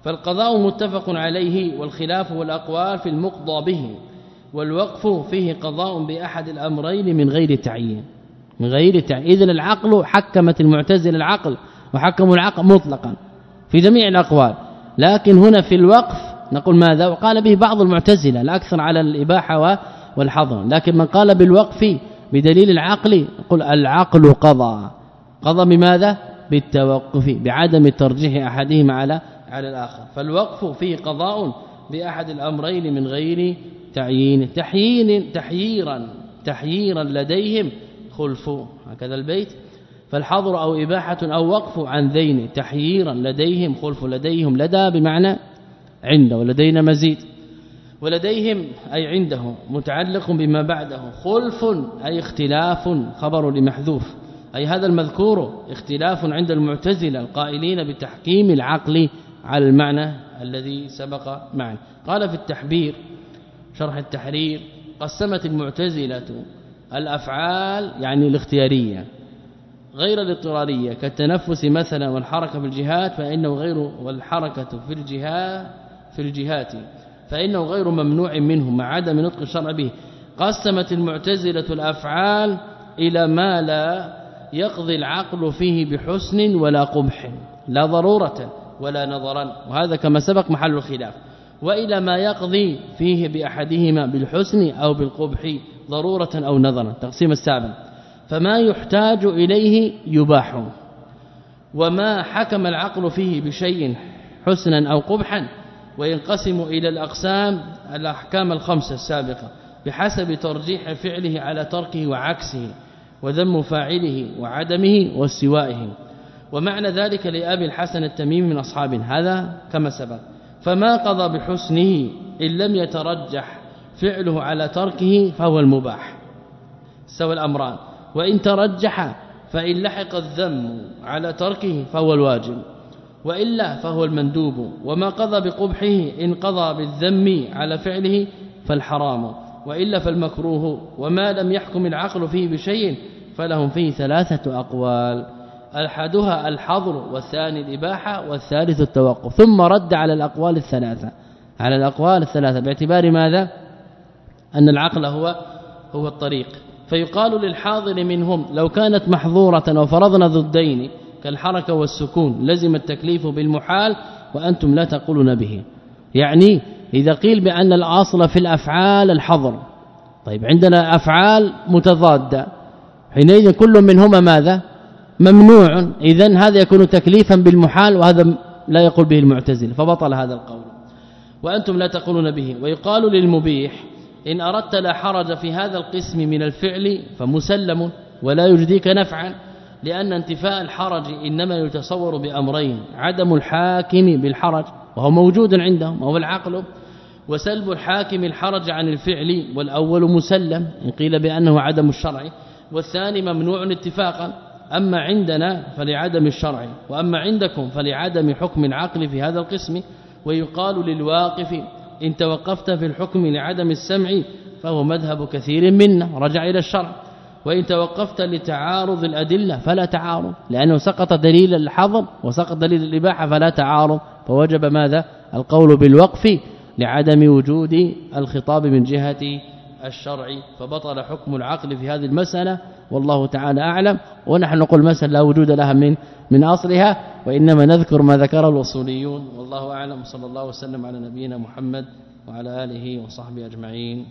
فالقضاء متفق عليه والخلاف والأقوال في المقضى به والوقف فيه قضاء بأحد الأمرين من غير تعيين من غير تعيين. اذا العقل حكمت المعتزلة العقل وحكموا العقل مطلقا في جميع الأقوال. لكن هنا في الوقف نقول ماذا؟ وقال به بعض المعتزلة الاكثر على الإباحة والحظر لكن من قال بالوقف بدليل العقل يقول العقل قضى. قضى بماذا؟ بالتوقف بعدم ترجيح أحدهما على على الآخر. فالوقف فيه قضاء بأحد الأمرين من غير تعيين. تحيين تحييرا تحييرا لديهم خلف. هكذا البيت. فالحظر أو إباحة أو وقف عن ذين. تحييرا لديهم خلف. لديهم لدى بمعنى عند. ولدينا مزيد. ولديهم أي عنده. متعلق بما بعده. خلف أي اختلاف. خبر لمحذوف. أي هذا المذكور اختلاف عند المعتزلة القائلين بتحكيم العقل على المعنى الذي سبق معا قال في التحبير شرح التحرير قسمت المعتزلة الأفعال يعني الاختيارية غير الاضطرارية كالتنفس مثلا والحركة في الجهات فإنه غير والحركة في الجهات في الجهات فإنه غير ممنوع منه مع عدم نطق الشرع به. قسمت المعتزلة الأفعال إلى ما لا يقضي العقل فيه بحسن ولا قبح لا ضرورة. ولا نظرا. وهذا كما سبق محل الخلاف. وإلى ما يقضي فيه بأحدهما بالحسن أو بالقبح ضرورة أو نظرا. تقسيم السابق. فما يحتاج إليه يباح. وما حكم العقل فيه بشيء حسنا أو قبحا. وينقسم إلى الأقسام الأحكام الخمسة السابقة. بحسب ترجيح فعله على تركه وعكسه وذم فاعله وعدمه واستوائه. ومعنى ذلك لأبي الحسن التميمي من أصحاب هذا كما سبق. فما قضى بحسنه إن لم يترجح فعله على تركه فهو المباح سوى الأمران. وإن ترجح فإن لحق الذم على تركه فهو الواجب وإلا فهو المندوب. وما قضى بقبحه إن قضى بالذم على فعله فالحرام وإلا فالمكروه. وما لم يحكم العقل فيه بشيء فلهم فيه ثلاثة أقوال. أحدها الحظر والثاني الإباحة والثالث التوقف ثم رد على الأقوال الثلاثة. على الأقوال الثلاثة باعتبار ماذا؟ أن العقل هو هو الطريق. فيقال للحاضر منهم لو كانت محظورة وفرضنا ضدين كالحركة والسكون لزم التكليف بالمحال وأنتم لا تقولون به. يعني إذا قيل بأن الأصل في الأفعال الحظر. طيب عندنا أفعال متضادة. حينئذ كل منهما ماذا؟ ممنوع. اذا هذا يكون تكليفا بالمحال وهذا لا يقول به المعتزلة فبطل هذا القول. وأنتم لا تقولون به. ويقال للمبيح إن أردت لا حرج في هذا القسم من الفعل فمسلم ولا يجديك نفعا لأن انتفاء الحرج إنما يتصور بأمرين عدم الحاكم بالحرج وهو موجود عندهم وهو العقل وسلب الحاكم الحرج عن الفعل والأول مسلم إن قيل بأنه عدم الشرع والثاني ممنوع اتفاقا. أما عندنا فلعدم الشرع وأما عندكم فلعدم حكم العقل في هذا القسم ويقال للواقف إن توقفت في الحكم لعدم السمع فهو مذهب كثير منا رجع إلى الشرع. وإن توقفت لتعارض الأدلة فلا تعارض لأنه سقط دليل الحظر وسقط دليل الإباحة فلا تعارض. فوجب ماذا؟ القول بالوقف لعدم وجود الخطاب من جهة الشرع فبطل حكم العقل في هذه المسألة والله تعالى أعلم. ونحن نقول مسألة لا وجود لها من من أصلها وإنما نذكر ما ذكره الاصوليون والله أعلم. صلى الله وسلم على نبينا محمد وعلى آله وصحبه أجمعين.